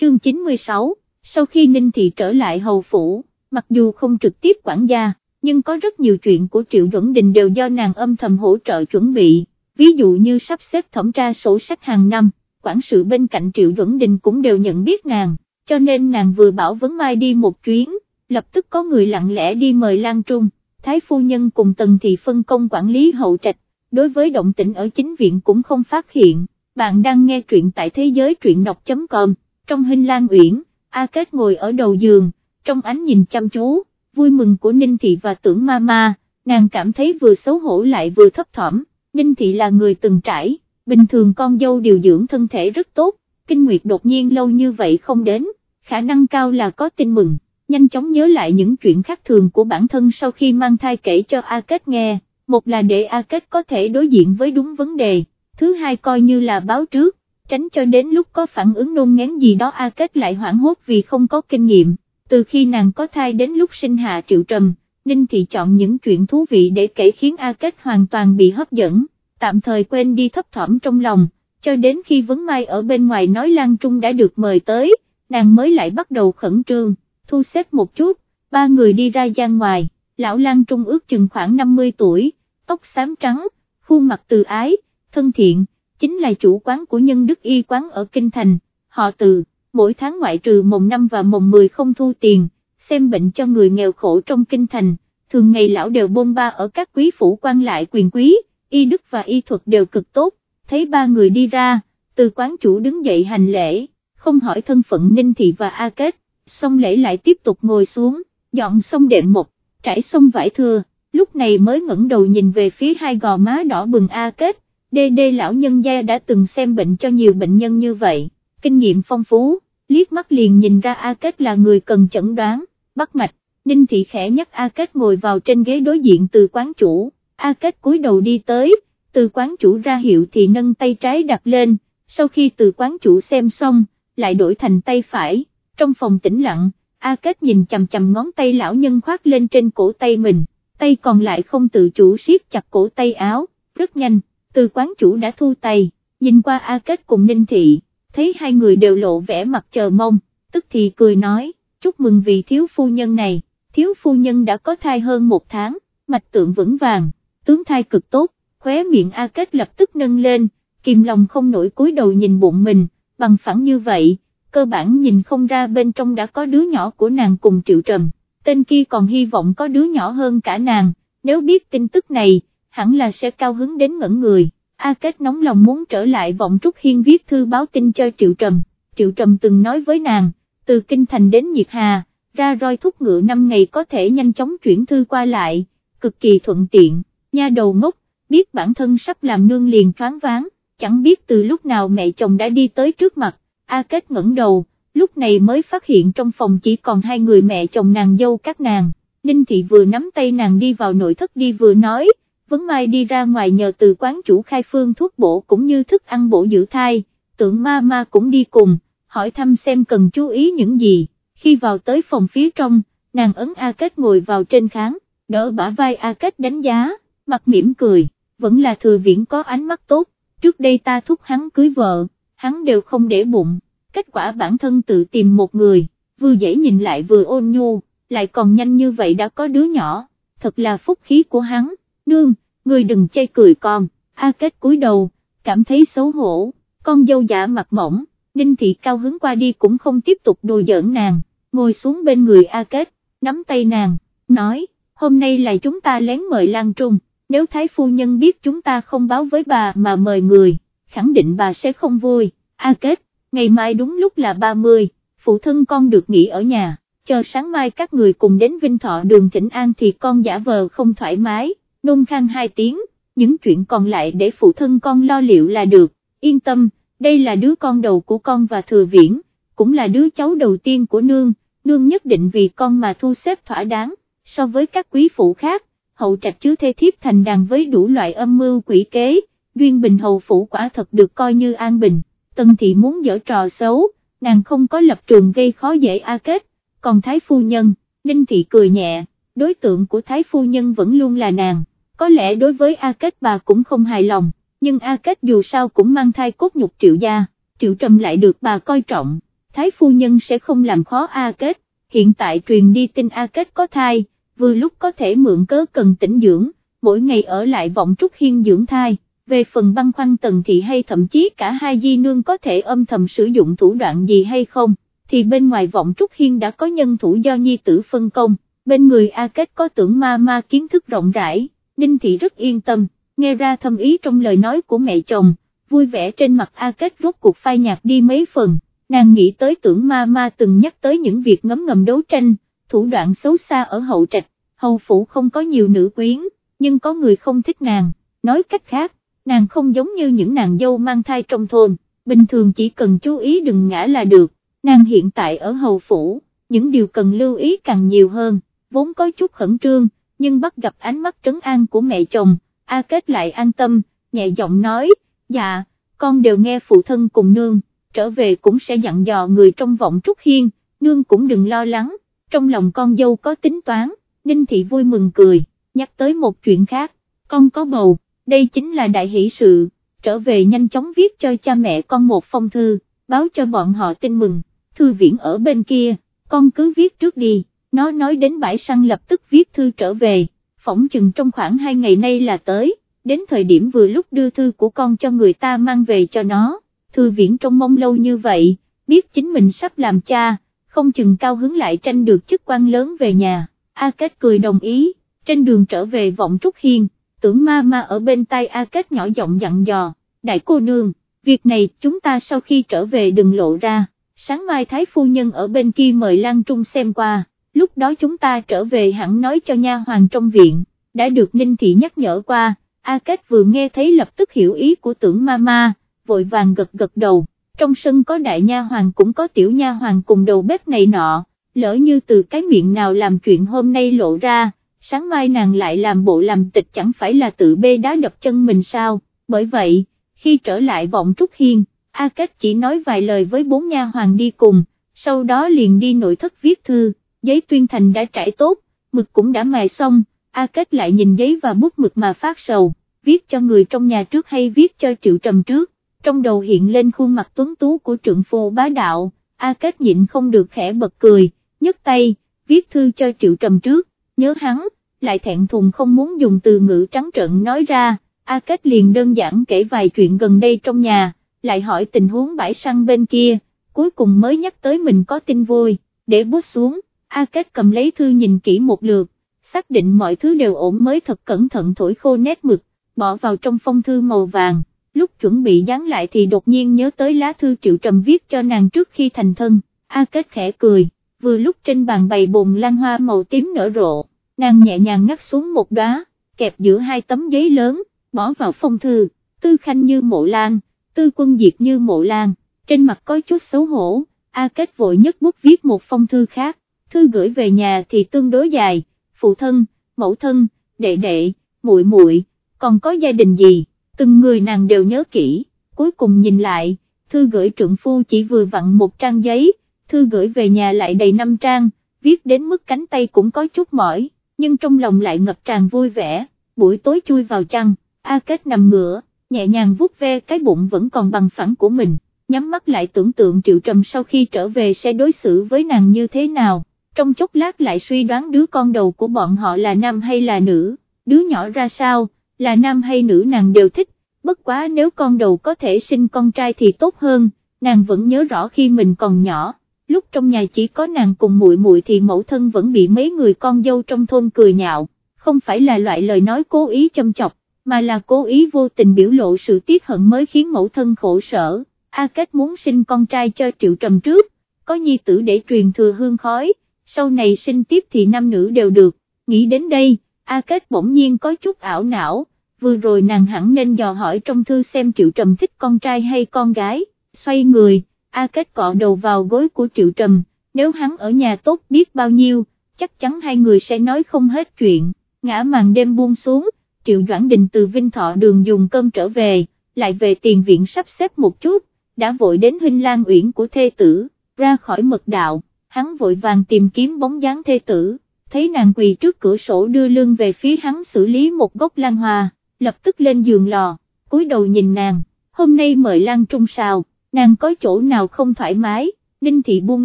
chương 96, sau khi Ninh Thị trở lại hầu phủ, mặc dù không trực tiếp quản gia, nhưng có rất nhiều chuyện của Triệu Duẩn Đình đều do nàng âm thầm hỗ trợ chuẩn bị, ví dụ như sắp xếp thẩm tra sổ sách hàng năm, quản sự bên cạnh Triệu Duẩn Đình cũng đều nhận biết nàng, cho nên nàng vừa bảo Vấn Mai đi một chuyến, lập tức có người lặng lẽ đi mời Lan Trung, Thái Phu Nhân cùng Tần Thị phân công quản lý hậu trạch, đối với động tĩnh ở chính viện cũng không phát hiện, bạn đang nghe truyện tại thế giới truyện đọc.com, trong hình Lan Uyển, A Kết ngồi ở đầu giường, trong ánh nhìn chăm chú, vui mừng của Ninh Thị và tưởng ma ma, nàng cảm thấy vừa xấu hổ lại vừa thấp thỏm, Ninh Thị là người từng trải, bình thường con dâu điều dưỡng thân thể rất tốt, kinh nguyệt đột nhiên lâu như vậy không đến, khả năng cao là có tin mừng, nhanh chóng nhớ lại những chuyện khác thường của bản thân sau khi mang thai kể cho A Kết nghe, một là để A Kết có thể đối diện với đúng vấn đề, thứ hai coi như là báo trước, tránh cho đến lúc có phản ứng nôn ngén gì đó A Kết lại hoảng hốt vì không có kinh nghiệm, từ khi nàng có thai đến lúc sinh hạ triệu trầm, Ninh Thị chọn những chuyện thú vị để kể khiến A Kết hoàn toàn bị hấp dẫn, tạm thời quên đi thấp thỏm trong lòng, cho đến khi Vấn Mai ở bên ngoài nói Lan Trung đã được mời tới, nàng mới lại bắt đầu khẩn trương, thu xếp một chút, ba người đi ra gian ngoài, lão Lan Trung ước chừng khoảng 50 tuổi, tóc xám trắng, khuôn mặt từ ái, thân thiện, chính là chủ quán của nhân đức y quán ở Kinh Thành, họ từ, mỗi tháng ngoại trừ mồng 5 và mồng 10 không thu tiền, xem bệnh cho người nghèo khổ trong Kinh Thành, thường ngày lão đều bôn ba ở các quý phủ quan lại quyền quý, y đức và y thuật đều cực tốt, thấy ba người đi ra, từ quán chủ đứng dậy hành lễ, không hỏi thân phận Ninh Thị và A Kết, xong lễ lại tiếp tục ngồi xuống, dọn xong đệm một, trải xong vải thưa, lúc này mới ngẩng đầu nhìn về phía hai gò má đỏ bừng A Kết, đê đê lão nhân gia đã từng xem bệnh cho nhiều bệnh nhân như vậy, kinh nghiệm phong phú, liếc mắt liền nhìn ra A Kết là người cần chẩn đoán, bắt mạch, Ninh Thị khẽ nhắc A Kết ngồi vào trên ghế đối diện từ quán chủ, A Kết cúi đầu đi tới, từ quán chủ ra hiệu thì nâng tay trái đặt lên, sau khi từ quán chủ xem xong, lại đổi thành tay phải, trong phòng tĩnh lặng, A Kết nhìn chầm chầm ngón tay lão nhân khoác lên trên cổ tay mình, tay còn lại không tự chủ siết chặt cổ tay áo, rất nhanh, từ quán chủ đã thu tay, nhìn qua A Kết cùng Ninh Thị, thấy hai người đều lộ vẻ mặt chờ mong, tức thì cười nói, chúc mừng vị thiếu phu nhân này, thiếu phu nhân đã có thai hơn một tháng, mạch tượng vững vàng, tướng thai cực tốt, khóe miệng A Kết lập tức nâng lên, kìm lòng không nổi cúi đầu nhìn bụng mình, bằng phẳng như vậy, cơ bản nhìn không ra bên trong đã có đứa nhỏ của nàng cùng triệu trầm, tên kia còn hy vọng có đứa nhỏ hơn cả nàng, nếu biết tin tức này, hẳn là sẽ cao hứng đến ngẩn người. A Kết nóng lòng muốn trở lại vọng Trúc Hiên viết thư báo tin cho Triệu Trầm, Triệu Trầm từng nói với nàng, từ Kinh Thành đến Nhiệt Hà, ra roi thúc ngựa 5 ngày có thể nhanh chóng chuyển thư qua lại, cực kỳ thuận tiện, nha đầu ngốc, biết bản thân sắp làm nương liền thoáng váng, chẳng biết từ lúc nào mẹ chồng đã đi tới trước mặt, A Kết ngẩng đầu, lúc này mới phát hiện trong phòng chỉ còn hai người mẹ chồng nàng dâu các nàng, Ninh Thị vừa nắm tay nàng đi vào nội thất đi vừa nói, Vấn Mai đi ra ngoài nhờ từ quán chủ khai phương thuốc bổ cũng như thức ăn bổ giữ thai, tượng ma ma cũng đi cùng, hỏi thăm xem cần chú ý những gì, khi vào tới phòng phía trong, nàng ấn A Kết ngồi vào trên kháng, đỡ bả vai A Kết đánh giá, mặt mỉm cười, vẫn là thừa viễn có ánh mắt tốt, trước đây ta thúc hắn cưới vợ, hắn đều không để bụng, kết quả bản thân tự tìm một người, vừa dễ nhìn lại vừa ôn nhu, lại còn nhanh như vậy đã có đứa nhỏ, thật là phúc khí của hắn, nương, người đừng chê cười con, A Kết cúi đầu, cảm thấy xấu hổ, con dâu giả mặt mỏng, Đinh Thị cao hứng qua đi cũng không tiếp tục đùa giỡn nàng, ngồi xuống bên người A Kết, nắm tay nàng, nói, hôm nay là chúng ta lén mời Lan Trung, nếu Thái Phu Nhân biết chúng ta không báo với bà mà mời người, khẳng định bà sẽ không vui, A Kết, ngày mai đúng lúc là 30, phụ thân con được nghỉ ở nhà, chờ sáng mai các người cùng đến Vinh Thọ đường Thịnh An thì con giả vờ không thoải mái, nôn khang hai tiếng, những chuyện còn lại để phụ thân con lo liệu là được, yên tâm, đây là đứa con đầu của con và thừa viễn, cũng là đứa cháu đầu tiên của nương, nương nhất định vì con mà thu xếp thỏa đáng, so với các quý phụ khác, hậu trạch chứa thê thiếp thành đàn với đủ loại âm mưu quỷ kế, duyên bình hầu phủ quả thật được coi như an bình, tân thị muốn dở trò xấu, nàng không có lập trường gây khó dễ a kết, còn thái phu nhân, ninh thị cười nhẹ, đối tượng của thái phu nhân vẫn luôn là nàng, có lẽ đối với a kết bà cũng không hài lòng, nhưng a kết dù sao cũng mang thai cốt nhục triệu gia, triệu trầm lại được bà coi trọng, Thái phu nhân sẽ không làm khó A Kết, hiện tại truyền đi tin A Kết có thai, vừa lúc có thể mượn cớ cần tĩnh dưỡng, mỗi ngày ở lại vọng trúc hiên dưỡng thai, về phần băng khoăn tần thị hay thậm chí cả hai di nương có thể âm thầm sử dụng thủ đoạn gì hay không, thì bên ngoài vọng trúc hiên đã có nhân thủ do nhi tử phân công, bên người A Kết có tưởng ma ma kiến thức rộng rãi, Ninh thị rất yên tâm, nghe ra thâm ý trong lời nói của mẹ chồng, vui vẻ trên mặt A Kết rốt cuộc phai nhạt đi mấy phần, nàng nghĩ tới tưởng ma ma từng nhắc tới những việc ngấm ngầm đấu tranh, thủ đoạn xấu xa ở hậu trạch, hầu phủ không có nhiều nữ quyến, nhưng có người không thích nàng, nói cách khác, nàng không giống như những nàng dâu mang thai trong thôn, bình thường chỉ cần chú ý đừng ngã là được, nàng hiện tại ở hầu phủ, những điều cần lưu ý càng nhiều hơn, vốn có chút khẩn trương, nhưng bắt gặp ánh mắt trấn an của mẹ chồng, A Kết lại an tâm, nhẹ giọng nói, dạ, con đều nghe phụ thân cùng nương, trở về cũng sẽ dặn dò người trong vọng Trúc Hiên, nương cũng đừng lo lắng, trong lòng con dâu có tính toán, Ninh Thị vui mừng cười, nhắc tới một chuyện khác, con có bầu, đây chính là đại hỷ sự, trở về nhanh chóng viết cho cha mẹ con một phong thư, báo cho bọn họ tin mừng, thư viễn ở bên kia, con cứ viết trước đi, nó nói đến bãi săn lập tức viết thư trở về, phỏng chừng trong khoảng hai ngày nay là tới, đến thời điểm vừa lúc đưa thư của con cho người ta mang về cho nó, thư viễn trong mong lâu như vậy, biết chính mình sắp làm cha, không chừng cao hứng lại tranh được chức quan lớn về nhà, A Kết cười đồng ý, trên đường trở về vọng Trúc Hiên, tưởng ma ma ở bên tay A Kết nhỏ giọng dặn dò, đại cô nương, việc này chúng ta sau khi trở về đừng lộ ra, sáng mai Thái Phu Nhân ở bên kia mời Lan Trung xem qua, lúc đó chúng ta trở về hẳn nói cho nha hoàng trong viện, đã được Ninh Thị nhắc nhở qua, A Kết vừa nghe thấy lập tức hiểu ý của tưởng mama vội vàng gật gật đầu, trong sân có đại nha hoàng cũng có tiểu nha hoàng cùng đầu bếp này nọ, lỡ như từ cái miệng nào làm chuyện hôm nay lộ ra, sáng mai nàng lại làm bộ làm tịch chẳng phải là tự bê đá đập chân mình sao, bởi vậy, khi trở lại vọng Trúc Hiên, A Kết chỉ nói vài lời với bốn nha hoàng đi cùng, sau đó liền đi nội thất viết thư, giấy tuyên thành đã trải tốt, mực cũng đã mài xong, A Kết lại nhìn giấy và bút mực mà phát sầu, viết cho người trong nhà trước hay viết cho Triệu Trầm trước, trong đầu hiện lên khuôn mặt tuấn tú của trượng phu bá đạo, A Kết nhịn không được khẽ bật cười, nhấc tay, viết thư cho Triệu Trầm trước, nhớ hắn, lại thẹn thùng không muốn dùng từ ngữ trắng trợn nói ra, A Kết liền đơn giản kể vài chuyện gần đây trong nhà, lại hỏi tình huống bãi săn bên kia, cuối cùng mới nhắc tới mình có tin vui, để bút xuống, A Kết cầm lấy thư nhìn kỹ một lượt, xác định mọi thứ đều ổn mới thật cẩn thận thổi khô nét mực, bỏ vào trong phong thư màu vàng, lúc chuẩn bị dán lại thì đột nhiên nhớ tới lá thư Triệu Trầm viết cho nàng trước khi thành thân, A Kết khẽ cười, vừa lúc trên bàn bày bồn lan hoa màu tím nở rộ, nàng nhẹ nhàng ngắt xuống một đóa, kẹp giữa hai tấm giấy lớn, bỏ vào phong thư, tư khanh như mộ lan, tư quân diệt như mộ lan, trên mặt có chút xấu hổ, A Kết vội nhất bút viết một phong thư khác, thư gửi về nhà thì tương đối dài, phụ thân, mẫu thân, đệ đệ, muội muội, còn có gia đình gì, từng người nàng đều nhớ kỹ, cuối cùng nhìn lại, thư gửi trượng phu chỉ vừa vặn một trang giấy, thư gửi về nhà lại đầy năm trang, viết đến mức cánh tay cũng có chút mỏi, nhưng trong lòng lại ngập tràn vui vẻ, buổi tối chui vào chăn, A Kết nằm ngửa, nhẹ nhàng vuốt ve cái bụng vẫn còn bằng phẳng của mình, nhắm mắt lại tưởng tượng Triệu Trầm sau khi trở về sẽ đối xử với nàng như thế nào, trong chốc lát lại suy đoán đứa con đầu của bọn họ là nam hay là nữ, đứa nhỏ ra sao, là nam hay nữ nàng đều thích, bất quá nếu con đầu có thể sinh con trai thì tốt hơn, nàng vẫn nhớ rõ khi mình còn nhỏ. Lúc trong nhà chỉ có nàng cùng muội muội thì mẫu thân vẫn bị mấy người con dâu trong thôn cười nhạo, không phải là loại lời nói cố ý châm chọc, mà là cố ý vô tình biểu lộ sự tiếc hận mới khiến mẫu thân khổ sở. A Kết muốn sinh con trai cho Triệu Trầm trước, có nhi tử để truyền thừa hương khói, sau này sinh tiếp thì nam nữ đều được, nghĩ đến đây, A Kết bỗng nhiên có chút ảo não, vừa rồi nàng hẳn nên dò hỏi trong thư xem Triệu Trầm thích con trai hay con gái, xoay người A Kết cọ đầu vào gối của Triệu Trầm, nếu hắn ở nhà tốt biết bao nhiêu, chắc chắn hai người sẽ nói không hết chuyện, ngã màn đêm buông xuống, Triệu Doãn Đình từ Vinh Thọ đường dùng cơm trở về, lại về tiền viện sắp xếp một chút, đã vội đến huynh lan uyển của thê tử, ra khỏi mật đạo, hắn vội vàng tìm kiếm bóng dáng thê tử, thấy nàng quỳ trước cửa sổ đưa lưng về phía hắn xử lý một gốc lan hoa, lập tức lên giường lò, cúi đầu nhìn nàng, hôm nay mời lan trung sao? Nàng có chỗ nào không thoải mái, Ninh Thị buông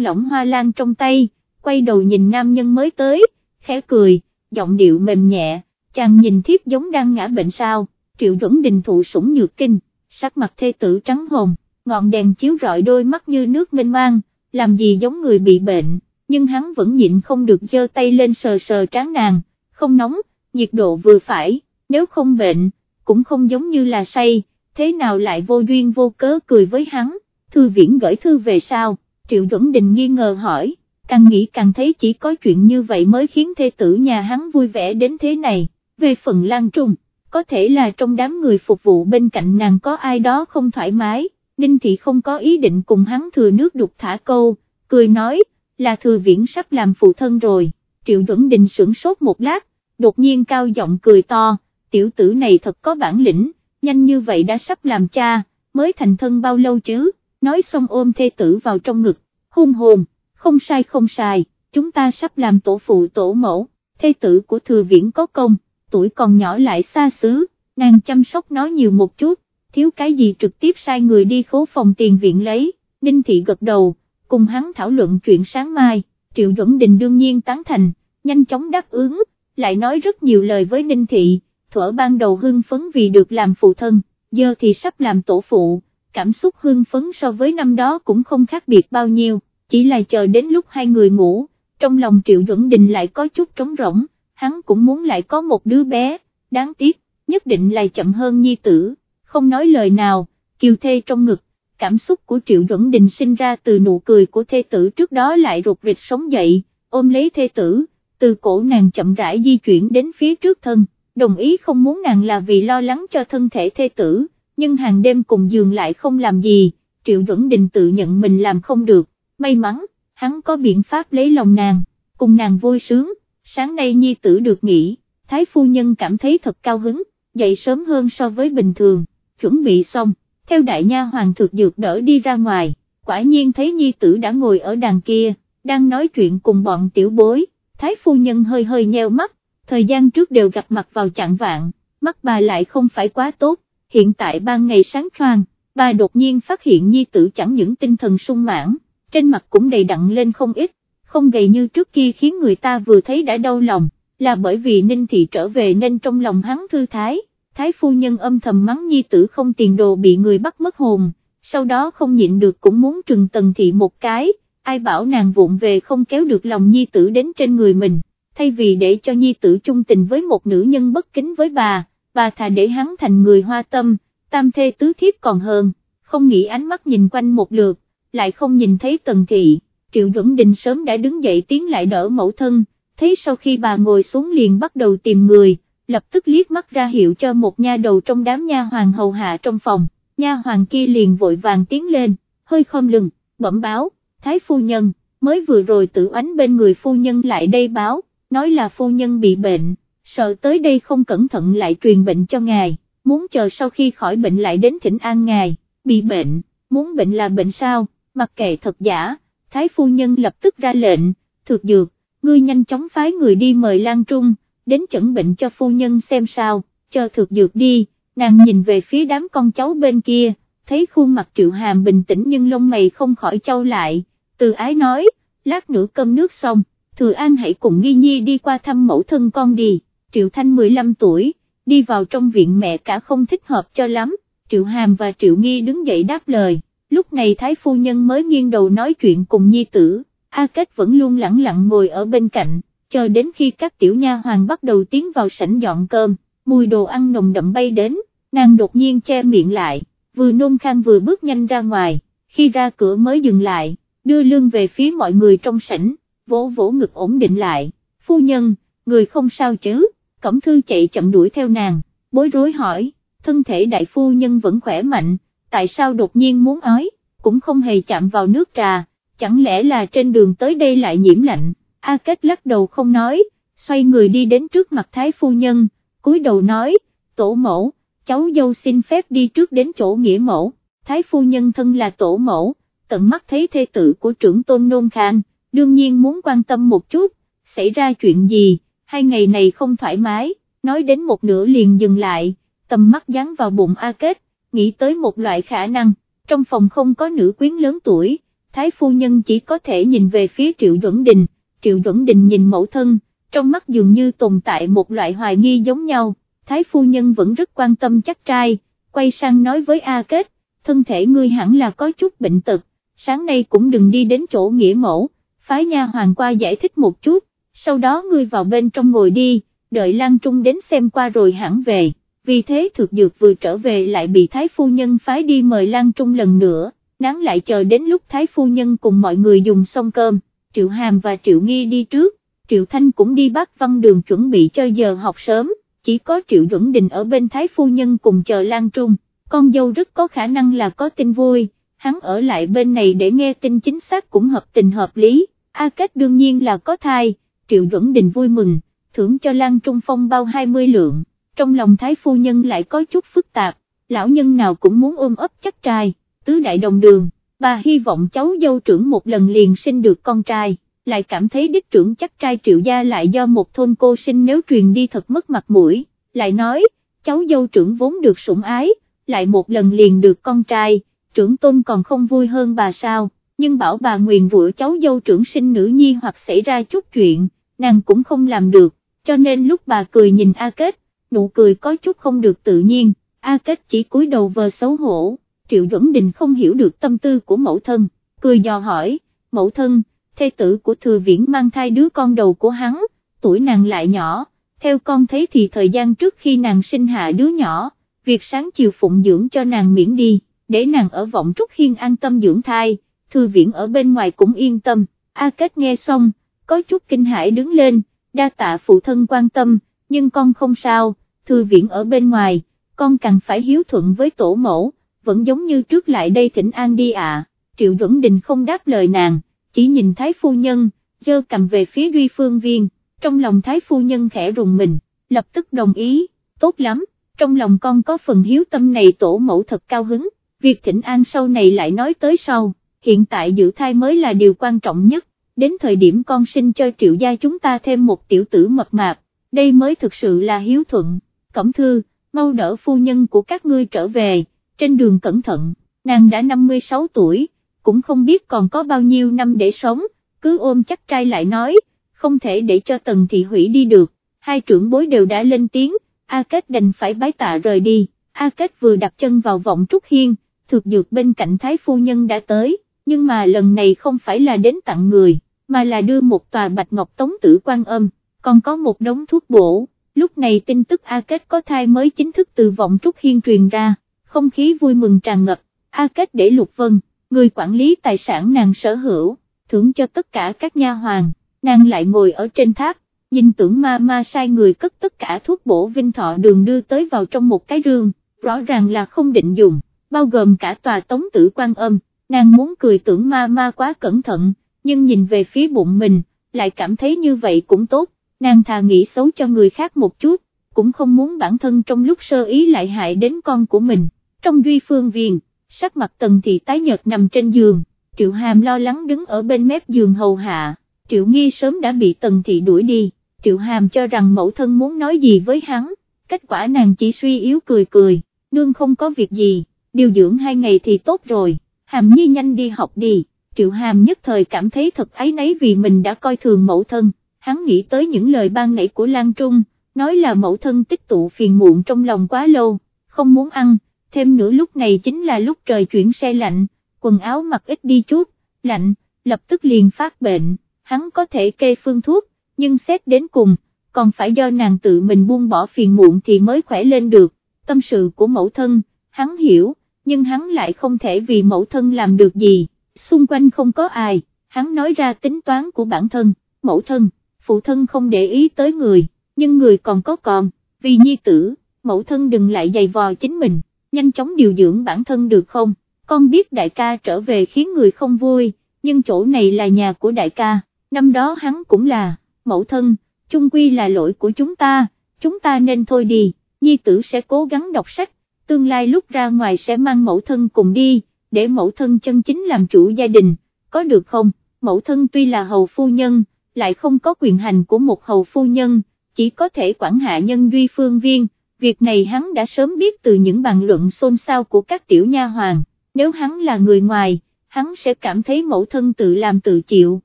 lỏng hoa lan trong tay, quay đầu nhìn nam nhân mới tới, khẽ cười, giọng điệu mềm nhẹ, chàng nhìn thiếp giống đang ngã bệnh sao, triệu duẩn đình thụ sủng nhược kinh, sắc mặt thê tử trắng hồng, ngọn đèn chiếu rọi đôi mắt như nước mênh mang, làm gì giống người bị bệnh, nhưng hắn vẫn nhịn không được giơ tay lên sờ sờ trán nàng, không nóng, nhiệt độ vừa phải, nếu không bệnh, cũng không giống như là say, thế nào lại vô duyên vô cớ cười với hắn, thư viễn gửi thư về sao, triệu duẩn đình nghi ngờ hỏi, càng nghĩ càng thấy chỉ có chuyện như vậy mới khiến thê tử nhà hắn vui vẻ đến thế này, về phần Lan Trung, có thể là trong đám người phục vụ bên cạnh nàng có ai đó không thoải mái, Ninh Thị không có ý định cùng hắn thừa nước đục thả câu, cười nói, là thừa viễn sắp làm phụ thân rồi, Triệu Duẩn Đình sửng sốt một lát, đột nhiên cao giọng cười to, tiểu tử này thật có bản lĩnh, nhanh như vậy đã sắp làm cha, mới thành thân bao lâu chứ, nói xong ôm thê tử vào trong ngực, hôn hồn, không sai không sai, chúng ta sắp làm tổ phụ tổ mẫu, thê tử của thừa viễn có công, tuổi còn nhỏ lại xa xứ, nàng chăm sóc nó nhiều một chút, thiếu cái gì trực tiếp sai người đi khố phòng tiền viện lấy, Ninh Thị gật đầu, cùng hắn thảo luận chuyện sáng mai, Triệu Duẩn Đình đương nhiên tán thành, nhanh chóng đáp ứng, lại nói rất nhiều lời với Ninh Thị, thuở ban đầu hưng phấn vì được làm phụ thân, giờ thì sắp làm tổ phụ, cảm xúc hưng phấn so với năm đó cũng không khác biệt bao nhiêu, chỉ là chờ đến lúc hai người ngủ, trong lòng Triệu Duẩn Đình lại có chút trống rỗng, hắn cũng muốn lại có một đứa bé, đáng tiếc, nhất định là chậm hơn nhi tử, không nói lời nào, kiều thê trong ngực, cảm xúc của Triệu Duẩn Đình sinh ra từ nụ cười của thê tử trước đó lại rụt rịch sống dậy, ôm lấy thê tử, từ cổ nàng chậm rãi di chuyển đến phía trước thân, đồng ý không muốn nàng là vì lo lắng cho thân thể thê tử, nhưng hàng đêm cùng giường lại không làm gì, Triệu Duẩn Đình tự nhận mình làm không được, may mắn, hắn có biện pháp lấy lòng nàng, cùng nàng vui sướng, sáng nay nhi tử được nghỉ, Thái phu nhân cảm thấy thật cao hứng, dậy sớm hơn so với bình thường, chuẩn bị xong, theo đại nha hoàng thực dược đỡ đi ra ngoài, quả nhiên thấy nhi tử đã ngồi ở đàn kia, đang nói chuyện cùng bọn tiểu bối, thái phu nhân hơi hơi nheo mắt, thời gian trước đều gặp mặt vào chạng vạn, mắt bà lại không phải quá tốt, hiện tại ban ngày sáng choang, bà đột nhiên phát hiện nhi tử chẳng những tinh thần sung mãn, trên mặt cũng đầy đặn lên không ít, không gầy như trước kia khiến người ta vừa thấy đã đau lòng, là bởi vì Ninh Thị trở về nên trong lòng hắn thư thái, thái phu nhân âm thầm mắng nhi tử không tiền đồ bị người bắt mất hồn, sau đó không nhịn được cũng muốn trừng tần thị một cái, ai bảo nàng vụng về không kéo được lòng nhi tử đến trên người mình, thay vì để cho nhi tử chung tình với một nữ nhân bất kính với bà, bà thà để hắn thành người hoa tâm, tam thê tứ thiếp còn hơn, không nghĩ ánh mắt nhìn quanh một lượt, lại không nhìn thấy tần thị, triệu duẩn đình sớm đã đứng dậy tiến lại đỡ mẫu thân, thấy sau khi bà ngồi xuống liền bắt đầu tìm người, lập tức liếc mắt ra hiệu cho một nha đầu trong đám nha hoàng hầu hạ trong phòng, nha hoàng kia liền vội vàng tiến lên, hơi khom lưng, bẩm báo, thái phu nhân, mới vừa rồi tử ánh bên người phu nhân lại đây báo, nói là phu nhân bị bệnh, sợ tới đây không cẩn thận lại truyền bệnh cho ngài, muốn chờ sau khi khỏi bệnh lại đến thỉnh an ngài, bị bệnh, muốn bệnh là bệnh sao, mặc kệ thật giả, thái phu nhân lập tức ra lệnh, thực dược, ngươi nhanh chóng phái người đi mời Lan Trung, đến chẩn bệnh cho phu nhân xem sao, cho thực dược đi, nàng nhìn về phía đám con cháu bên kia, thấy khuôn mặt triệu hàm bình tĩnh nhưng lông mày không khỏi trâu lại, từ ái nói, lát nữa cơm nước xong, thừa an hãy cùng nghi nhi đi qua thăm mẫu thân con đi, triệu thanh 15 tuổi, đi vào trong viện mẹ cả không thích hợp cho lắm, triệu hàm và triệu nghi đứng dậy đáp lời, lúc này thái phu nhân mới nghiêng đầu nói chuyện cùng nhi tử, A Kết vẫn luôn lặng lặng ngồi ở bên cạnh, chờ đến khi các tiểu nha hoàng bắt đầu tiến vào sảnh dọn cơm, mùi đồ ăn nồng đậm bay đến, nàng đột nhiên che miệng lại, vừa nôn khang vừa bước nhanh ra ngoài, khi ra cửa mới dừng lại, đưa lưng về phía mọi người trong sảnh, vỗ vỗ ngực ổn định lại, phu nhân, người không sao chứ, cẩm thư chạy chậm đuổi theo nàng, bối rối hỏi, thân thể đại phu nhân vẫn khỏe mạnh, tại sao đột nhiên muốn ói, cũng không hề chạm vào nước trà, chẳng lẽ là trên đường tới đây lại nhiễm lạnh, A Kết lắc đầu không nói, xoay người đi đến trước mặt Thái Phu Nhân, cúi đầu nói, tổ mẫu, cháu dâu xin phép đi trước đến chỗ nghĩa mẫu, Thái Phu Nhân thân là tổ mẫu, tận mắt thấy thê tử của trưởng tôn nôn khang, đương nhiên muốn quan tâm một chút, xảy ra chuyện gì, hai ngày này không thoải mái, nói đến một nửa liền dừng lại, tầm mắt dán vào bụng A Kết, nghĩ tới một loại khả năng, trong phòng không có nữ quyến lớn tuổi Thái phu nhân chỉ có thể nhìn về phía Triệu Duẩn Đình, Triệu Duẩn Đình nhìn mẫu thân, trong mắt dường như tồn tại một loại hoài nghi giống nhau, Thái phu nhân vẫn rất quan tâm chắc trai, quay sang nói với A Kết, thân thể ngươi hẳn là có chút bệnh tật, sáng nay cũng đừng đi đến chỗ nghĩa mẫu, phái nha hoàng qua giải thích một chút, sau đó ngươi vào bên trong ngồi đi, đợi Lan Trung đến xem qua rồi hẳn về, vì thế thực dược vừa trở về lại bị Thái phu nhân phái đi mời Lan Trung lần nữa, nắng lại chờ đến lúc Thái phu nhân cùng mọi người dùng xong cơm, Triệu Hàm và Triệu Nghi đi trước, Triệu Thanh cũng đi bắt văn đường chuẩn bị cho giờ học sớm, chỉ có Triệu Duẩn Đình ở bên Thái phu nhân cùng chờ Lan Trung, con dâu rất có khả năng là có tin vui, hắn ở lại bên này để nghe tin chính xác cũng hợp tình hợp lý, A Kết đương nhiên là có thai, Triệu Duẩn Đình vui mừng, thưởng cho Lan Trung Phong bao 20 lượng, trong lòng Thái phu nhân lại có chút phức tạp, lão nhân nào cũng muốn ôm ấp chắc trai, tứ đại đồng đường, bà hy vọng cháu dâu trưởng một lần liền sinh được con trai, lại cảm thấy đích trưởng chắc trai triệu gia lại do một thôn cô sinh nếu truyền đi thật mất mặt mũi, lại nói, cháu dâu trưởng vốn được sủng ái, lại một lần liền được con trai, trưởng tôn còn không vui hơn bà sao, nhưng bảo bà nguyền rủa cháu dâu trưởng sinh nữ nhi hoặc xảy ra chút chuyện, nàng cũng không làm được, cho nên lúc bà cười nhìn A Kết, nụ cười có chút không được tự nhiên, A Kết chỉ cúi đầu vờ xấu hổ, Triệu Duẩn Đình không hiểu được tâm tư của mẫu thân, cười dò hỏi, mẫu thân, thê tử của thừa viễn mang thai đứa con đầu của hắn, tuổi nàng lại nhỏ, theo con thấy thì thời gian trước khi nàng sinh hạ đứa nhỏ, việc sáng chiều phụng dưỡng cho nàng miễn đi, để nàng ở vọng trúc hiên an tâm dưỡng thai, thư viện ở bên ngoài cũng yên tâm, A Kết nghe xong, có chút kinh hãi đứng lên, đa tạ phụ thân quan tâm, nhưng con không sao, thư viện ở bên ngoài, con càng phải hiếu thuận với tổ mẫu, vẫn giống như trước lại đây thỉnh an đi ạ, Triệu Duẩn Đình không đáp lời nàng, chỉ nhìn Thái Phu Nhân, dơ cầm về phía Duy Phương Viên, trong lòng Thái Phu Nhân khẽ rùng mình, lập tức đồng ý, tốt lắm, trong lòng con có phần hiếu tâm này tổ mẫu thật cao hứng, việc thỉnh an sau này lại nói tới sau, hiện tại giữ thai mới là điều quan trọng nhất, đến thời điểm con sinh cho triệu gia chúng ta thêm một tiểu tử mập mạp, đây mới thực sự là hiếu thuận, cẩm thư, mau đỡ phu nhân của các ngươi trở về, trên đường cẩn thận, nàng đã 56 tuổi, cũng không biết còn có bao nhiêu năm để sống, cứ ôm chắc trai lại nói, không thể để cho tần thị hủy đi được, hai trưởng bối đều đã lên tiếng, A Kết đành phải bái tạ rời đi, A Kết vừa đặt chân vào vọng trúc hiên, thực dược bên cạnh thái phu nhân đã tới, nhưng mà lần này không phải là đến tặng người, mà là đưa một tòa bạch ngọc tống tử quan âm, còn có một đống thuốc bổ, lúc này tin tức A Kết có thai mới chính thức từ vọng trúc hiên truyền ra, không khí vui mừng tràn ngập, A Kết để Lục Vân, người quản lý tài sản nàng sở hữu, thưởng cho tất cả các nha hoàng, nàng lại ngồi ở trên tháp, nhìn tưởng ma ma sai người cất tất cả thuốc bổ vinh thọ đường đưa tới vào trong một cái rương, rõ ràng là không định dùng, bao gồm cả tòa tống tử quan âm, nàng muốn cười tưởng ma ma quá cẩn thận, nhưng nhìn về phía bụng mình, lại cảm thấy như vậy cũng tốt, nàng thà nghĩ xấu cho người khác một chút, cũng không muốn bản thân trong lúc sơ ý lại hại đến con của mình, trong duy phương viện, sắc mặt tần thị tái nhợt nằm trên giường, triệu hàm lo lắng đứng ở bên mép giường hầu hạ, triệu nghi sớm đã bị tần thị đuổi đi. Triệu Hàm cho rằng mẫu thân muốn nói gì với hắn, kết quả nàng chỉ suy yếu cười cười, nương không có việc gì, điều dưỡng hai ngày thì tốt rồi, Hàm Nhi nhanh đi học đi, Triệu Hàm nhất thời cảm thấy thật ấy nấy vì mình đã coi thường mẫu thân, hắn nghĩ tới những lời ban nãy của Lan Trung, nói là mẫu thân tích tụ phiền muộn trong lòng quá lâu, không muốn ăn, thêm nữa lúc này chính là lúc trời chuyển xe lạnh, quần áo mặc ít đi chút, lạnh, lập tức liền phát bệnh, hắn có thể kê phương thuốc, nhưng xét đến cùng, còn phải do nàng tự mình buông bỏ phiền muộn thì mới khỏe lên được, tâm sự của mẫu thân, hắn hiểu, nhưng hắn lại không thể vì mẫu thân làm được gì, xung quanh không có ai, hắn nói ra tính toán của bản thân, mẫu thân, phụ thân không để ý tới người, nhưng người còn có còn, vì nhi tử, mẫu thân đừng lại dày vò chính mình, nhanh chóng điều dưỡng bản thân được không, con biết đại ca trở về khiến người không vui, nhưng chỗ này là nhà của đại ca, năm đó hắn cũng là mẫu thân, chung quy là lỗi của chúng ta, chúng ta nên thôi đi, nhi tử sẽ cố gắng đọc sách, tương lai lúc ra ngoài sẽ mang mẫu thân cùng đi, để mẫu thân chân chính làm chủ gia đình, có được không, mẫu thân tuy là hầu phu nhân, lại không có quyền hành của một hầu phu nhân, chỉ có thể quản hạ nhân duy phương viên, việc này hắn đã sớm biết từ những bàn luận xôn xao của các tiểu nha hoàng, nếu hắn là người ngoài, hắn sẽ cảm thấy mẫu thân tự làm tự chịu,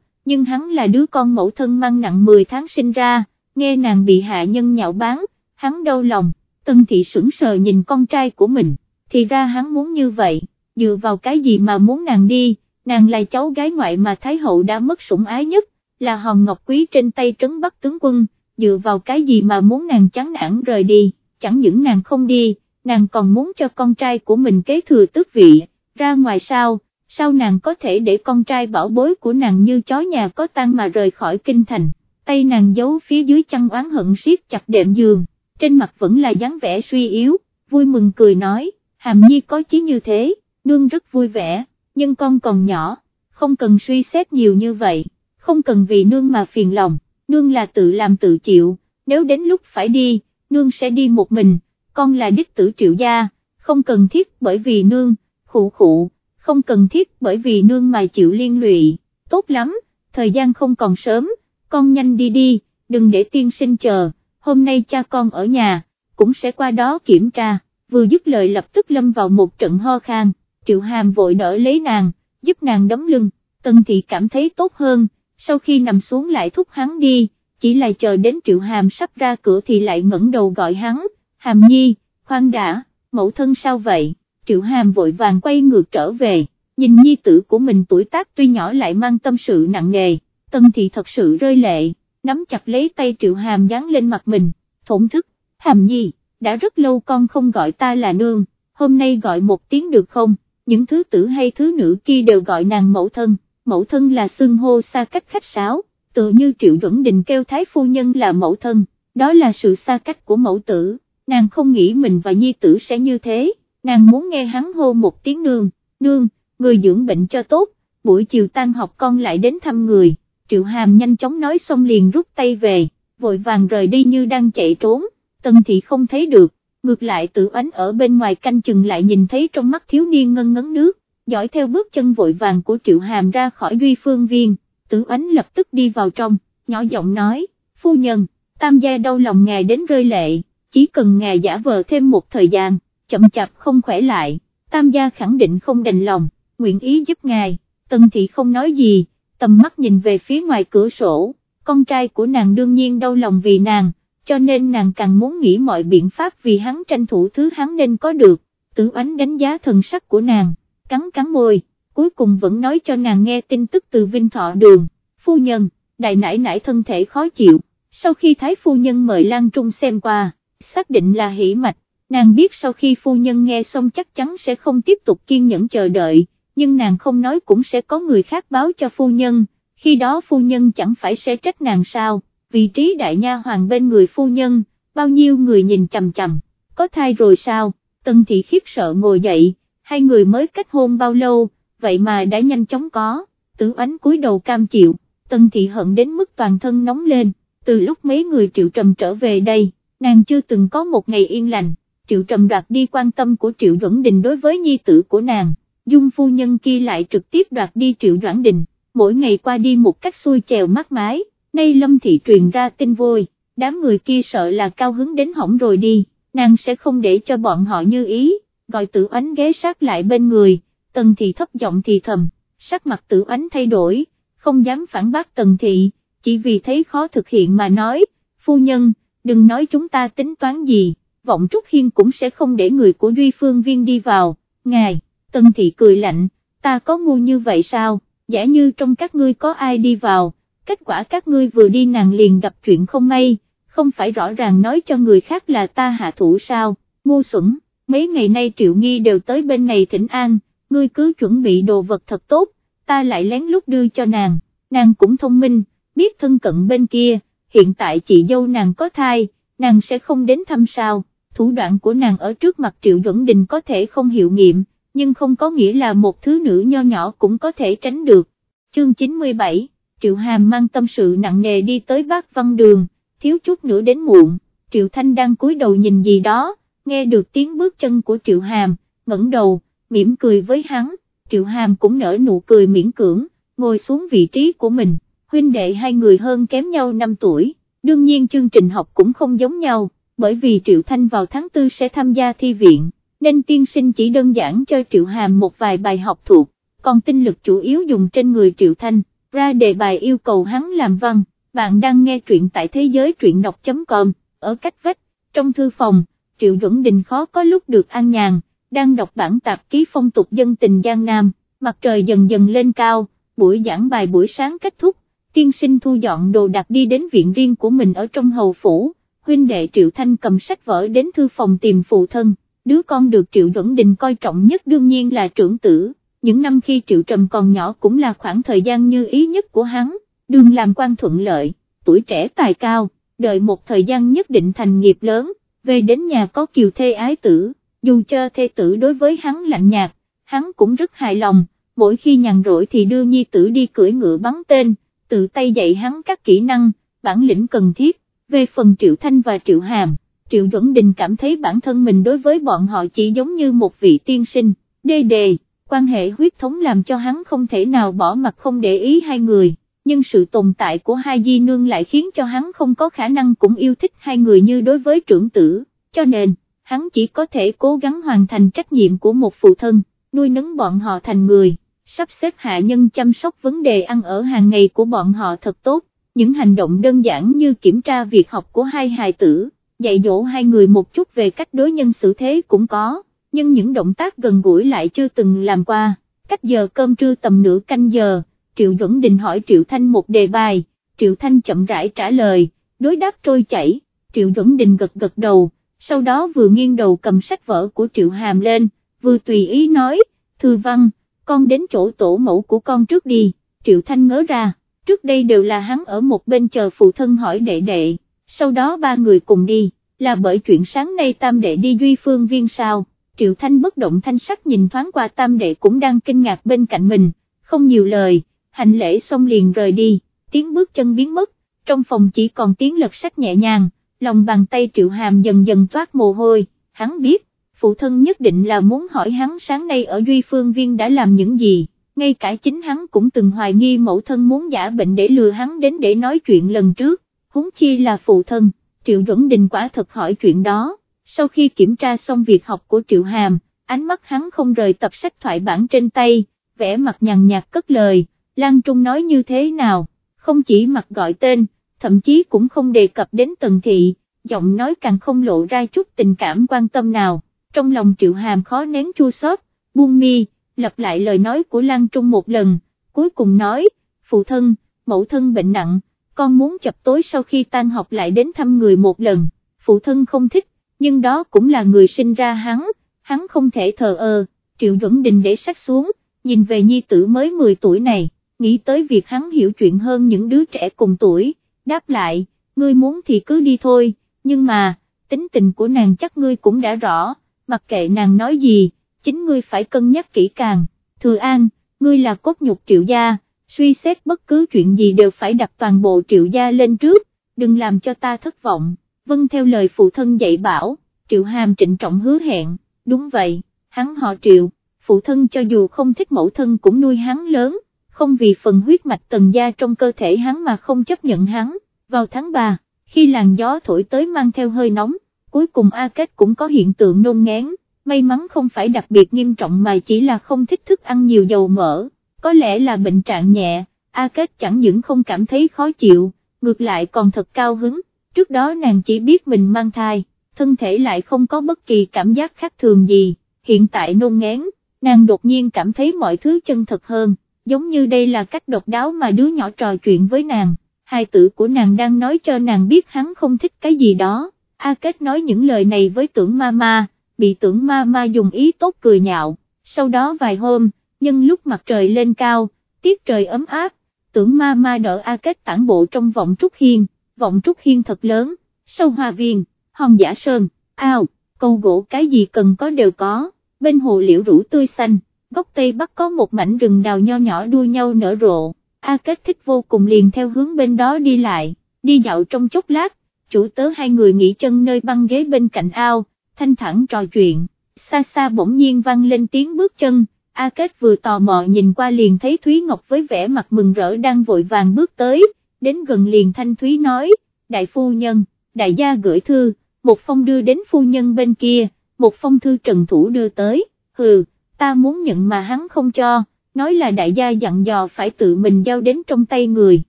nhưng hắn là đứa con mẫu thân mang nặng 10 tháng sinh ra, nghe nàng bị hạ nhân nhạo báng, hắn đau lòng, tân thị sững sờ nhìn con trai của mình, thì ra hắn muốn như vậy, dựa vào cái gì mà muốn nàng đi, nàng là cháu gái ngoại mà Thái Hậu đã mất sủng ái nhất, là hòn ngọc quý trên tay trấn Bắc tướng quân, dựa vào cái gì mà muốn nàng chán nản rời đi, chẳng những nàng không đi, nàng còn muốn cho con trai của mình kế thừa tước vị, ra ngoài sao, sao nàng có thể để con trai bảo bối của nàng như chó nhà có tan mà rời khỏi kinh thành, tay nàng giấu phía dưới chăn oán hận siết chặt đệm giường, trên mặt vẫn là dáng vẻ suy yếu, vui mừng cười nói, hàm nhi có chí như thế, nương rất vui vẻ, nhưng con còn nhỏ, không cần suy xét nhiều như vậy, không cần vì nương mà phiền lòng, nương là tự làm tự chịu, nếu đến lúc phải đi, nương sẽ đi một mình, con là đích tử triệu gia, không cần thiết bởi vì nương, khụ khụ, không cần thiết bởi vì nương mà chịu liên lụy, tốt lắm, thời gian không còn sớm, con nhanh đi đi, đừng để tiên sinh chờ, hôm nay cha con ở nhà, cũng sẽ qua đó kiểm tra, vừa dứt lời lập tức lâm vào một trận ho khan, triệu hàm vội đỡ lấy nàng, giúp nàng đấm lưng, tần thị cảm thấy tốt hơn, sau khi nằm xuống lại thúc hắn đi, chỉ là chờ đến triệu hàm sắp ra cửa thì lại ngẩng đầu gọi hắn, hàm nhi, khoan đã, mẫu thân sao vậy, triệu hàm vội vàng quay ngược trở về, nhìn nhi tử của mình tuổi tác tuy nhỏ lại mang tâm sự nặng nề, tân thị thật sự rơi lệ, nắm chặt lấy tay triệu hàm dán lên mặt mình, thổn thức, hàm nhi, đã rất lâu con không gọi ta là nương, hôm nay gọi một tiếng được không, những thứ tử hay thứ nữ kia đều gọi nàng mẫu thân, mẫu thân là xưng hô xa cách khách sáo, tựa như triệu duẩn đình kêu thái phu nhân là mẫu thân, đó là sự xa cách của mẫu tử, nàng không nghĩ mình và nhi tử sẽ như thế, nàng muốn nghe hắn hô một tiếng nương, nương, người dưỡng bệnh cho tốt, buổi chiều tan học con lại đến thăm người, triệu hàm nhanh chóng nói xong liền rút tay về, vội vàng rời đi như đang chạy trốn, tần thị không thấy được, ngược lại tự ánh ở bên ngoài canh chừng lại nhìn thấy trong mắt thiếu niên ngân ngấn nước, dõi theo bước chân vội vàng của triệu hàm ra khỏi duy phương viên, tử ánh lập tức đi vào trong, nhỏ giọng nói, phu nhân, tam gia đau lòng ngài đến rơi lệ, chỉ cần ngài giả vờ thêm một thời gian, chậm chạp không khỏe lại, tam gia khẳng định không đành lòng, nguyện ý giúp ngài, tần thị không nói gì, tầm mắt nhìn về phía ngoài cửa sổ, con trai của nàng đương nhiên đau lòng vì nàng, cho nên nàng càng muốn nghĩ mọi biện pháp vì hắn tranh thủ thứ hắn nên có được, tử ánh đánh giá thần sắc của nàng cắn cắn môi, cuối cùng vẫn nói cho nàng nghe tin tức từ Vinh Thọ Đường, phu nhân, đại nãi nãi thân thể khó chịu, sau khi Thái phu nhân mời Lan Trung xem qua, xác định là hỉ mạch, nàng biết sau khi phu nhân nghe xong chắc chắn sẽ không tiếp tục kiên nhẫn chờ đợi, nhưng nàng không nói cũng sẽ có người khác báo cho phu nhân, khi đó phu nhân chẳng phải sẽ trách nàng sao, vị trí đại nha hoàng bên người phu nhân, bao nhiêu người nhìn chầm chầm, có thai rồi sao, tân thị khiếp sợ ngồi dậy, hai người mới kết hôn bao lâu, vậy mà đã nhanh chóng có, tử ánh cúi đầu cam chịu, tân thị hận đến mức toàn thân nóng lên, từ lúc mấy người triệu trầm trở về đây, nàng chưa từng có một ngày yên lành, triệu trầm đoạt đi quan tâm của triệu duẩn đình đối với nhi tử của nàng, dung phu nhân kia lại trực tiếp đoạt đi triệu doãn đình, mỗi ngày qua đi một cách xuôi chèo mát mái, nay lâm thị truyền ra tin vui, đám người kia sợ là cao hứng đến hỏng rồi đi, nàng sẽ không để cho bọn họ như ý gọi tử ánh ghé sát lại bên người, tần thị thấp giọng thì thầm, sắc mặt tử ánh thay đổi, không dám phản bác tần thị, chỉ vì thấy khó thực hiện mà nói, phu nhân, đừng nói chúng ta tính toán gì, vọng Trúc Hiên cũng sẽ không để người của Duy Phương Viên đi vào, ngài, tần thị cười lạnh, ta có ngu như vậy sao, giả như trong các ngươi có ai đi vào, kết quả các ngươi vừa đi nàng liền gặp chuyện không may, không phải rõ ràng nói cho người khác là ta hạ thủ sao, ngu xuẩn mấy ngày nay Triệu Nghi đều tới bên này thỉnh an, ngươi cứ chuẩn bị đồ vật thật tốt, ta lại lén lút đưa cho nàng, nàng cũng thông minh, biết thân cận bên kia, hiện tại chị dâu nàng có thai, nàng sẽ không đến thăm sao, thủ đoạn của nàng ở trước mặt Triệu Duẩn Đình có thể không hiệu nghiệm, nhưng không có nghĩa là một thứ nữ nho nhỏ cũng có thể tránh được. Chương 97, Triệu Hàm mang tâm sự nặng nề đi tới bác văn đường, thiếu chút nữa đến muộn, Triệu Thanh đang cúi đầu nhìn gì đó, nghe được tiếng bước chân của Triệu Hàm, ngẩng đầu, mỉm cười với hắn, Triệu Hàm cũng nở nụ cười miễn cưỡng, ngồi xuống vị trí của mình, huynh đệ hai người hơn kém nhau 5 tuổi, đương nhiên chương trình học cũng không giống nhau, bởi vì Triệu Thanh vào tháng 4 sẽ tham gia thi viện, nên tiên sinh chỉ đơn giản cho Triệu Hàm một vài bài học thuộc, còn tinh lực chủ yếu dùng trên người Triệu Thanh, ra đề bài yêu cầu hắn làm văn, bạn đang nghe truyện tại thế giới truyện đọc.com, ở cách vách, trong thư phòng, Triệu Duẩn Đình khó có lúc được an nhàn, đang đọc bản tạp ký phong tục dân tình Giang Nam, mặt trời dần dần lên cao, buổi giảng bài buổi sáng kết thúc, tiên sinh thu dọn đồ đạc đi đến viện riêng của mình ở trong hầu phủ, huynh đệ Triệu Thanh cầm sách vở đến thư phòng tìm phụ thân, đứa con được Triệu Duẩn Đình coi trọng nhất đương nhiên là trưởng tử, những năm khi Triệu Trầm còn nhỏ cũng là khoảng thời gian như ý nhất của hắn, đường làm quan thuận lợi, tuổi trẻ tài cao, đợi một thời gian nhất định thành nghiệp lớn, về đến nhà có kiều thê ái tử, dù cho thê tử đối với hắn lạnh nhạt, hắn cũng rất hài lòng, mỗi khi nhàn rỗi thì đưa nhi tử đi cưỡi ngựa bắn tên, tự tay dạy hắn các kỹ năng, bản lĩnh cần thiết, về phần Triệu Thanh và Triệu Hàm, Triệu Duẩn Đình cảm thấy bản thân mình đối với bọn họ chỉ giống như một vị tiên sinh, đê đề, quan hệ huyết thống làm cho hắn không thể nào bỏ mặt không để ý hai người, nhưng sự tồn tại của hai di nương lại khiến cho hắn không có khả năng cũng yêu thích hai người như đối với trưởng tử, cho nên, hắn chỉ có thể cố gắng hoàn thành trách nhiệm của một phụ thân, nuôi nấng bọn họ thành người sắp xếp hạ nhân chăm sóc vấn đề ăn ở hàng ngày của bọn họ thật tốt, những hành động đơn giản như kiểm tra việc học của hai hài tử, dạy dỗ hai người một chút về cách đối nhân xử thế cũng có, nhưng những động tác gần gũi lại chưa từng làm qua, cách giờ cơm trưa tầm nửa canh giờ, Triệu Duẩn Đình hỏi Triệu Thanh một đề bài, Triệu Thanh chậm rãi trả lời, đối đáp trôi chảy, Triệu Duẩn Đình gật gật đầu, sau đó vừa nghiêng đầu cầm sách vở của Triệu Hàm lên, vừa tùy ý nói, thư văn, con đến chỗ tổ mẫu của con trước đi, Triệu Thanh ngớ ra, trước đây đều là hắn ở một bên chờ phụ thân hỏi đệ đệ, sau đó ba người cùng đi, là bởi chuyện sáng nay tam đệ đi duy phương viên sao, Triệu Thanh bất động thanh sắc nhìn thoáng qua tam đệ cũng đang kinh ngạc bên cạnh mình, không nhiều lời, hành lễ xong liền rời đi, tiếng bước chân biến mất, trong phòng chỉ còn tiếng lật sách nhẹ nhàng, lòng bàn tay Triệu Hàm dần dần toát mồ hôi, hắn biết, phụ thân nhất định là muốn hỏi hắn sáng nay ở Duy Phương Viên đã làm những gì, ngay cả chính hắn cũng từng hoài nghi mẫu thân muốn giả bệnh để lừa hắn đến để nói chuyện lần trước, huống chi là phụ thân, Triệu Duẩn Đình quả thật hỏi chuyện đó, sau khi kiểm tra xong việc học của Triệu Hàm, ánh mắt hắn không rời tập sách thoại bản trên tay, vẽ mặt nhằn nhạt cất lời, Lan Trung nói như thế nào, không chỉ mặt gọi tên, thậm chí cũng không đề cập đến tần thị, giọng nói càng không lộ ra chút tình cảm quan tâm nào. Trong lòng triệu hàm khó nén chua xót, buông mi, lặp lại lời nói của Lan Trung một lần, cuối cùng nói, phụ thân, mẫu thân bệnh nặng, con muốn chập tối sau khi tan học lại đến thăm người một lần, phụ thân không thích, nhưng đó cũng là người sinh ra hắn, hắn không thể thờ ơ, triệu duẩn đình để sách xuống, nhìn về nhi tử mới 10 tuổi này, nghĩ tới việc hắn hiểu chuyện hơn những đứa trẻ cùng tuổi, đáp lại, ngươi muốn thì cứ đi thôi, nhưng mà, tính tình của nàng chắc ngươi cũng đã rõ mặc kệ nàng nói gì, chính ngươi phải cân nhắc kỹ càng, thừa an, ngươi là cốt nhục triệu gia, suy xét bất cứ chuyện gì đều phải đặt toàn bộ triệu gia lên trước, đừng làm cho ta thất vọng, vâng theo lời phụ thân dạy bảo, triệu hàm trịnh trọng hứa hẹn, đúng vậy, hắn họ triệu, phụ thân cho dù không thích mẫu thân cũng nuôi hắn lớn, không vì phần huyết mạch tần gia trong cơ thể hắn mà không chấp nhận hắn, vào tháng 3, khi làn gió thổi tới mang theo hơi nóng, cuối cùng A Kết cũng có hiện tượng nôn ngén, may mắn không phải đặc biệt nghiêm trọng mà chỉ là không thích thức ăn nhiều dầu mỡ, có lẽ là bệnh trạng nhẹ, A Kết chẳng những không cảm thấy khó chịu, ngược lại còn thật cao hứng, trước đó nàng chỉ biết mình mang thai, thân thể lại không có bất kỳ cảm giác khác thường gì, hiện tại nôn ngén, nàng đột nhiên cảm thấy mọi thứ chân thật hơn, giống như đây là cách độc đáo mà đứa nhỏ trò chuyện với nàng, hai tử của nàng đang nói cho nàng biết hắn không thích cái gì đó. A Kết nói những lời này với tưởng ma ma, bị tưởng ma ma dùng ý tốt cười nhạo, sau đó vài hôm, nhưng lúc mặt trời lên cao, tiết trời ấm áp, tưởng ma ma đỡ A Kết tản bộ trong vọng trúc hiên, vọng trúc hiên thật lớn, sâu hoa viên, hòn giả sơn, ao, câu gỗ cái gì cần có đều có, bên hồ liễu rủ tươi xanh, góc tây bắc có một mảnh rừng đào nho nhỏ đua nhau nở rộ, A Kết thích vô cùng liền theo hướng bên đó đi lại, đi dạo trong chốc lát, chủ tớ hai người nghỉ chân nơi băng ghế bên cạnh ao, thanh thản trò chuyện, xa xa bỗng nhiên vang lên tiếng bước chân, A Kết vừa tò mò nhìn qua liền thấy Thúy Ngọc với vẻ mặt mừng rỡ đang vội vàng bước tới, đến gần liền thanh Thúy nói, đại phu nhân, đại gia gửi thư, một phong đưa đến phu nhân bên kia, một phong thư trần thủ đưa tới, hừ, ta muốn nhận mà hắn không cho, nói là đại gia dặn dò phải tự mình giao đến trong tay người,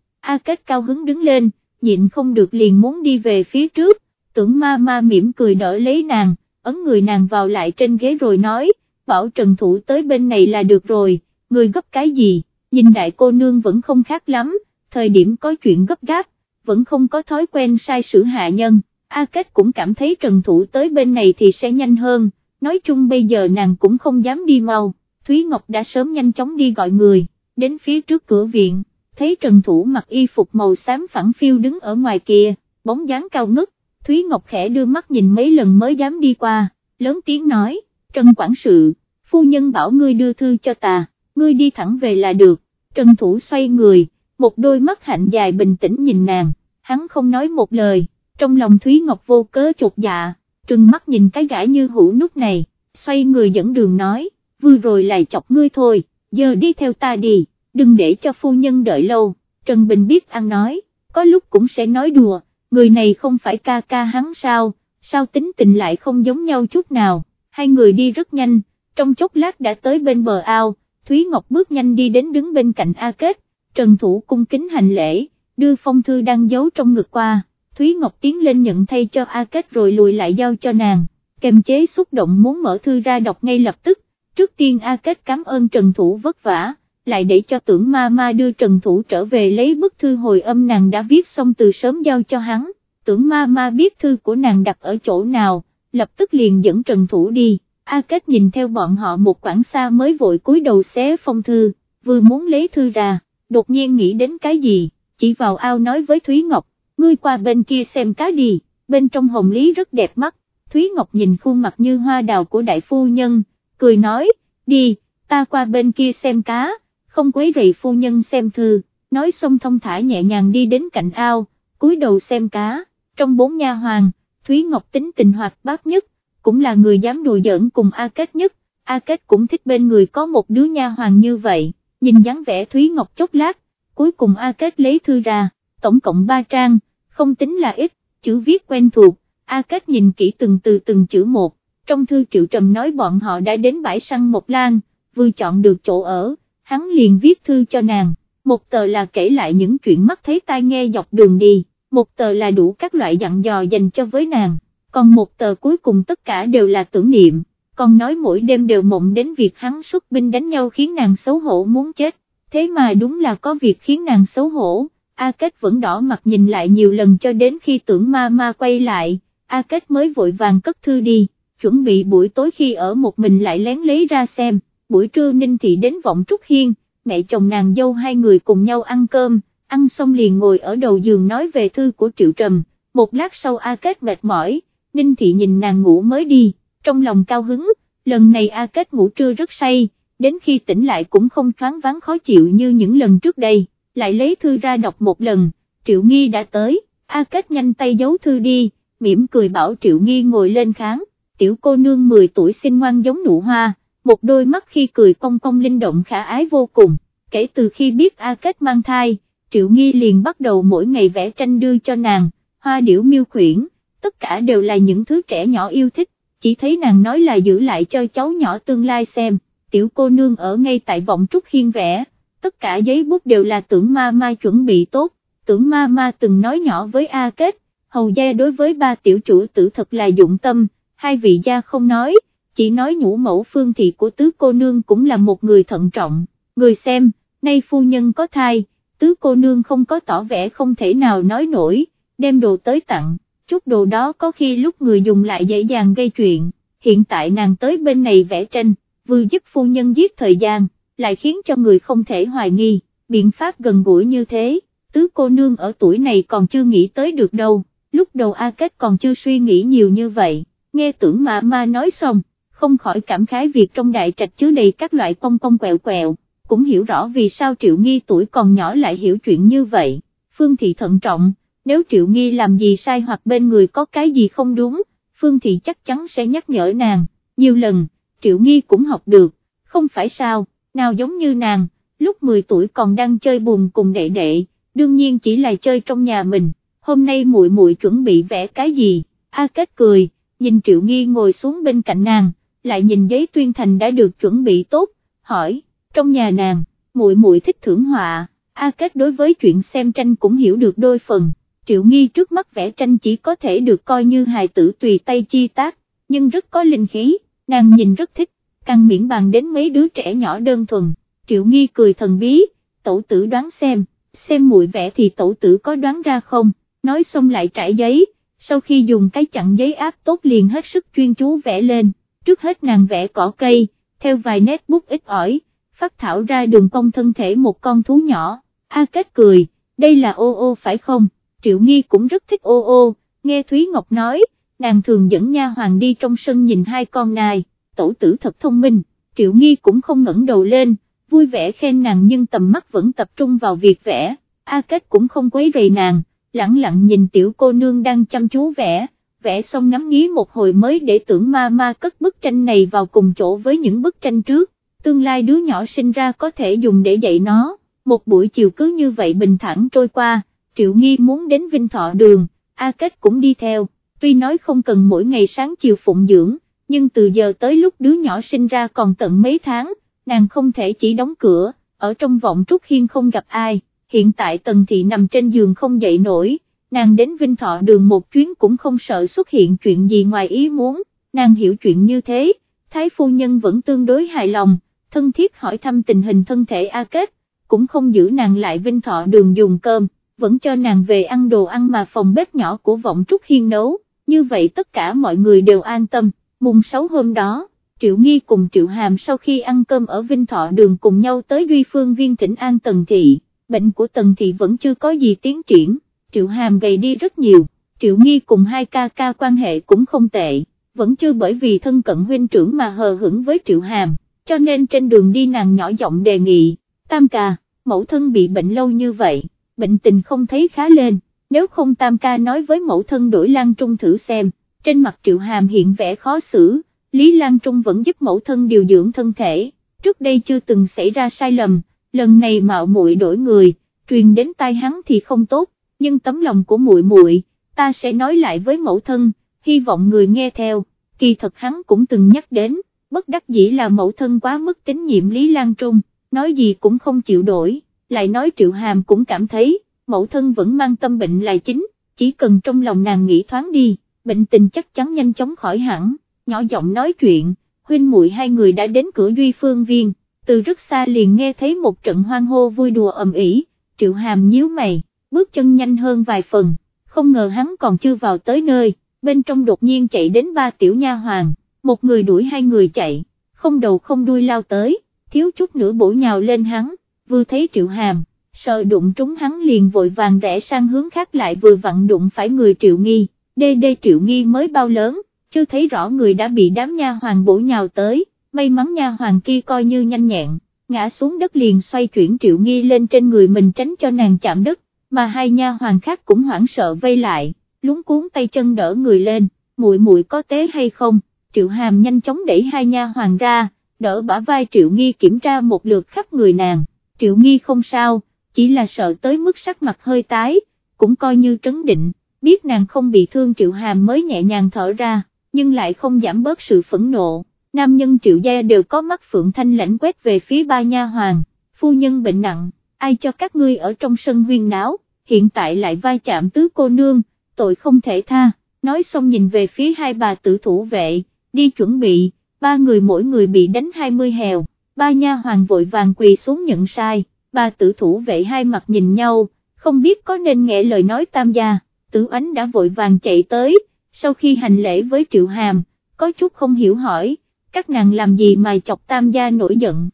A Kết cao hứng đứng lên, nhịn không được liền muốn đi về phía trước, tưởng ma ma mỉm cười đỡ lấy nàng, ấn người nàng vào lại trên ghế rồi nói, bảo Trần Thủ tới bên này là được rồi, người gấp cái gì, nhìn đại cô nương vẫn không khác lắm, thời điểm có chuyện gấp gáp, vẫn không có thói quen sai sử hạ nhân, A Kết cũng cảm thấy Trần Thủ tới bên này thì sẽ nhanh hơn, nói chung bây giờ nàng cũng không dám đi mau, Thúy Ngọc đã sớm nhanh chóng đi gọi người, đến phía trước cửa viện, thấy Trần Thủ mặc y phục màu xám phẳng phiêu đứng ở ngoài kia, bóng dáng cao ngất, Thúy Ngọc khẽ đưa mắt nhìn mấy lần mới dám đi qua, lớn tiếng nói, Trần Quản sự, phu nhân bảo ngươi đưa thư cho ta, ngươi đi thẳng về là được, Trần Thủ xoay người, một đôi mắt hạnh dài bình tĩnh nhìn nàng, hắn không nói một lời, trong lòng Thúy Ngọc vô cớ chột dạ, trừng mắt nhìn cái gã như hũ nút này, xoay người dẫn đường nói, vừa rồi lại chọc ngươi thôi, giờ đi theo ta đi, đừng để cho phu nhân đợi lâu, Trần Bình biết ăn nói, có lúc cũng sẽ nói đùa, người này không phải ca ca hắn sao, sao tính tình lại không giống nhau chút nào, hai người đi rất nhanh, trong chốc lát đã tới bên bờ ao, Thúy Ngọc bước nhanh đi đến đứng bên cạnh A Kết, Trần Thủ cung kính hành lễ, đưa phong thư đang giấu trong ngực qua, Thúy Ngọc tiến lên nhận thay cho A Kết rồi lùi lại giao cho nàng, kềm chế xúc động muốn mở thư ra đọc ngay lập tức, trước tiên A Kết cảm ơn Trần Thủ vất vả, lại để cho tưởng ma ma đưa Trần Thủ trở về lấy bức thư hồi âm nàng đã viết xong từ sớm giao cho hắn, tưởng ma ma biết thư của nàng đặt ở chỗ nào, lập tức liền dẫn Trần Thủ đi, A Kết nhìn theo bọn họ một quãng xa mới vội cúi đầu xé phong thư, vừa muốn lấy thư ra, đột nhiên nghĩ đến cái gì, chỉ vào ao nói với Thúy Ngọc, ngươi qua bên kia xem cá đi, bên trong hồng lý rất đẹp mắt, Thúy Ngọc nhìn khuôn mặt như hoa đào của đại phu nhân, cười nói, đi, ta qua bên kia xem cá, không quấy rầy phu nhân xem thư, nói xong thông thả nhẹ nhàng đi đến cạnh ao, cúi đầu xem cá, trong bốn nha hoàng, Thúy Ngọc tính tình hoạt bát nhất, cũng là người dám đùa giỡn cùng A Kết nhất, A Kết cũng thích bên người có một đứa nha hoàng như vậy, nhìn dáng vẻ Thúy Ngọc chốc lát, cuối cùng A Kết lấy thư ra, tổng cộng ba trang, không tính là ít, chữ viết quen thuộc, A Kết nhìn kỹ từng từ từng chữ một, trong thư Triệu Trầm nói bọn họ đã đến bãi săn Một Lan, vừa chọn được chỗ ở, hắn liền viết thư cho nàng, một tờ là kể lại những chuyện mắt thấy tai nghe dọc đường đi, một tờ là đủ các loại dặn dò dành cho với nàng, còn một tờ cuối cùng tất cả đều là tưởng niệm, còn nói mỗi đêm đều mộng đến việc hắn xuất binh đánh nhau khiến nàng xấu hổ muốn chết, thế mà đúng là có việc khiến nàng xấu hổ. A Kết vẫn đỏ mặt nhìn lại nhiều lần cho đến khi tưởng ma ma quay lại, A Kết mới vội vàng cất thư đi, chuẩn bị buổi tối khi ở một mình lại lén lấy ra xem, buổi trưa Ninh Thị đến vọng Trúc Hiên, mẹ chồng nàng dâu hai người cùng nhau ăn cơm, ăn xong liền ngồi ở đầu giường nói về thư của Triệu Trầm, một lát sau A Kết mệt mỏi, Ninh Thị nhìn nàng ngủ mới đi, trong lòng cao hứng, lần này A Kết ngủ trưa rất say, đến khi tỉnh lại cũng không thoáng vắng khó chịu như những lần trước đây lại lấy thư ra đọc một lần, Triệu Nghi đã tới, A Kết nhanh tay giấu thư đi, mỉm cười bảo Triệu Nghi ngồi lên kháng, tiểu cô nương 10 tuổi xinh ngoan giống nụ hoa, một đôi mắt khi cười cong cong linh động khả ái vô cùng, kể từ khi biết A Kết mang thai, Triệu Nghi liền bắt đầu mỗi ngày vẽ tranh đưa cho nàng, hoa điểu miêu khuyển, tất cả đều là những thứ trẻ nhỏ yêu thích, chỉ thấy nàng nói là giữ lại cho cháu nhỏ tương lai xem, tiểu cô nương ở ngay tại vọng trúc hiên vẽ tất cả giấy bút đều là tưởng ma ma chuẩn bị tốt, tưởng ma ma từng nói nhỏ với A Kết, hầu gia đối với ba tiểu chủ tử thật là dụng tâm, hai vị gia không nói, chỉ nói nhũ mẫu phương thị của tứ cô nương cũng là một người thận trọng, người xem, nay phu nhân có thai, tứ cô nương không có tỏ vẻ không thể nào nói nổi, đem đồ tới tặng, chút đồ đó có khi lúc người dùng lại dễ dàng gây chuyện, hiện tại nàng tới bên này vẽ tranh, vừa giúp phu nhân giết thời gian lại khiến cho người không thể hoài nghi, biện pháp gần gũi như thế, tứ cô nương ở tuổi này còn chưa nghĩ tới được đâu, lúc đầu A Kết còn chưa suy nghĩ nhiều như vậy, nghe tưởng mà ma nói xong, không khỏi cảm khái việc trong đại trạch chứa đầy các loại cong cong quẹo quẹo, cũng hiểu rõ vì sao Triệu Nghi tuổi còn nhỏ lại hiểu chuyện như vậy, Phương Thị thận trọng, nếu Triệu Nghi làm gì sai hoặc bên người có cái gì không đúng, Phương Thị chắc chắn sẽ nhắc nhở nàng, nhiều lần, Triệu Nghi cũng học được, không phải sao nào giống như nàng, lúc 10 tuổi còn đang chơi buồn cùng đệ đệ, đương nhiên chỉ là chơi trong nhà mình, hôm nay muội muội chuẩn bị vẽ cái gì, A Kết cười, nhìn Triệu Nghi ngồi xuống bên cạnh nàng, lại nhìn giấy tuyên thành đã được chuẩn bị tốt, hỏi, trong nhà nàng, muội muội thích thưởng họa, A Kết đối với chuyện xem tranh cũng hiểu được đôi phần, triệu nghi trước mắt vẽ tranh chỉ có thể được coi như hài tử tùy tay chi tác, nhưng rất có linh khí, nàng nhìn rất thích, càng miễn bàn đến mấy đứa trẻ nhỏ đơn thuần, triệu nghi cười thần bí, tổ tử đoán xem, xem muội vẽ thì tổ tử có đoán ra không, nói xong lại trải giấy, sau khi dùng cái chặn giấy áp tốt liền hết sức chuyên chú vẽ lên, trước hết nàng vẽ cỏ cây, theo vài nét bút ít ỏi, phát thảo ra đường cong thân thể một con thú nhỏ, A Kết cười, đây là ô ô phải không, Triệu Nghi cũng rất thích ô ô, nghe Thúy Ngọc nói, nàng thường dẫn nha hoàng đi trong sân nhìn hai con nài, tổ tử thật thông minh, Triệu Nghi cũng không ngẩng đầu lên, vui vẻ khen nàng nhưng tầm mắt vẫn tập trung vào việc vẽ, A Kết cũng không quấy rầy nàng, lặng lặng nhìn tiểu cô nương đang chăm chú vẽ, vẽ xong ngắm nghí một hồi mới để tưởng ma ma cất bức tranh này vào cùng chỗ với những bức tranh trước, tương lai đứa nhỏ sinh ra có thể dùng để dạy nó, một buổi chiều cứ như vậy bình thản trôi qua, Triệu Nghi muốn đến Vinh Thọ Đường, A Kết cũng đi theo, tuy nói không cần mỗi ngày sáng chiều phụng dưỡng, nhưng từ giờ tới lúc đứa nhỏ sinh ra còn tận mấy tháng, nàng không thể chỉ đóng cửa, ở trong vọng trúc hiên không gặp ai, hiện tại Tần Thị nằm trên giường không dậy nổi, nàng đến Vinh Thọ đường một chuyến cũng không sợ xuất hiện chuyện gì ngoài ý muốn, nàng hiểu chuyện như thế, Thái Phu Nhân vẫn tương đối hài lòng, thân thiết hỏi thăm tình hình thân thể A Kết, cũng không giữ nàng lại Vinh Thọ đường dùng cơm, vẫn cho nàng về ăn đồ ăn mà phòng bếp nhỏ của vọng Trúc Hiên nấu, như vậy tất cả mọi người đều an tâm, mùng 6 hôm đó. Triệu Nghi cùng Triệu Hàm sau khi ăn cơm ở Vinh Thọ đường cùng nhau tới Duy Phương Viên Thỉnh An Tần Thị, bệnh của Tần Thị vẫn chưa có gì tiến triển, Triệu Hàm gầy đi rất nhiều, Triệu Nghi cùng hai ca ca quan hệ cũng không tệ, vẫn chưa bởi vì thân cận huynh trưởng mà hờ hững với Triệu Hàm, cho nên trên đường đi nàng nhỏ giọng đề nghị, Tam ca, mẫu thân bị bệnh lâu như vậy, bệnh tình không thấy khá lên, nếu không Tam ca nói với mẫu thân đổi Lan Trung thử xem, trên mặt Triệu Hàm hiện vẻ khó xử Lý Lan Trung vẫn giúp mẫu thân điều dưỡng thân thể, trước đây chưa từng xảy ra sai lầm, lần này mạo muội đổi người, truyền đến tai hắn thì không tốt, nhưng tấm lòng của muội muội, ta sẽ nói lại với mẫu thân, hy vọng người nghe theo, kỳ thật hắn cũng từng nhắc đến, bất đắc dĩ là mẫu thân quá mức tín nhiệm Lý Lan Trung, nói gì cũng không chịu đổi, lại nói Triệu Hàm cũng cảm thấy, mẫu thân vẫn mang tâm bệnh là chính, chỉ cần trong lòng nàng nghĩ thoáng đi, bệnh tình chắc chắn nhanh chóng khỏi hẳn. Nhỏ giọng nói chuyện, huynh muội hai người đã đến cửa Duy Phương Viên, từ rất xa liền nghe thấy một trận hoang hô vui đùa ầm ĩ, triệu hàm nhíu mày, bước chân nhanh hơn vài phần, không ngờ hắn còn chưa vào tới nơi, bên trong đột nhiên chạy đến ba tiểu nha hoàng, một người đuổi hai người chạy, không đầu không đuôi lao tới, thiếu chút nữa bổ nhào lên hắn, vừa thấy triệu hàm, sợ đụng trúng hắn liền vội vàng rẽ sang hướng khác lại vừa vặn đụng phải người triệu nghi, đê đê triệu nghi mới bao lớn, chưa thấy rõ người đã bị đám nha hoàng bổ nhào tới, may mắn nha hoàng kia coi như nhanh nhẹn, ngã xuống đất liền xoay chuyển triệu nghi lên trên người mình tránh cho nàng chạm đất, mà hai nha hoàng khác cũng hoảng sợ vây lại, lúng cuốn tay chân đỡ người lên, muội muội có tế hay không, triệu hàm nhanh chóng đẩy hai nha hoàng ra, đỡ bả vai triệu nghi kiểm tra một lượt khắp người nàng, triệu nghi không sao, chỉ là sợ tới mức sắc mặt hơi tái, cũng coi như trấn định, biết nàng không bị thương triệu hàm mới nhẹ nhàng thở ra nhưng lại không giảm bớt sự phẫn nộ, nam nhân triệu gia đều có mắt phượng thanh lãnh quét về phía ba nha hoàng, phu nhân bệnh nặng, ai cho các ngươi ở trong sân huyên náo, hiện tại lại vai chạm tứ cô nương, tội không thể tha, nói xong nhìn về phía hai bà tử thủ vệ, đi chuẩn bị, ba người mỗi người bị đánh hai mươi hèo, ba nha hoàng vội vàng quỳ xuống nhận sai, ba tử thủ vệ hai mặt nhìn nhau, không biết có nên nghe lời nói tam gia, tử ánh đã vội vàng chạy tới, sau khi hành lễ với Triệu Hàm, có chút không hiểu hỏi, các nàng làm gì mà chọc tam gia nổi giận.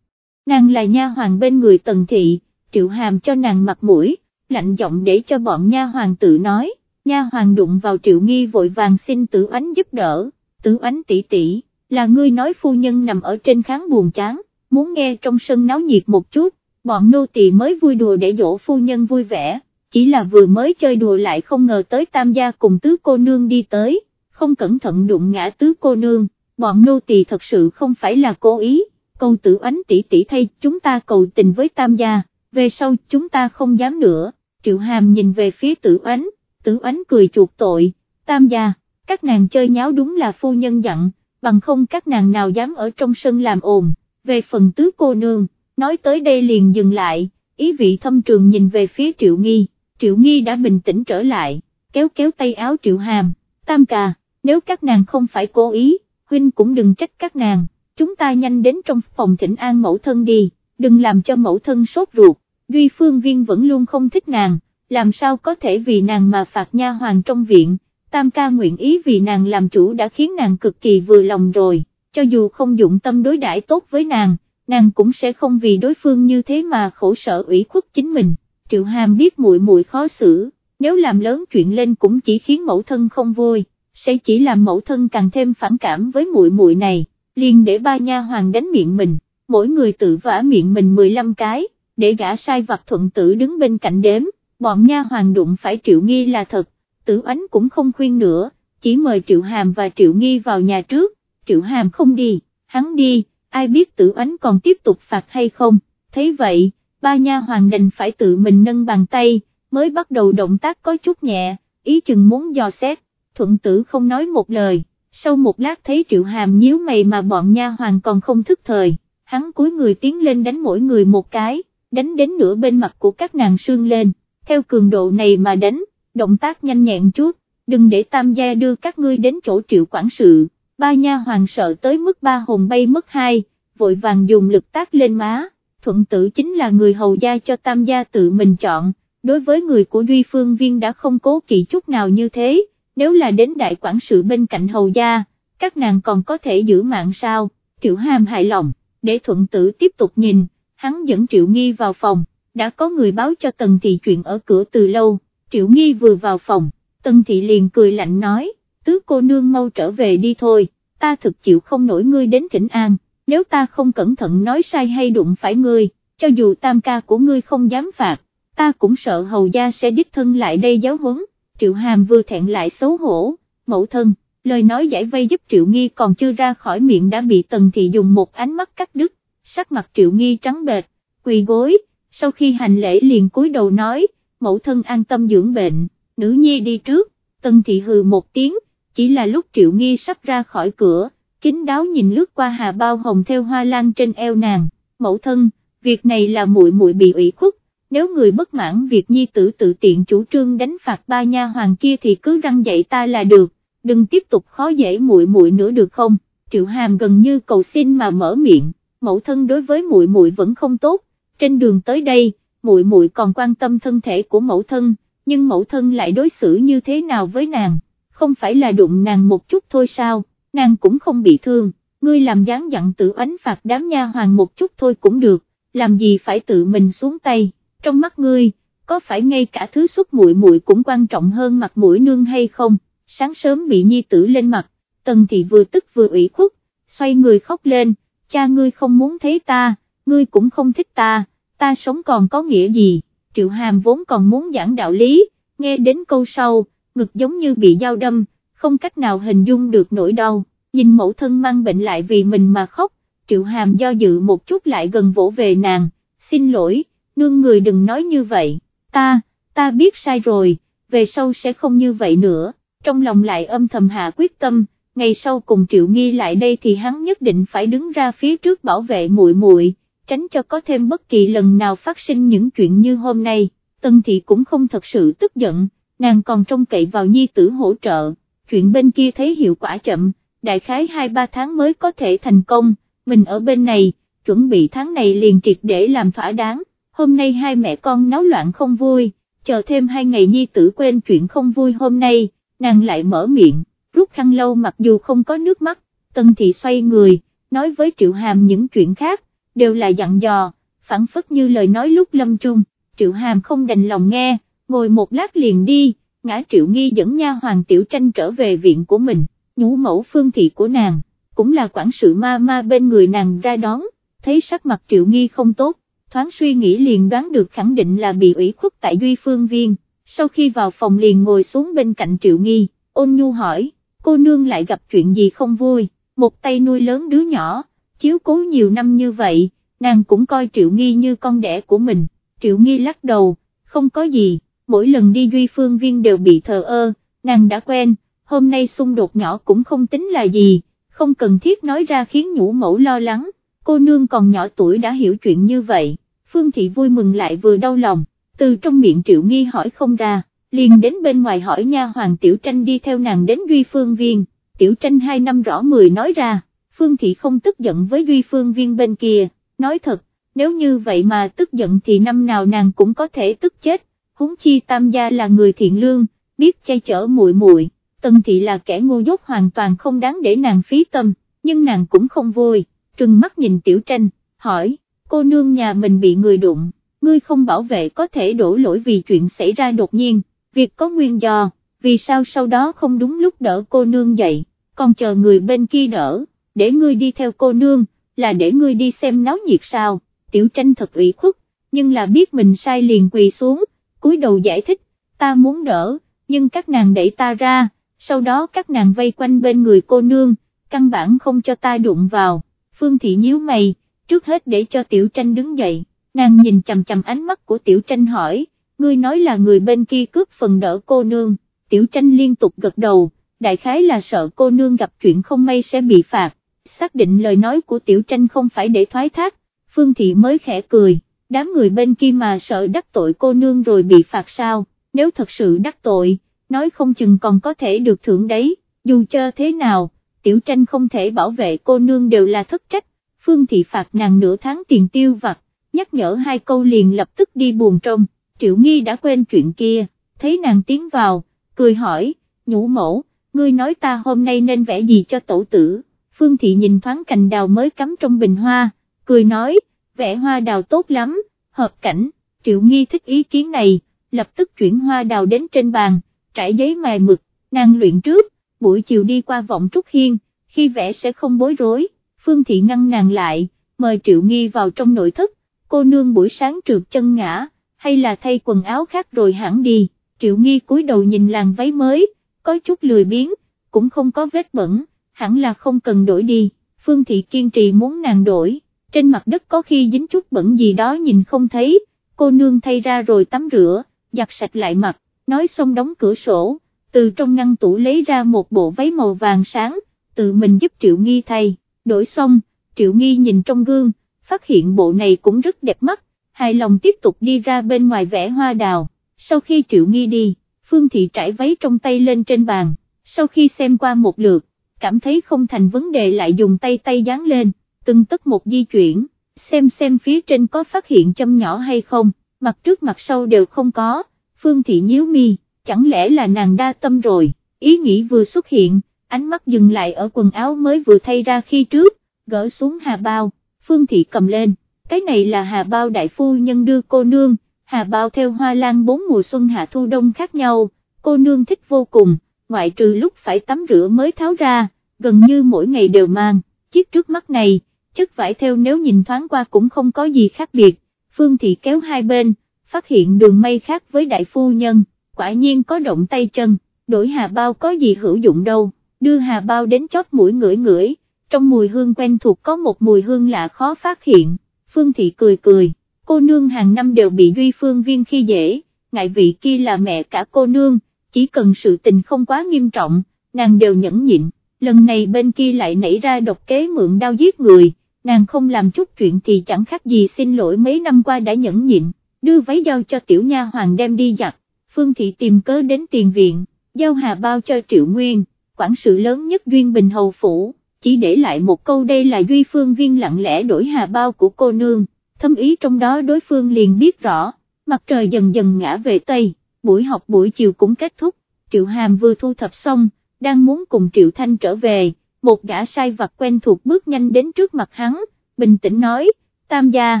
Nàng là nha hoàng bên người tần thị, Triệu Hàm cho nàng mặt mũi, lạnh giọng để cho bọn nha hoàng tự nói, nha hoàng đụng vào Triệu Nghi vội vàng xin tử ánh giúp đỡ, tử ánh tỷ tỷ, là ngươi nói phu nhân nằm ở trên kháng buồn chán, muốn nghe trong sân náo nhiệt một chút, bọn nô tỳ mới vui đùa để dỗ phu nhân vui vẻ, chỉ là vừa mới chơi đùa lại không ngờ tới tam gia cùng tứ cô nương đi tới, không cẩn thận đụng ngã tứ cô nương, bọn nô tỳ thật sự không phải là cố ý, câu tử ánh tỷ tỷ thay chúng ta cầu tình với tam gia, về sau chúng ta không dám nữa, triệu hàm nhìn về phía tử ánh, tử ánh cười chuột tội, tam gia, các nàng chơi nháo đúng là phu nhân dặn, bằng không các nàng nào dám ở trong sân làm ồn, về phần tứ cô nương, nói tới đây liền dừng lại, ý vị thâm trường nhìn về phía Triệu Nghi, Triệu Nghi đã bình tĩnh trở lại, kéo kéo tay áo Triệu Hàm, tam ca, nếu các nàng không phải cố ý, huynh cũng đừng trách các nàng, chúng ta nhanh đến trong phòng thỉnh an mẫu thân đi, đừng làm cho mẫu thân sốt ruột, Duy Phương Viên vẫn luôn không thích nàng, làm sao có thể vì nàng mà phạt nha hoàng trong viện, tam ca nguyện ý vì nàng làm chủ đã khiến nàng cực kỳ vừa lòng rồi, cho dù không dụng tâm đối đãi tốt với nàng, nàng cũng sẽ không vì đối phương như thế mà khổ sở ủy khuất chính mình, Triệu Hàm biết muội muội khó xử, nếu làm lớn chuyện lên cũng chỉ khiến mẫu thân không vui, sẽ chỉ làm mẫu thân càng thêm phản cảm với muội muội này, liền để ba nha hoàng đánh miệng mình, mỗi người tự vả miệng mình 15 cái, để gã sai vặt thuận tử đứng bên cạnh đếm, bọn nha hoàng đụng phải Triệu Nghi là thật, tử ánh cũng không khuyên nữa, chỉ mời Triệu Hàm và Triệu Nghi vào nhà trước, Triệu Hàm không đi, hắn đi, ai biết tử ánh còn tiếp tục phạt hay không, thấy vậy, ba nha hoàng đành phải tự mình nâng bàn tay, mới bắt đầu động tác có chút nhẹ, ý chừng muốn dò xét, thuận tử không nói một lời, sau một lát thấy Triệu Hàm nhíu mày mà bọn nha hoàng còn không thức thời, hắn cúi người tiến lên đánh mỗi người một cái, đánh đến nửa bên mặt của các nàng sương lên, theo cường độ này mà đánh, động tác nhanh nhẹn chút, đừng để tam gia đưa các ngươi đến chỗ triệu quản sự, ba nha hoàng sợ tới mức ba hồn bay mất hai, vội vàng dùng lực tác lên má, thuận tử chính là người hầu gia cho tam gia tự mình chọn, đối với người của Duy Phương Viên đã không cố kỵ chút nào như thế, nếu là đến đại quản sự bên cạnh hầu gia, các nàng còn có thể giữ mạng sao, triệu hàm hài lòng, để thuận tử tiếp tục nhìn, hắn dẫn triệu nghi vào phòng, đã có người báo cho tần thị chuyện ở cửa từ lâu, triệu nghi vừa vào phòng, tần thị liền cười lạnh nói, tứ cô nương mau trở về đi thôi, ta thực chịu không nổi ngươi đến thỉnh an, nếu ta không cẩn thận nói sai hay đụng phải ngươi, cho dù tam ca của ngươi không dám phạt, ta cũng sợ hầu gia sẽ đích thân lại đây giáo huấn, triệu hàm vừa thẹn lại xấu hổ, mẫu thân, lời nói giải vây giúp triệu nghi còn chưa ra khỏi miệng đã bị tần thị dùng một ánh mắt cắt đứt, sắc mặt triệu nghi trắng bệt, quỳ gối, sau khi hành lễ liền cúi đầu nói, mẫu thân an tâm dưỡng bệnh, nữ nhi đi trước, tần thị hừ một tiếng, chỉ là lúc triệu nghi sắp ra khỏi cửa, kính đáo nhìn lướt qua hà bao hồng theo hoa lan trên eo nàng, mẫu thân, việc này là muội muội bị ủy khuất, nếu người bất mãn việc nhi tử tự tiện chủ trương đánh phạt ba nha hoàng kia thì cứ răng dạy ta là được, đừng tiếp tục khó dễ muội muội nữa được không, triệu hàm gần như cầu xin mà mở miệng, mẫu thân đối với muội muội vẫn không tốt, trên đường tới đây, muội muội còn quan tâm thân thể của mẫu thân, nhưng mẫu thân lại đối xử như thế nào với nàng, không phải là đụng nàng một chút thôi sao, nàng cũng không bị thương, ngươi làm dáng dặn tự ánh phạt đám nha hoàng một chút thôi cũng được, làm gì phải tự mình xuống tay, trong mắt ngươi, có phải ngay cả thứ xuất muội muội cũng quan trọng hơn mặt mũi nương hay không, sáng sớm bị nhi tử lên mặt, tần thị vừa tức vừa ủy khuất, xoay người khóc lên, cha ngươi không muốn thấy ta, ngươi cũng không thích ta, ta sống còn có nghĩa gì, triệu hàm vốn còn muốn giảng đạo lý, nghe đến câu sau, ngực giống như bị dao đâm, không cách nào hình dung được nỗi đau, nhìn mẫu thân mang bệnh lại vì mình mà khóc, triệu hàm do dự một chút lại gần vỗ về nàng, xin lỗi, nương người đừng nói như vậy, ta, ta biết sai rồi, về sau sẽ không như vậy nữa, trong lòng lại âm thầm hạ quyết tâm, ngày sau cùng triệu nghi lại đây thì hắn nhất định phải đứng ra phía trước bảo vệ muội muội, tránh cho có thêm bất kỳ lần nào phát sinh những chuyện như hôm nay, tân thị cũng không thật sự tức giận, nàng còn trông cậy vào nhi tử hỗ trợ, chuyện bên kia thấy hiệu quả chậm, đại khái 2-3 tháng mới có thể thành công, mình ở bên này, chuẩn bị tháng này liền triệt để làm thỏa đáng, hôm nay hai mẹ con náo loạn không vui, chờ thêm hai ngày nhi tử quên chuyện không vui hôm nay, nàng lại mở miệng, rút khăn lâu mặc dù không có nước mắt, tân thị xoay người, nói với triệu hàm những chuyện khác, đều là dặn dò, phản phất như lời nói lúc lâm chung, triệu hàm không đành lòng nghe, ngồi một lát liền đi, ngã triệu nghi dẫn nha hoàng tiểu tranh trở về viện của mình, nhũ mẫu phương thị của nàng, cũng là quản sự ma ma bên người nàng ra đón, thấy sắc mặt triệu nghi không tốt, thoáng suy nghĩ liền đoán được khẳng định là bị ủy khuất tại Duy Phương Viên, sau khi vào phòng liền ngồi xuống bên cạnh triệu nghi, ôn nhu hỏi, cô nương lại gặp chuyện gì không vui, một tay nuôi lớn đứa nhỏ, chiếu cố nhiều năm như vậy, nàng cũng coi triệu nghi như con đẻ của mình, triệu nghi lắc đầu, không có gì mỗi lần đi duy phương viên đều bị thờ ơ, nàng đã quen, hôm nay xung đột nhỏ cũng không tính là gì, không cần thiết nói ra khiến nhũ mẫu lo lắng, cô nương còn nhỏ tuổi đã hiểu chuyện như vậy, Phương Thị vui mừng lại vừa đau lòng, từ trong miệng Triệu Nghi hỏi không ra, liền đến bên ngoài hỏi nha hoàng Tiểu Tranh đi theo nàng đến Duy Phương Viên, Tiểu Tranh hai năm rõ mười nói ra, Phương Thị không tức giận với Duy Phương Viên bên kia, nói thật, nếu như vậy mà tức giận thì năm nào nàng cũng có thể tức chết, huống chi tam gia là người thiện lương, biết chay chở muội muội. Tần Thị là kẻ ngu dốt hoàn toàn không đáng để nàng phí tâm, nhưng nàng cũng không vui, trừng mắt nhìn Tiểu Tranh, hỏi, cô nương nhà mình bị người đụng, ngươi không bảo vệ có thể đổ lỗi vì chuyện xảy ra đột nhiên, việc có nguyên do, vì sao sau đó không đúng lúc đỡ cô nương dậy, còn chờ người bên kia đỡ, để ngươi đi theo cô nương, là để ngươi đi xem náo nhiệt sao, Tiểu Tranh thật ủy khuất, nhưng là biết mình sai liền quỳ xuống, cúi đầu giải thích, ta muốn đỡ, nhưng các nàng đẩy ta ra sau đó các nàng vây quanh bên người cô nương, căn bản không cho ta đụng vào, Phương Thị nhíu mày, trước hết để cho Tiểu Tranh đứng dậy, nàng nhìn chầm chầm ánh mắt của Tiểu Tranh hỏi, ngươi nói là người bên kia cướp phần đỡ cô nương, Tiểu Tranh liên tục gật đầu, đại khái là sợ cô nương gặp chuyện không may sẽ bị phạt, xác định lời nói của Tiểu Tranh không phải để thoái thác, Phương Thị mới khẽ cười, đám người bên kia mà sợ đắc tội cô nương rồi bị phạt sao, nếu thật sự đắc tội nói không chừng còn có thể được thưởng đấy, dù cho thế nào, tiểu tranh không thể bảo vệ cô nương đều là thất trách, phương thị phạt nàng nửa tháng tiền tiêu vặt, nhắc nhở hai câu liền lập tức đi buồn trong, triệu nghi đã quên chuyện kia, thấy nàng tiến vào, cười hỏi, nhũ mẫu, ngươi nói ta hôm nay nên vẽ gì cho tổ tử, phương thị nhìn thoáng cành đào mới cắm trong bình hoa, cười nói, vẽ hoa đào tốt lắm, hợp cảnh, triệu nghi thích ý kiến này, lập tức chuyển hoa đào đến trên bàn, trải giấy mài mực, nàng luyện trước, buổi chiều đi qua vọng trúc hiên, khi vẽ sẽ không bối rối, Phương Thị ngăn nàng lại, mời Triệu Nghi vào trong nội thất, cô nương buổi sáng trượt chân ngã, hay là thay quần áo khác rồi hẳn đi, Triệu Nghi cúi đầu nhìn làng váy mới, có chút lười biếng, cũng không có vết bẩn, hẳn là không cần đổi đi, Phương Thị kiên trì muốn nàng đổi, trên mặt đất có khi dính chút bẩn gì đó nhìn không thấy, cô nương thay ra rồi tắm rửa, giặt sạch lại mặt, nói xong đóng cửa sổ, từ trong ngăn tủ lấy ra một bộ váy màu vàng sáng, tự mình giúp Triệu Nghi thay, đổi xong, Triệu Nghi nhìn trong gương, phát hiện bộ này cũng rất đẹp mắt, hài lòng tiếp tục đi ra bên ngoài vẽ hoa đào, sau khi Triệu Nghi đi, Phương Thị trải váy trong tay lên trên bàn, sau khi xem qua một lượt, cảm thấy không thành vấn đề lại dùng tay tay dán lên, từng tất một di chuyển, xem xem phía trên có phát hiện châm nhỏ hay không, mặt trước mặt sau đều không có. Phương Thị nhíu mi, chẳng lẽ là nàng đa tâm rồi, ý nghĩ vừa xuất hiện, ánh mắt dừng lại ở quần áo mới vừa thay ra khi trước, gỡ xuống hà bao, Phương Thị cầm lên, cái này là hà bao đại phu nhân đưa cô nương, hà bao theo hoa lan bốn mùa xuân hạ thu đông khác nhau, cô nương thích vô cùng, ngoại trừ lúc phải tắm rửa mới tháo ra, gần như mỗi ngày đều mang, chiếc trước mắt này, chất vải theo nếu nhìn thoáng qua cũng không có gì khác biệt, Phương Thị kéo hai bên, phát hiện đường mây khác với đại phu nhân, quả nhiên có động tay chân, đổi hà bao có gì hữu dụng đâu, đưa hà bao đến chót mũi ngửi ngửi, trong mùi hương quen thuộc có một mùi hương lạ khó phát hiện, Phương Thị cười cười, cô nương hàng năm đều bị Duy Phương viên khi dễ, ngại vị kia là mẹ cả cô nương, chỉ cần sự tình không quá nghiêm trọng, nàng đều nhẫn nhịn, lần này bên kia lại nảy ra độc kế mượn đau giết người, nàng không làm chút chuyện thì chẳng khác gì xin lỗi mấy năm qua đã nhẫn nhịn đưa váy giao cho tiểu nha hoàng đem đi giặt, Phương Thị tìm cớ đến tiền viện, giao hà bao cho Triệu Nguyên, quản sự lớn nhất Duyên Bình Hầu Phủ, chỉ để lại một câu đây là Duy Phương Viên lặng lẽ đổi hà bao của cô nương, thâm ý trong đó đối phương liền biết rõ, mặt trời dần dần ngã về Tây, buổi học buổi chiều cũng kết thúc, Triệu Hàm vừa thu thập xong, đang muốn cùng Triệu Thanh trở về, một gã sai vặt quen thuộc bước nhanh đến trước mặt hắn, bình tĩnh nói, tam gia,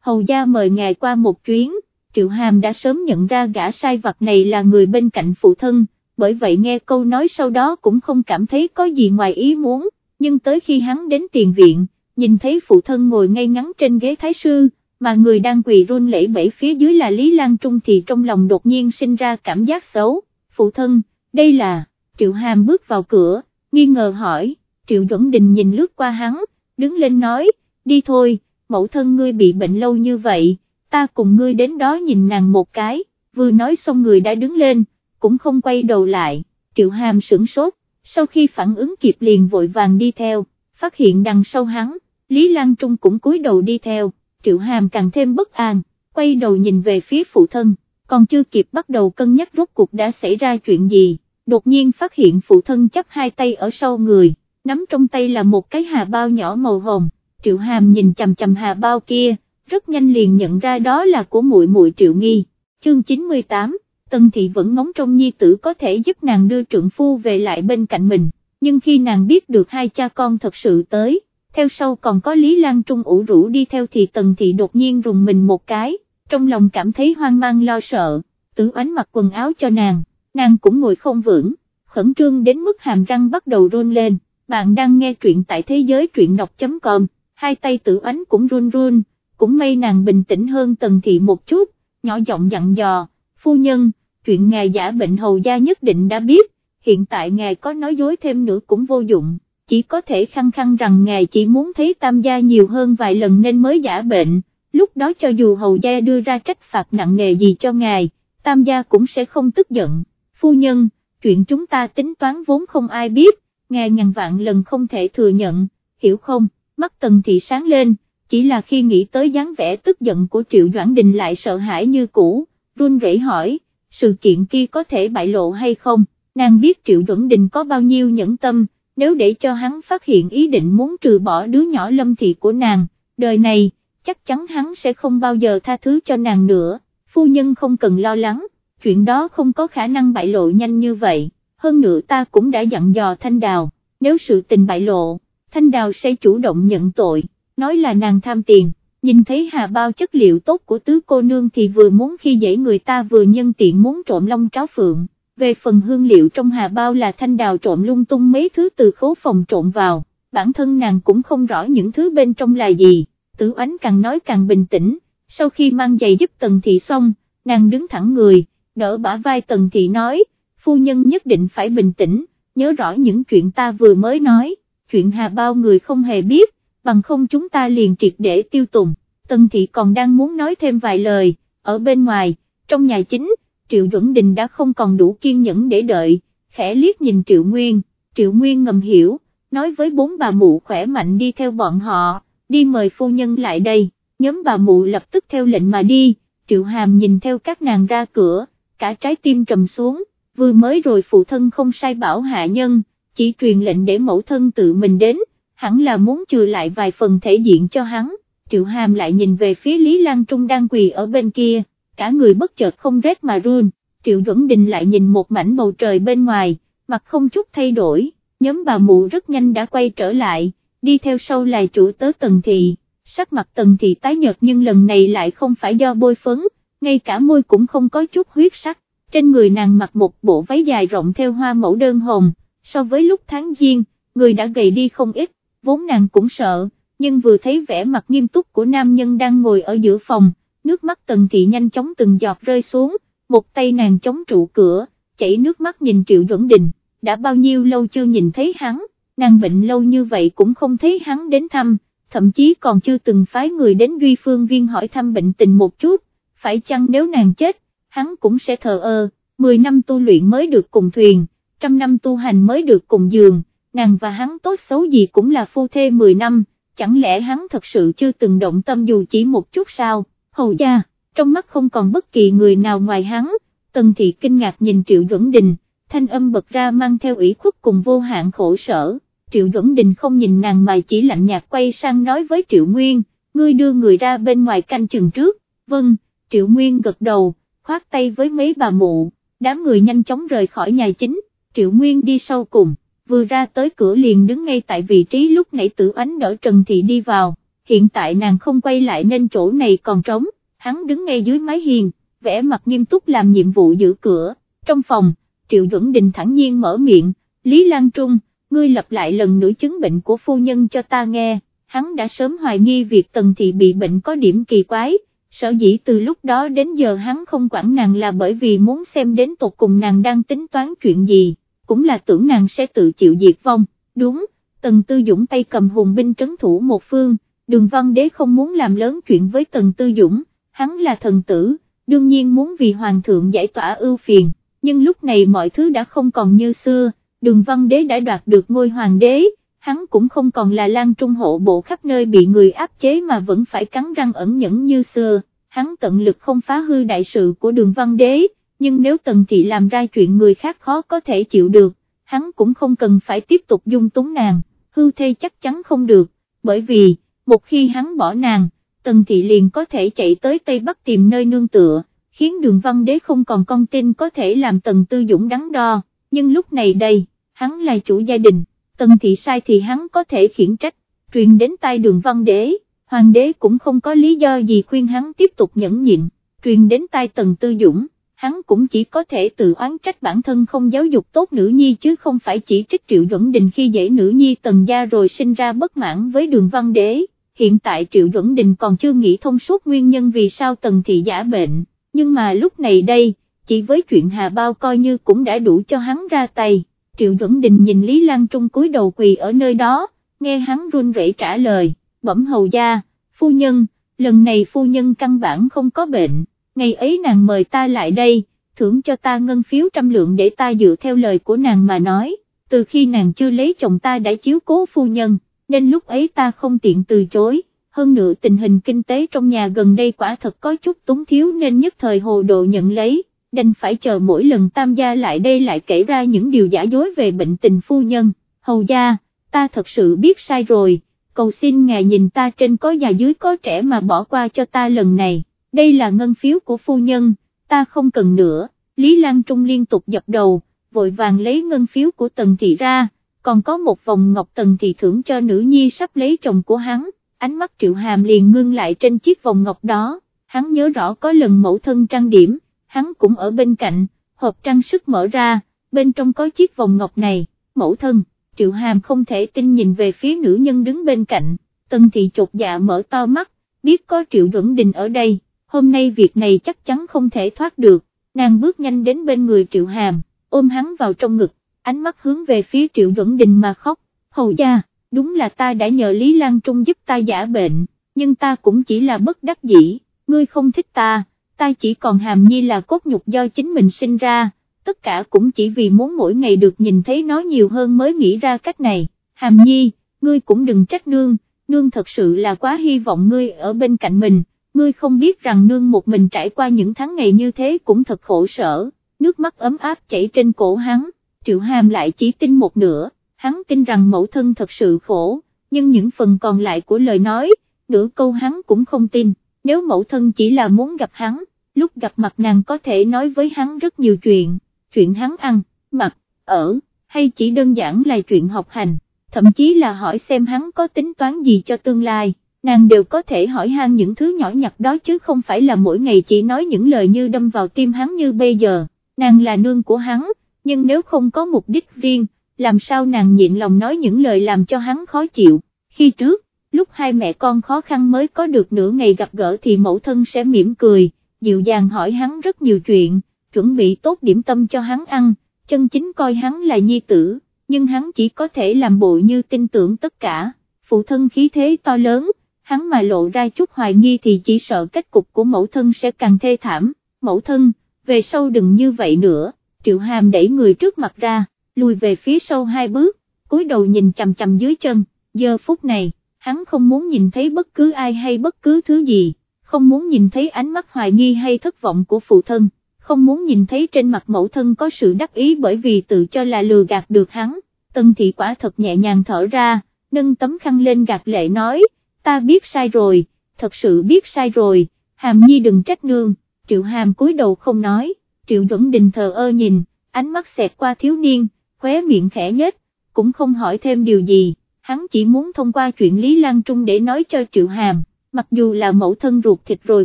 hầu gia mời ngài qua một chuyến, Triệu Hàm đã sớm nhận ra gã sai vặt này là người bên cạnh phụ thân, bởi vậy nghe câu nói sau đó cũng không cảm thấy có gì ngoài ý muốn, nhưng tới khi hắn đến tiền viện, nhìn thấy phụ thân ngồi ngay ngắn trên ghế thái sư, mà người đang quỳ run lễ bẫy phía dưới là Lý Lan Trung thì trong lòng đột nhiên sinh ra cảm giác xấu, phụ thân, đây là, Triệu Hàm bước vào cửa, nghi ngờ hỏi, Triệu Duẩn Đình nhìn lướt qua hắn, đứng lên nói, đi thôi, mẫu thân ngươi bị bệnh lâu như vậy, ta cùng ngươi đến đó nhìn nàng một cái, vừa nói xong người đã đứng lên, cũng không quay đầu lại, triệu hàm sửng sốt, sau khi phản ứng kịp liền vội vàng đi theo, phát hiện đằng sau hắn, Lý Lan Trung cũng cúi đầu đi theo, Triệu Hàm càng thêm bất an, quay đầu nhìn về phía phụ thân, còn chưa kịp bắt đầu cân nhắc rốt cuộc đã xảy ra chuyện gì, đột nhiên phát hiện phụ thân chấp hai tay ở sau người, nắm trong tay là một cái hà bao nhỏ màu hồng, Triệu Hàm nhìn chầm chầm hà bao kia, rất nhanh liền nhận ra đó là của muội muội Triệu Nghi, chương 98 Tân Thị vẫn ngóng trong nhi tử có thể giúp nàng đưa trượng phu về lại bên cạnh mình, nhưng khi nàng biết được hai cha con thật sự tới, theo sau còn có Lý Lan Trung ủ rũ đi theo thì Tần Thị đột nhiên rùng mình một cái, trong lòng cảm thấy hoang mang lo sợ, tử ánh mặc quần áo cho nàng, nàng cũng ngồi không vững, khẩn trương đến mức hàm răng bắt đầu run lên, bạn đang nghe truyện tại thế giới truyện đọc.com, hai tay tử ánh cũng run run, cũng may nàng bình tĩnh hơn Tần Thị một chút, nhỏ giọng dặn dò, phu nhân, chuyện ngài giả bệnh hầu gia nhất định đã biết, hiện tại ngài có nói dối thêm nữa cũng vô dụng, chỉ có thể khăng khăng rằng ngài chỉ muốn thấy tam gia nhiều hơn vài lần nên mới giả bệnh, lúc đó cho dù hầu gia đưa ra trách phạt nặng nề gì cho ngài, tam gia cũng sẽ không tức giận, phu nhân, chuyện chúng ta tính toán vốn không ai biết, nghe ngàn vạn lần không thể thừa nhận, hiểu không, mắt tần thị sáng lên, chỉ là khi nghĩ tới dáng vẻ tức giận của Triệu Doãn Đình lại sợ hãi như cũ, run rẩy hỏi, sự kiện kia có thể bại lộ hay không, nàng biết Triệu Doãn Đình có bao nhiêu nhẫn tâm, nếu để cho hắn phát hiện ý định muốn trừ bỏ đứa nhỏ lâm thị của nàng, đời này, chắc chắn hắn sẽ không bao giờ tha thứ cho nàng nữa, phu nhân không cần lo lắng, chuyện đó không có khả năng bại lộ nhanh như vậy, hơn nữa ta cũng đã dặn dò Thanh Đào, nếu sự tình bại lộ, Thanh Đào sẽ chủ động nhận tội, nói là nàng tham tiền nhìn thấy hà bao chất liệu tốt của tứ cô nương thì vừa muốn khi dễ người ta vừa nhân tiện muốn trộm long tráo phượng, về phần hương liệu trong hà bao là thanh đào trộm lung tung mấy thứ từ khố phòng trộm vào, bản thân nàng cũng không rõ những thứ bên trong là gì, tử ánh càng nói càng bình tĩnh, sau khi mang giày giúp tần thị xong, nàng đứng thẳng người, đỡ bả vai tần thị nói, phu nhân nhất định phải bình tĩnh, nhớ rõ những chuyện ta vừa mới nói, chuyện hà bao người không hề biết, bằng không chúng ta liền triệt để tiêu tùng, Tần Thị còn đang muốn nói thêm vài lời, ở bên ngoài, trong nhà chính, Triệu Duẩn Đình đã không còn đủ kiên nhẫn để đợi, khẽ liếc nhìn Triệu Nguyên, Triệu Nguyên ngầm hiểu, nói với bốn bà mụ khỏe mạnh đi theo bọn họ, đi mời phu nhân lại đây, nhóm bà mụ lập tức theo lệnh mà đi, Triệu Hàm nhìn theo các nàng ra cửa, cả trái tim trầm xuống, vừa mới rồi phụ thân không sai bảo hạ nhân, chỉ truyền lệnh để mẫu thân tự mình đến, hẳn là muốn trừ lại vài phần thể diện cho hắn, Triệu Hàm lại nhìn về phía Lý Lan Trung đang quỳ ở bên kia, cả người bất chợt không rét mà run, Triệu Duẩn Đình lại nhìn một mảnh bầu trời bên ngoài, mặt không chút thay đổi, nhóm bà mụ rất nhanh đã quay trở lại, đi theo sau là chủ tớ Tần Thị, sắc mặt Tần Thị tái nhợt nhưng lần này lại không phải do bôi phấn, ngay cả môi cũng không có chút huyết sắc, trên người nàng mặc một bộ váy dài rộng theo hoa mẫu đơn hồng, so với lúc tháng giêng, người đã gầy đi không ít, vốn nàng cũng sợ, nhưng vừa thấy vẻ mặt nghiêm túc của nam nhân đang ngồi ở giữa phòng, nước mắt tần thị nhanh chóng từng giọt rơi xuống, một tay nàng chống trụ cửa, chảy nước mắt nhìn Triệu Duẩn Đình, đã bao nhiêu lâu chưa nhìn thấy hắn, nàng bệnh lâu như vậy cũng không thấy hắn đến thăm, thậm chí còn chưa từng phái người đến Duy Phương Viên hỏi thăm bệnh tình một chút, phải chăng nếu nàng chết, hắn cũng sẽ thờ ơ, 10 năm tu luyện mới được cùng thuyền, trăm năm tu hành mới được cùng giường, nàng và hắn tốt xấu gì cũng là phu thê 10 năm chẳng lẽ hắn thật sự chưa từng động tâm dù chỉ một chút sao, hầu gia, trong mắt không còn bất kỳ người nào ngoài hắn, tần thị kinh ngạc nhìn Triệu Duẩn Đình, thanh âm bật ra mang theo ủy khuất cùng vô hạn khổ sở, Triệu Duẩn Đình không nhìn nàng mà chỉ lạnh nhạt quay sang nói với Triệu Nguyên, ngươi đưa người ra bên ngoài canh chừng trước, vâng, Triệu Nguyên gật đầu, khoát tay với mấy bà mụ, đám người nhanh chóng rời khỏi nhà chính, Triệu Nguyên đi sau cùng vừa ra tới cửa liền đứng ngay tại vị trí lúc nãy tử ánh đỡ Trần Thị đi vào, hiện tại nàng không quay lại nên chỗ này còn trống, hắn đứng ngay dưới mái hiền, vẽ mặt nghiêm túc làm nhiệm vụ giữ cửa, trong phòng, Triệu Duẩn Đình thẳng nhiên mở miệng, Lý Lan Trung, ngươi lặp lại lần nữa chứng bệnh của phu nhân cho ta nghe, hắn đã sớm hoài nghi việc Tần Thị bị bệnh có điểm kỳ quái, sở dĩ từ lúc đó đến giờ hắn không quản nàng là bởi vì muốn xem đến tột cùng nàng đang tính toán chuyện gì cũng là tưởng nàng sẽ tự chịu diệt vong, đúng, Tần Tư Dũng tay cầm hùng binh trấn thủ một phương, đường văn đế không muốn làm lớn chuyện với Tần Tư Dũng, hắn là thần tử, đương nhiên muốn vì hoàng thượng giải tỏa ưu phiền, nhưng lúc này mọi thứ đã không còn như xưa, đường văn đế đã đoạt được ngôi hoàng đế, hắn cũng không còn là Lan Trung hộ bộ khắp nơi bị người áp chế mà vẫn phải cắn răng ẩn nhẫn như xưa, hắn tận lực không phá hư đại sự của đường văn đế, nhưng nếu Tần Thị làm ra chuyện người khác khó có thể chịu được, hắn cũng không cần phải tiếp tục dung túng nàng, hư thê chắc chắn không được, bởi vì, một khi hắn bỏ nàng, Tần Thị liền có thể chạy tới Tây Bắc tìm nơi nương tựa, khiến đường văn đế không còn con tin có thể làm Tần Tư Dũng đắn đo, nhưng lúc này đây, hắn là chủ gia đình, Tần Thị sai thì hắn có thể khiển trách, truyền đến tai đường văn đế, hoàng đế cũng không có lý do gì khuyên hắn tiếp tục nhẫn nhịn, truyền đến tai Tần Tư Dũng hắn cũng chỉ có thể tự oán trách bản thân không giáo dục tốt nữ nhi chứ không phải chỉ trích Triệu Duẩn Đình khi dễ nữ nhi tần gia rồi sinh ra bất mãn với đường văn đế. Hiện tại Triệu Duẩn Đình còn chưa nghĩ thông suốt nguyên nhân vì sao tần thị giả bệnh, nhưng mà lúc này đây, chỉ với chuyện Hà Bao coi như cũng đã đủ cho hắn ra tay. Triệu Duẩn Đình nhìn Lý Lan Trung cúi đầu quỳ ở nơi đó, nghe hắn run rẩy trả lời, bẩm hầu gia, phu nhân, lần này phu nhân căn bản không có bệnh ngày ấy nàng mời ta lại đây, thưởng cho ta ngân phiếu trăm lượng để ta dựa theo lời của nàng mà nói, từ khi nàng chưa lấy chồng ta đã chiếu cố phu nhân, nên lúc ấy ta không tiện từ chối, hơn nữa tình hình kinh tế trong nhà gần đây quả thật có chút túng thiếu nên nhất thời hồ độ nhận lấy, đành phải chờ mỗi lần tam gia lại đây lại kể ra những điều giả dối về bệnh tình phu nhân, hầu gia, ta thật sự biết sai rồi, cầu xin ngài nhìn ta trên có già dưới có trẻ mà bỏ qua cho ta lần này. Đây là ngân phiếu của phu nhân, ta không cần nữa, Lý Lan Trung liên tục dập đầu, vội vàng lấy ngân phiếu của Tần Thị ra, còn có một vòng ngọc Tần Thị thưởng cho nữ nhi sắp lấy chồng của hắn, ánh mắt Triệu Hàm liền ngưng lại trên chiếc vòng ngọc đó, hắn nhớ rõ có lần mẫu thân trang điểm, hắn cũng ở bên cạnh, hộp trang sức mở ra, bên trong có chiếc vòng ngọc này, mẫu thân, Triệu Hàm không thể tin nhìn về phía nữ nhân đứng bên cạnh, Tần Thị chột dạ mở to mắt, biết có Triệu Duẩn Đình ở đây, hôm nay việc này chắc chắn không thể thoát được, nàng bước nhanh đến bên người Triệu Hàm, ôm hắn vào trong ngực, ánh mắt hướng về phía Triệu Duẩn Đình mà khóc, hầu gia, đúng là ta đã nhờ Lý Lan Trung giúp ta giả bệnh, nhưng ta cũng chỉ là bất đắc dĩ, ngươi không thích ta, ta chỉ còn Hàm Nhi là cốt nhục do chính mình sinh ra, tất cả cũng chỉ vì muốn mỗi ngày được nhìn thấy nó nhiều hơn mới nghĩ ra cách này, Hàm Nhi, ngươi cũng đừng trách nương, nương thật sự là quá hy vọng ngươi ở bên cạnh mình ngươi không biết rằng nương một mình trải qua những tháng ngày như thế cũng thật khổ sở, nước mắt ấm áp chảy trên cổ hắn, triệu hàm lại chỉ tin một nửa, hắn tin rằng mẫu thân thật sự khổ, nhưng những phần còn lại của lời nói, nửa câu hắn cũng không tin, nếu mẫu thân chỉ là muốn gặp hắn, lúc gặp mặt nàng có thể nói với hắn rất nhiều chuyện, chuyện hắn ăn, mặc, ở, hay chỉ đơn giản là chuyện học hành, thậm chí là hỏi xem hắn có tính toán gì cho tương lai nàng đều có thể hỏi han những thứ nhỏ nhặt đó chứ không phải là mỗi ngày chỉ nói những lời như đâm vào tim hắn như bây giờ, nàng là nương của hắn, nhưng nếu không có mục đích riêng, làm sao nàng nhịn lòng nói những lời làm cho hắn khó chịu, khi trước, lúc hai mẹ con khó khăn mới có được nửa ngày gặp gỡ thì mẫu thân sẽ mỉm cười, dịu dàng hỏi hắn rất nhiều chuyện, chuẩn bị tốt điểm tâm cho hắn ăn, chân chính coi hắn là nhi tử, nhưng hắn chỉ có thể làm bộ như tin tưởng tất cả, phụ thân khí thế to lớn, hắn mà lộ ra chút hoài nghi thì chỉ sợ kết cục của mẫu thân sẽ càng thê thảm, mẫu thân, về sau đừng như vậy nữa, triệu hàm đẩy người trước mặt ra, lùi về phía sau hai bước, cúi đầu nhìn chầm chầm dưới chân, giờ phút này, hắn không muốn nhìn thấy bất cứ ai hay bất cứ thứ gì, không muốn nhìn thấy ánh mắt hoài nghi hay thất vọng của phụ thân, không muốn nhìn thấy trên mặt mẫu thân có sự đắc ý bởi vì tự cho là lừa gạt được hắn, tân thị quả thật nhẹ nhàng thở ra, nâng tấm khăn lên gạt lệ nói, ta biết sai rồi, thật sự biết sai rồi, hàm nhi đừng trách nương, triệu hàm cúi đầu không nói, triệu vẫn đình thờ ơ nhìn, ánh mắt xẹt qua thiếu niên, khóe miệng khẽ nhếch, cũng không hỏi thêm điều gì, hắn chỉ muốn thông qua chuyện Lý Lan Trung để nói cho triệu hàm, mặc dù là mẫu thân ruột thịt rồi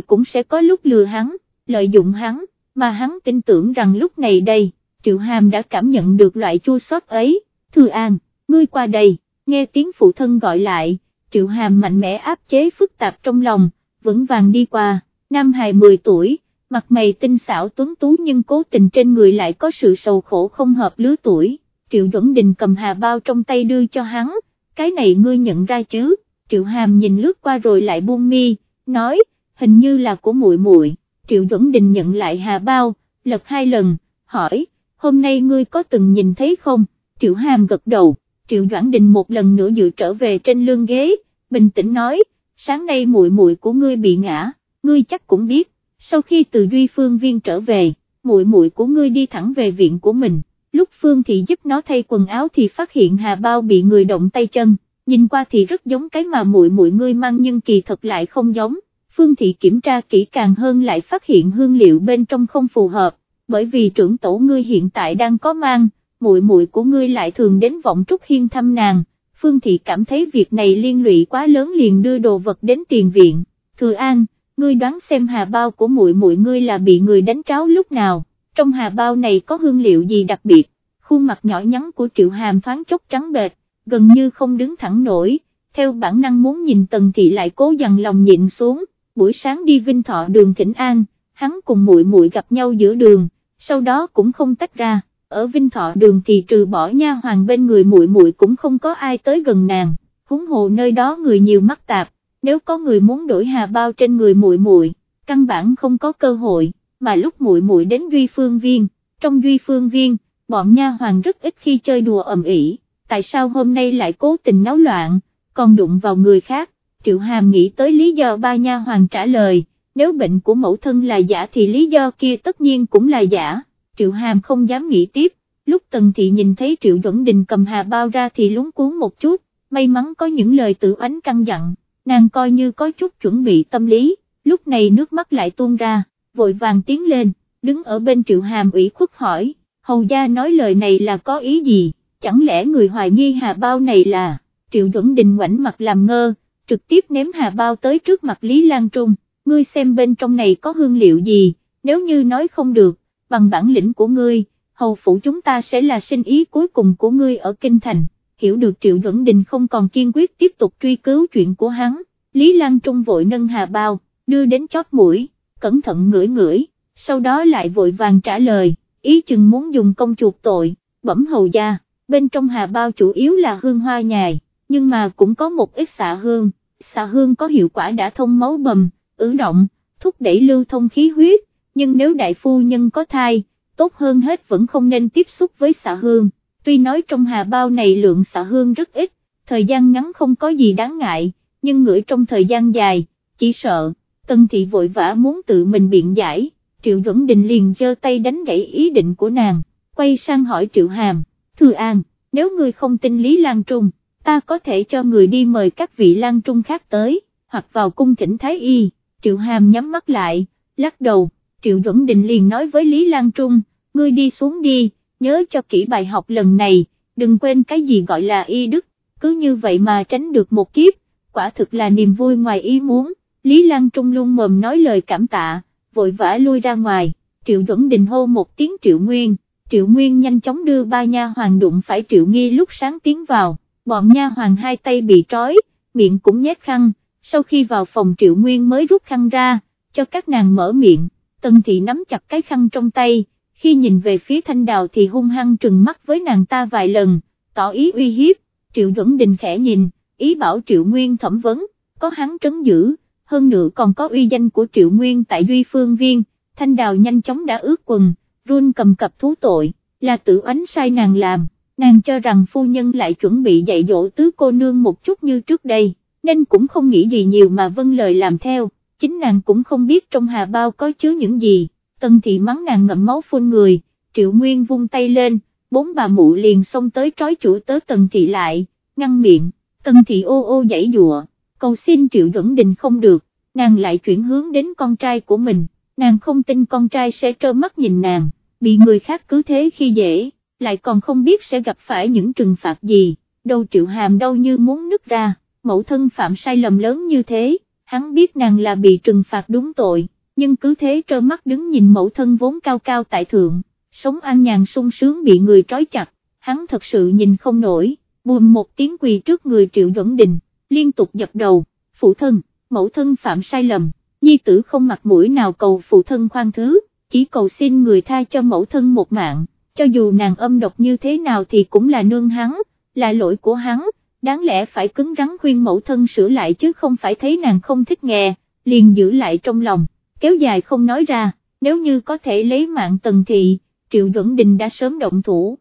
cũng sẽ có lúc lừa hắn, lợi dụng hắn, mà hắn tin tưởng rằng lúc này đây, triệu hàm đã cảm nhận được loại chua xót ấy, thư an, ngươi qua đây, nghe tiếng phụ thân gọi lại, triệu hàm mạnh mẽ áp chế phức tạp trong lòng, vững vàng đi qua, năm hài 10 tuổi, mặt mày tinh xảo tuấn tú nhưng cố tình trên người lại có sự sầu khổ không hợp lứa tuổi, triệu duẩn đình cầm hà bao trong tay đưa cho hắn, cái này ngươi nhận ra chứ, triệu hàm nhìn lướt qua rồi lại buông mi, nói, hình như là của muội muội. triệu duẩn đình nhận lại hà bao, lật hai lần, hỏi, hôm nay ngươi có từng nhìn thấy không, triệu hàm gật đầu, Triệu Doãn Đình một lần nữa dựa trở về trên lưng ghế, bình tĩnh nói, sáng nay muội muội của ngươi bị ngã, ngươi chắc cũng biết, sau khi từ Duy Phương Viên trở về, muội muội của ngươi đi thẳng về viện của mình, lúc Phương Thị giúp nó thay quần áo thì phát hiện Hà Bao bị người động tay chân, nhìn qua thì rất giống cái mà muội muội ngươi mang nhưng kỳ thật lại không giống, Phương Thị kiểm tra kỹ càng hơn lại phát hiện hương liệu bên trong không phù hợp, bởi vì trưởng tổ ngươi hiện tại đang có mang, muội muội của ngươi lại thường đến vọng trúc hiên thăm nàng, Phương Thị cảm thấy việc này liên lụy quá lớn liền đưa đồ vật đến tiền viện, Thừa An, ngươi đoán xem hà bao của muội muội ngươi là bị người đánh tráo lúc nào, trong hà bao này có hương liệu gì đặc biệt, khuôn mặt nhỏ nhắn của Triệu Hàm thoáng chốc trắng bệch, gần như không đứng thẳng nổi, theo bản năng muốn nhìn Tần Thị lại cố dằn lòng nhịn xuống, buổi sáng đi Vinh Thọ đường Thịnh An, hắn cùng muội muội gặp nhau giữa đường, sau đó cũng không tách ra ở Vinh Thọ đường thì trừ bỏ nha hoàng bên người muội muội cũng không có ai tới gần nàng, huống hồ nơi đó người nhiều mắc tạp, nếu có người muốn đổi hà bao trên người muội muội, căn bản không có cơ hội, mà lúc muội muội đến Duy Phương Viên, trong Duy Phương Viên, bọn nha hoàng rất ít khi chơi đùa ầm ĩ, tại sao hôm nay lại cố tình náo loạn, còn đụng vào người khác, Triệu Hàm nghĩ tới lý do ba nha hoàng trả lời, nếu bệnh của mẫu thân là giả thì lý do kia tất nhiên cũng là giả. Triệu Hàm không dám nghĩ tiếp, lúc Tần Thị nhìn thấy Triệu Duẩn Đình cầm hà bao ra thì lúng cuốn một chút, may mắn có những lời tự ánh căng dặn, nàng coi như có chút chuẩn bị tâm lý, lúc này nước mắt lại tuôn ra, vội vàng tiến lên, đứng ở bên Triệu Hàm ủy khuất hỏi, hầu gia nói lời này là có ý gì, chẳng lẽ người hoài nghi hà bao này là, Triệu Duẩn Đình ngoảnh mặt làm ngơ, trực tiếp ném hà bao tới trước mặt Lý Lan Trung, ngươi xem bên trong này có hương liệu gì, nếu như nói không được, bằng bản lĩnh của ngươi, hầu phủ chúng ta sẽ là sinh ý cuối cùng của ngươi ở Kinh Thành, hiểu được Triệu Duẩn Đình không còn kiên quyết tiếp tục truy cứu chuyện của hắn, Lý Lan Trung vội nâng hà bao, đưa đến chót mũi, cẩn thận ngửi ngửi, sau đó lại vội vàng trả lời, ý chừng muốn dùng công chuộc tội, bẩm hầu gia, bên trong hà bao chủ yếu là hương hoa nhài, nhưng mà cũng có một ít xạ hương, xạ hương có hiệu quả đã thông máu bầm, ứ động, thúc đẩy lưu thông khí huyết, nhưng nếu đại phu nhân có thai, tốt hơn hết vẫn không nên tiếp xúc với xạ hương, tuy nói trong hà bao này lượng xạ hương rất ít, thời gian ngắn không có gì đáng ngại, nhưng ngửi trong thời gian dài, chỉ sợ, Tân Thị vội vã muốn tự mình biện giải, Triệu Duẩn Đình liền giơ tay đánh gãy ý định của nàng, quay sang hỏi Triệu Hàm, Thư An, nếu người không tin Lý Lan Trung, ta có thể cho người đi mời các vị Lan Trung khác tới, hoặc vào cung thỉnh Thái Y, Triệu Hàm nhắm mắt lại, lắc đầu. Triệu Duẩn Định liền nói với Lý Lan Trung, ngươi đi xuống đi, nhớ cho kỹ bài học lần này, đừng quên cái gì gọi là y đức, cứ như vậy mà tránh được một kiếp, quả thực là niềm vui ngoài ý muốn, Lý Lan Trung luôn mồm nói lời cảm tạ, vội vã lui ra ngoài, Triệu Duẩn Đình hô một tiếng Triệu Nguyên, Triệu Nguyên nhanh chóng đưa ba nha hoàng đụng phải Triệu Nghi lúc sáng tiến vào, bọn nha hoàng hai tay bị trói, miệng cũng nhét khăn, sau khi vào phòng Triệu Nguyên mới rút khăn ra, cho các nàng mở miệng. Tần thị nắm chặt cái khăn trong tay, khi nhìn về phía thanh đào thì hung hăng trừng mắt với nàng ta vài lần, tỏ ý uy hiếp, triệu duẩn đình khẽ nhìn, ý bảo triệu nguyên thẩm vấn, có hắn trấn giữ, hơn nữa còn có uy danh của triệu nguyên tại duy phương viên, thanh đào nhanh chóng đã ướt quần, run cầm cập thú tội, là tự ánh sai nàng làm, nàng cho rằng phu nhân lại chuẩn bị dạy dỗ tứ cô nương một chút như trước đây, nên cũng không nghĩ gì nhiều mà vâng lời làm theo chính nàng cũng không biết trong hà bao có chứa những gì, tần thị mắng nàng ngậm máu phun người, triệu nguyên vung tay lên, bốn bà mụ liền xông tới trói chủ tớ tần thị lại, ngăn miệng, tần thị ô ô dãy dụa, cầu xin triệu dẫn đình không được, nàng lại chuyển hướng đến con trai của mình, nàng không tin con trai sẽ trơ mắt nhìn nàng, bị người khác cứ thế khi dễ, lại còn không biết sẽ gặp phải những trừng phạt gì, đâu triệu hàm đâu như muốn nứt ra, mẫu thân phạm sai lầm lớn như thế hắn biết nàng là bị trừng phạt đúng tội, nhưng cứ thế trơ mắt đứng nhìn mẫu thân vốn cao cao tại thượng, sống an nhàn sung sướng bị người trói chặt, hắn thật sự nhìn không nổi, buồn một tiếng quỳ trước người triệu dẫn đình, liên tục dập đầu, phụ thân, mẫu thân phạm sai lầm, nhi tử không mặt mũi nào cầu phụ thân khoan thứ, chỉ cầu xin người tha cho mẫu thân một mạng, cho dù nàng âm độc như thế nào thì cũng là nương hắn, là lỗi của hắn. Đáng lẽ phải cứng rắn khuyên mẫu thân sửa lại chứ không phải thấy nàng không thích nghe, liền giữ lại trong lòng, kéo dài không nói ra, nếu như có thể lấy mạng tần thị, Triệu Duẩn Đình đã sớm động thủ.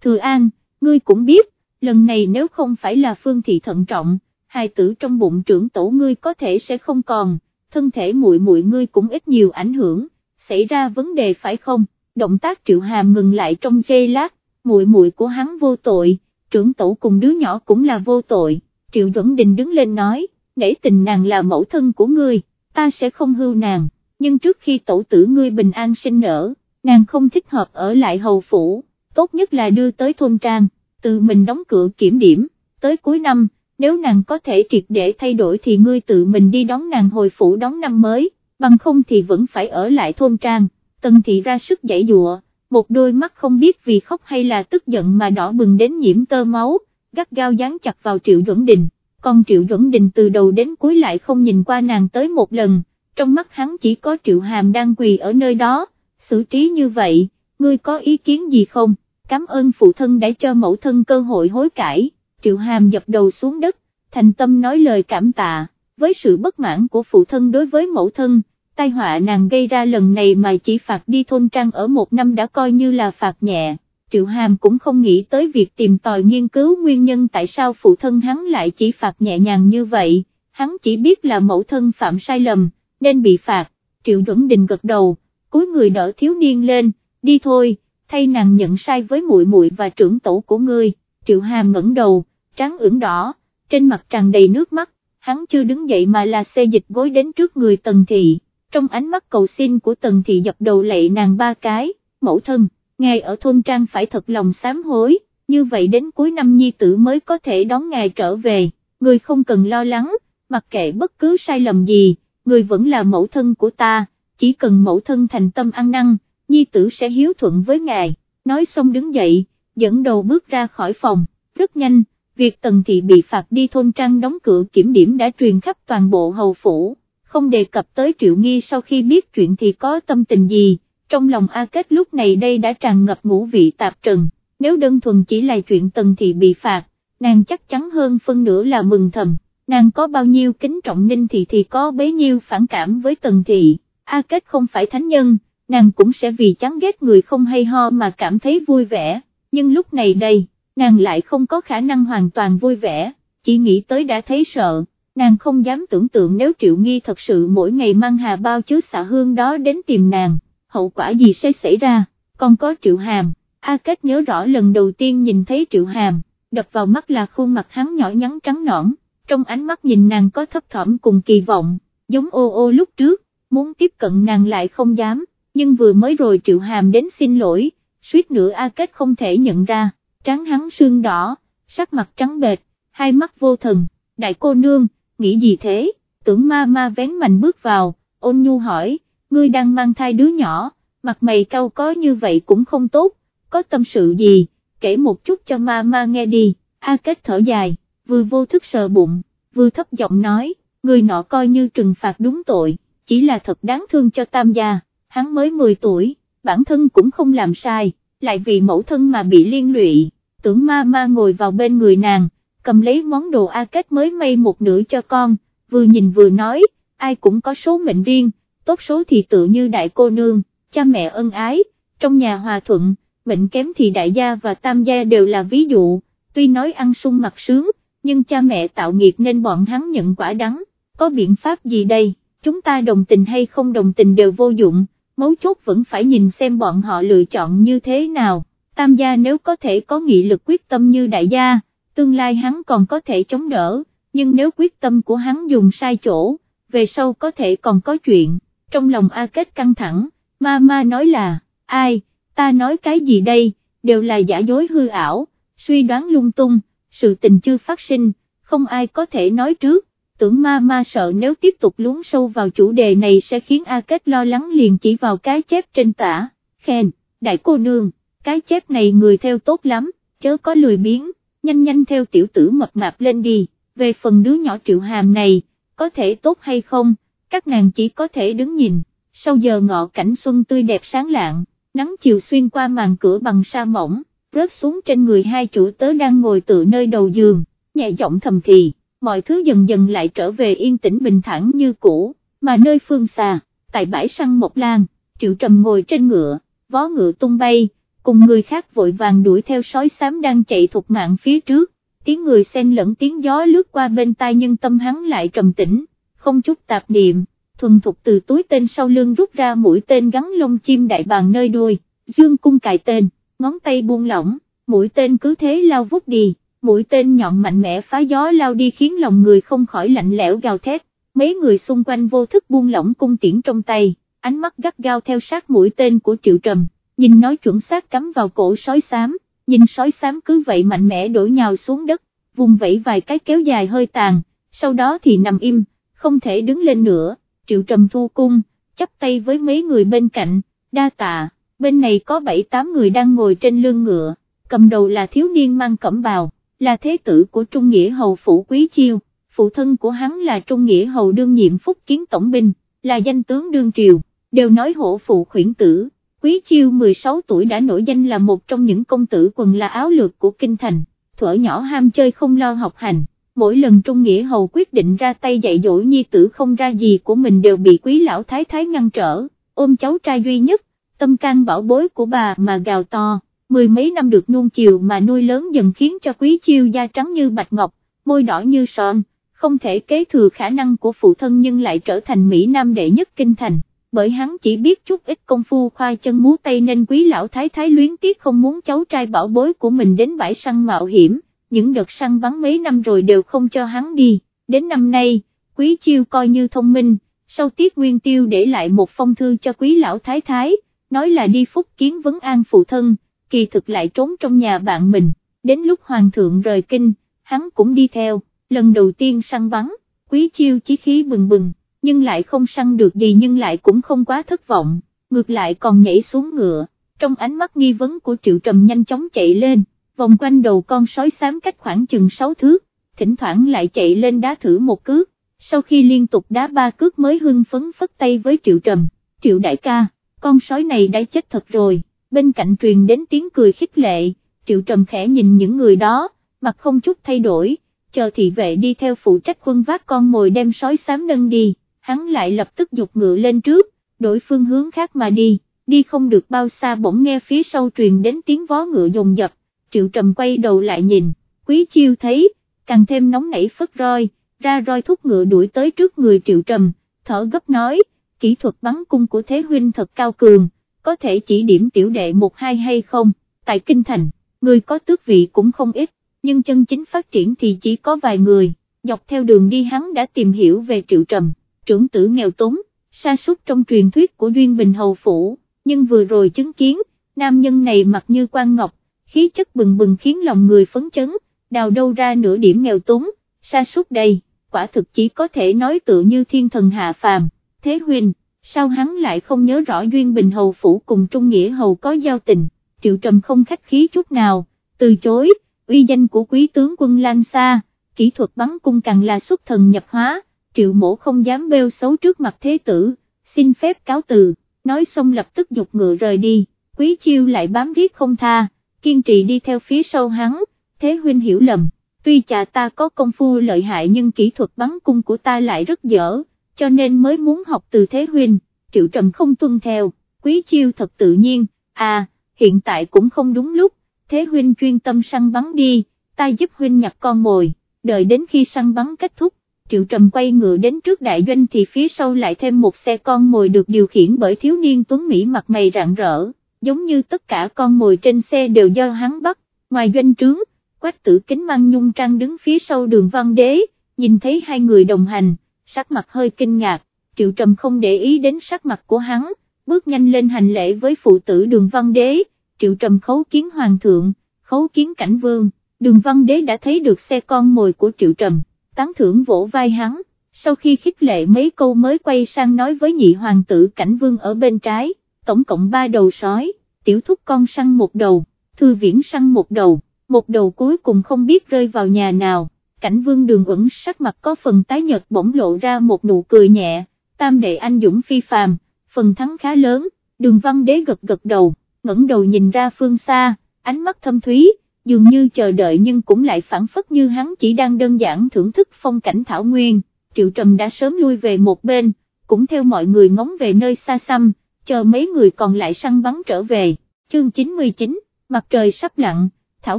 Thừa An, ngươi cũng biết, lần này nếu không phải là phương thị thận trọng, hai tử trong bụng trưởng tổ ngươi có thể sẽ không còn, thân thể muội muội ngươi cũng ít nhiều ảnh hưởng, xảy ra vấn đề phải không, động tác triệu hàm ngừng lại trong giây lát, muội muội của hắn vô tội, trưởng tổ cùng đứa nhỏ cũng là vô tội, triệu duẩn đình đứng lên nói, để tình nàng là mẫu thân của ngươi, ta sẽ không hưu nàng, nhưng trước khi tổ tử ngươi bình an sinh nở, nàng không thích hợp ở lại hầu phủ, tốt nhất là đưa tới thôn trang, tự mình đóng cửa kiểm điểm, tới cuối năm, nếu nàng có thể triệt để thay đổi thì ngươi tự mình đi đón nàng hồi phủ đón năm mới, bằng không thì vẫn phải ở lại thôn trang, tần thị ra sức giải dụa, một đôi mắt không biết vì khóc hay là tức giận mà đỏ bừng đến nhiễm tơ máu, gắt gao dán chặt vào triệu duẩn đình, còn triệu duẩn đình từ đầu đến cuối lại không nhìn qua nàng tới một lần, trong mắt hắn chỉ có triệu hàm đang quỳ ở nơi đó, xử trí như vậy, ngươi có ý kiến gì không, cảm ơn phụ thân đã cho mẫu thân cơ hội hối cải, triệu hàm dập đầu xuống đất, thành tâm nói lời cảm tạ, với sự bất mãn của phụ thân đối với mẫu thân, tai họa nàng gây ra lần này mà chỉ phạt đi thôn trang ở một năm đã coi như là phạt nhẹ. Triệu Hàm cũng không nghĩ tới việc tìm tòi nghiên cứu nguyên nhân tại sao phụ thân hắn lại chỉ phạt nhẹ nhàng như vậy, hắn chỉ biết là mẫu thân phạm sai lầm, nên bị phạt, Triệu Duẩn Đình gật đầu, cúi người đỡ thiếu niên lên, đi thôi, thay nàng nhận sai với muội muội và trưởng tổ của ngươi, Triệu Hàm ngẩng đầu, trắng ửng đỏ, trên mặt tràn đầy nước mắt, hắn chưa đứng dậy mà là xê dịch gối đến trước người Tần Thị, trong ánh mắt cầu xin của Tần Thị dập đầu lệ nàng ba cái, mẫu thân, ngài ở thôn trang phải thật lòng sám hối, như vậy đến cuối năm nhi tử mới có thể đón ngài trở về, người không cần lo lắng, mặc kệ bất cứ sai lầm gì, người vẫn là mẫu thân của ta, chỉ cần mẫu thân thành tâm ăn năn, nhi tử sẽ hiếu thuận với ngài, nói xong đứng dậy, dẫn đầu bước ra khỏi phòng, rất nhanh, việc tần thị bị phạt đi thôn trang đóng cửa kiểm điểm đã truyền khắp toàn bộ hầu phủ, không đề cập tới triệu nghi sau khi biết chuyện thì có tâm tình gì, trong lòng A Kết lúc này đây đã tràn ngập ngũ vị tạp trần, nếu đơn thuần chỉ là chuyện tần thị bị phạt, nàng chắc chắn hơn phân nửa là mừng thầm, nàng có bao nhiêu kính trọng ninh thị thì có bấy nhiêu phản cảm với tần thị, A Kết không phải thánh nhân, nàng cũng sẽ vì chán ghét người không hay ho mà cảm thấy vui vẻ, nhưng lúc này đây nàng lại không có khả năng hoàn toàn vui vẻ, chỉ nghĩ tới đã thấy sợ, nàng không dám tưởng tượng nếu Triệu Nghi thật sự mỗi ngày mang hà bao chứa xạ hương đó đến tìm nàng, hậu quả gì sẽ xảy ra, còn có Triệu Hàm, A Kết nhớ rõ lần đầu tiên nhìn thấy Triệu Hàm, đập vào mắt là khuôn mặt hắn nhỏ nhắn trắng nõn, trong ánh mắt nhìn nàng có thấp thỏm cùng kỳ vọng, giống ô ô lúc trước, muốn tiếp cận nàng lại không dám, nhưng vừa mới rồi Triệu Hàm đến xin lỗi, suýt nữa A Kết không thể nhận ra trắng hắn sương đỏ, sắc mặt trắng bệt, hai mắt vô thần, đại cô nương, nghĩ gì thế, tưởng ma ma vén mạnh bước vào, ôn nhu hỏi, ngươi đang mang thai đứa nhỏ, mặt mày cau có như vậy cũng không tốt, có tâm sự gì, kể một chút cho ma ma nghe đi, A Kết thở dài, vừa vô thức sờ bụng, vừa thấp giọng nói, người nọ coi như trừng phạt đúng tội, chỉ là thật đáng thương cho tam gia, hắn mới 10 tuổi, bản thân cũng không làm sai, lại vì mẫu thân mà bị liên lụy, tưởng ma ma ngồi vào bên người nàng, cầm lấy món đồ A Kết mới may một nửa cho con, vừa nhìn vừa nói, ai cũng có số mệnh riêng, tốt số thì tự như đại cô nương, cha mẹ ân ái, trong nhà hòa thuận, mệnh kém thì đại gia và tam gia đều là ví dụ, tuy nói ăn sung mặc sướng, nhưng cha mẹ tạo nghiệt nên bọn hắn nhận quả đắng, có biện pháp gì đây, chúng ta đồng tình hay không đồng tình đều vô dụng, mấu chốt vẫn phải nhìn xem bọn họ lựa chọn như thế nào tam gia nếu có thể có nghị lực quyết tâm như đại gia, tương lai hắn còn có thể chống đỡ, nhưng nếu quyết tâm của hắn dùng sai chỗ, về sau có thể còn có chuyện, trong lòng A Kết căng thẳng, ma ma nói là, ai, ta nói cái gì đây, đều là giả dối hư ảo, suy đoán lung tung, sự tình chưa phát sinh, không ai có thể nói trước, tưởng ma ma sợ nếu tiếp tục lún sâu vào chủ đề này sẽ khiến A Kết lo lắng liền chỉ vào cái chép trên tả, khen, đại cô nương cái chép này người theo tốt lắm, chớ có lười biếng, nhanh nhanh theo tiểu tử mập mạp lên đi, về phần đứa nhỏ triệu hàm này, có thể tốt hay không, các nàng chỉ có thể đứng nhìn, sau giờ ngọ cảnh xuân tươi đẹp sáng lạng, nắng chiều xuyên qua màn cửa bằng sa mỏng, rớt xuống trên người hai chủ tớ đang ngồi tự nơi đầu giường, nhẹ giọng thầm thì, mọi thứ dần dần lại trở về yên tĩnh bình thản như cũ, mà nơi phương xa, tại bãi săn một lan, triệu trầm ngồi trên ngựa, vó ngựa tung bay, cùng người khác vội vàng đuổi theo sói xám đang chạy thục mạng phía trước, tiếng người xen lẫn tiếng gió lướt qua bên tai nhưng tâm hắn lại trầm tĩnh, không chút tạp niệm, thuần thục từ túi tên sau lưng rút ra mũi tên gắn lông chim đại bàng nơi đuôi, dương cung cài tên, ngón tay buông lỏng, mũi tên cứ thế lao vút đi, mũi tên nhọn mạnh mẽ phá gió lao đi khiến lòng người không khỏi lạnh lẽo gào thét, mấy người xung quanh vô thức buông lỏng cung tiễn trong tay, ánh mắt gắt gao theo sát mũi tên của Triệu Trầm, nhìn nói chuẩn xác cắm vào cổ sói xám, nhìn sói xám cứ vậy mạnh mẽ đổ nhào xuống đất, vùng vẫy vài cái kéo dài hơi tàn, sau đó thì nằm im, không thể đứng lên nữa, Triệu Trầm thu cung, chắp tay với mấy người bên cạnh, đa tạ, bên này có 7-8 người đang ngồi trên lưng ngựa, cầm đầu là thiếu niên mang cẩm bào, là thế tử của Trung Nghĩa Hầu Phủ Quý Chiêu, phụ thân của hắn là Trung Nghĩa Hầu đương nhiệm Phúc Kiến Tổng binh, là danh tướng đương triều, đều nói hổ phụ khuyển tử, Quý Chiêu 16 tuổi đã nổi danh là một trong những công tử quần là áo lược của Kinh Thành, thuở nhỏ ham chơi không lo học hành, mỗi lần Trung Nghĩa Hầu quyết định ra tay dạy dỗ nhi tử không ra gì của mình đều bị quý lão thái thái ngăn trở, ôm cháu trai duy nhất, tâm can bảo bối của bà mà gào to, mười mấy năm được nuông chiều mà nuôi lớn dần khiến cho quý chiêu da trắng như bạch ngọc, môi đỏ như son, không thể kế thừa khả năng của phụ thân nhưng lại trở thành Mỹ Nam đệ nhất kinh thành bởi hắn chỉ biết chút ít công phu khoai chân múa tay nên quý lão thái thái luyến tiếc không muốn cháu trai bảo bối của mình đến bãi săn mạo hiểm, những đợt săn bắn mấy năm rồi đều không cho hắn đi, đến năm nay, quý chiêu coi như thông minh, sau tiết nguyên tiêu để lại một phong thư cho quý lão thái thái, nói là đi phúc kiến vấn an phụ thân, kỳ thực lại trốn trong nhà bạn mình, đến lúc hoàng thượng rời kinh, hắn cũng đi theo, lần đầu tiên săn bắn, quý chiêu chí khí bừng bừng nhưng lại không săn được gì nhưng lại cũng không quá thất vọng, ngược lại còn nhảy xuống ngựa, trong ánh mắt nghi vấn của Triệu Trầm nhanh chóng chạy lên, vòng quanh đầu con sói xám cách khoảng chừng 6 thước, thỉnh thoảng lại chạy lên đá thử một cước, sau khi liên tục đá ba cước mới hưng phấn phất tay với Triệu Trầm, Triệu đại ca, con sói này đã chết thật rồi, bên cạnh truyền đến tiếng cười khích lệ, Triệu Trầm khẽ nhìn những người đó, mặt không chút thay đổi, chờ thị vệ đi theo phụ trách quân vác con mồi đem sói xám nâng đi hắn lại lập tức dục ngựa lên trước, đổi phương hướng khác mà đi, đi không được bao xa bỗng nghe phía sau truyền đến tiếng vó ngựa dồn dập, triệu trầm quay đầu lại nhìn, quý chiêu thấy, càng thêm nóng nảy phất roi, ra roi thúc ngựa đuổi tới trước người triệu trầm, thở gấp nói, kỹ thuật bắn cung của thế huynh thật cao cường, có thể chỉ điểm tiểu đệ một hai hay không, tại kinh thành, người có tước vị cũng không ít, nhưng chân chính phát triển thì chỉ có vài người, dọc theo đường đi hắn đã tìm hiểu về triệu trầm trưởng tử nghèo túng, sa sút trong truyền thuyết của Duyên Bình Hầu Phủ, nhưng vừa rồi chứng kiến, nam nhân này mặc như quan ngọc, khí chất bừng bừng khiến lòng người phấn chấn, đào đâu ra nửa điểm nghèo túng, sa sút đây, quả thực chỉ có thể nói tự như thiên thần hạ phàm, thế huynh, sao hắn lại không nhớ rõ Duyên Bình Hầu Phủ cùng Trung Nghĩa Hầu có giao tình, triệu trầm không khách khí chút nào, từ chối, uy danh của quý tướng quân Lan Sa, kỹ thuật bắn cung càng là xuất thần nhập hóa triệu mổ không dám bêu xấu trước mặt thế tử, xin phép cáo từ, nói xong lập tức dục ngựa rời đi, quý chiêu lại bám riết không tha, kiên trì đi theo phía sau hắn, thế huynh hiểu lầm, tuy cha ta có công phu lợi hại nhưng kỹ thuật bắn cung của ta lại rất dở, cho nên mới muốn học từ thế huynh, triệu trầm không tuân theo, quý chiêu thật tự nhiên, à, hiện tại cũng không đúng lúc, thế huynh chuyên tâm săn bắn đi, ta giúp huynh nhặt con mồi, đợi đến khi săn bắn kết thúc, Triệu Trầm quay ngựa đến trước đại doanh thì phía sau lại thêm một xe con mồi được điều khiển bởi thiếu niên tuấn Mỹ mặt mày rạng rỡ, giống như tất cả con mồi trên xe đều do hắn bắt, ngoài doanh trướng, quách tử kính mang nhung trang đứng phía sau đường văn đế, nhìn thấy hai người đồng hành, sắc mặt hơi kinh ngạc, Triệu Trầm không để ý đến sắc mặt của hắn, bước nhanh lên hành lễ với phụ tử đường văn đế, Triệu Trầm khấu kiến hoàng thượng, khấu kiến cảnh vương, đường văn đế đã thấy được xe con mồi của Triệu Trầm tán thưởng vỗ vai hắn, sau khi khích lệ mấy câu mới quay sang nói với nhị hoàng tử cảnh vương ở bên trái, tổng cộng ba đầu sói, tiểu thúc con săn một đầu, thư viễn săn một đầu, một đầu cuối cùng không biết rơi vào nhà nào, cảnh vương đường ẩn sắc mặt có phần tái nhật bỗng lộ ra một nụ cười nhẹ, tam đệ anh dũng phi phàm, phần thắng khá lớn, đường văn đế gật gật đầu, ngẩng đầu nhìn ra phương xa, ánh mắt thâm thúy, dường như chờ đợi nhưng cũng lại phản phất như hắn chỉ đang đơn giản thưởng thức phong cảnh thảo nguyên, triệu trầm đã sớm lui về một bên, cũng theo mọi người ngóng về nơi xa xăm, chờ mấy người còn lại săn bắn trở về, chương 99, mặt trời sắp lặn, thảo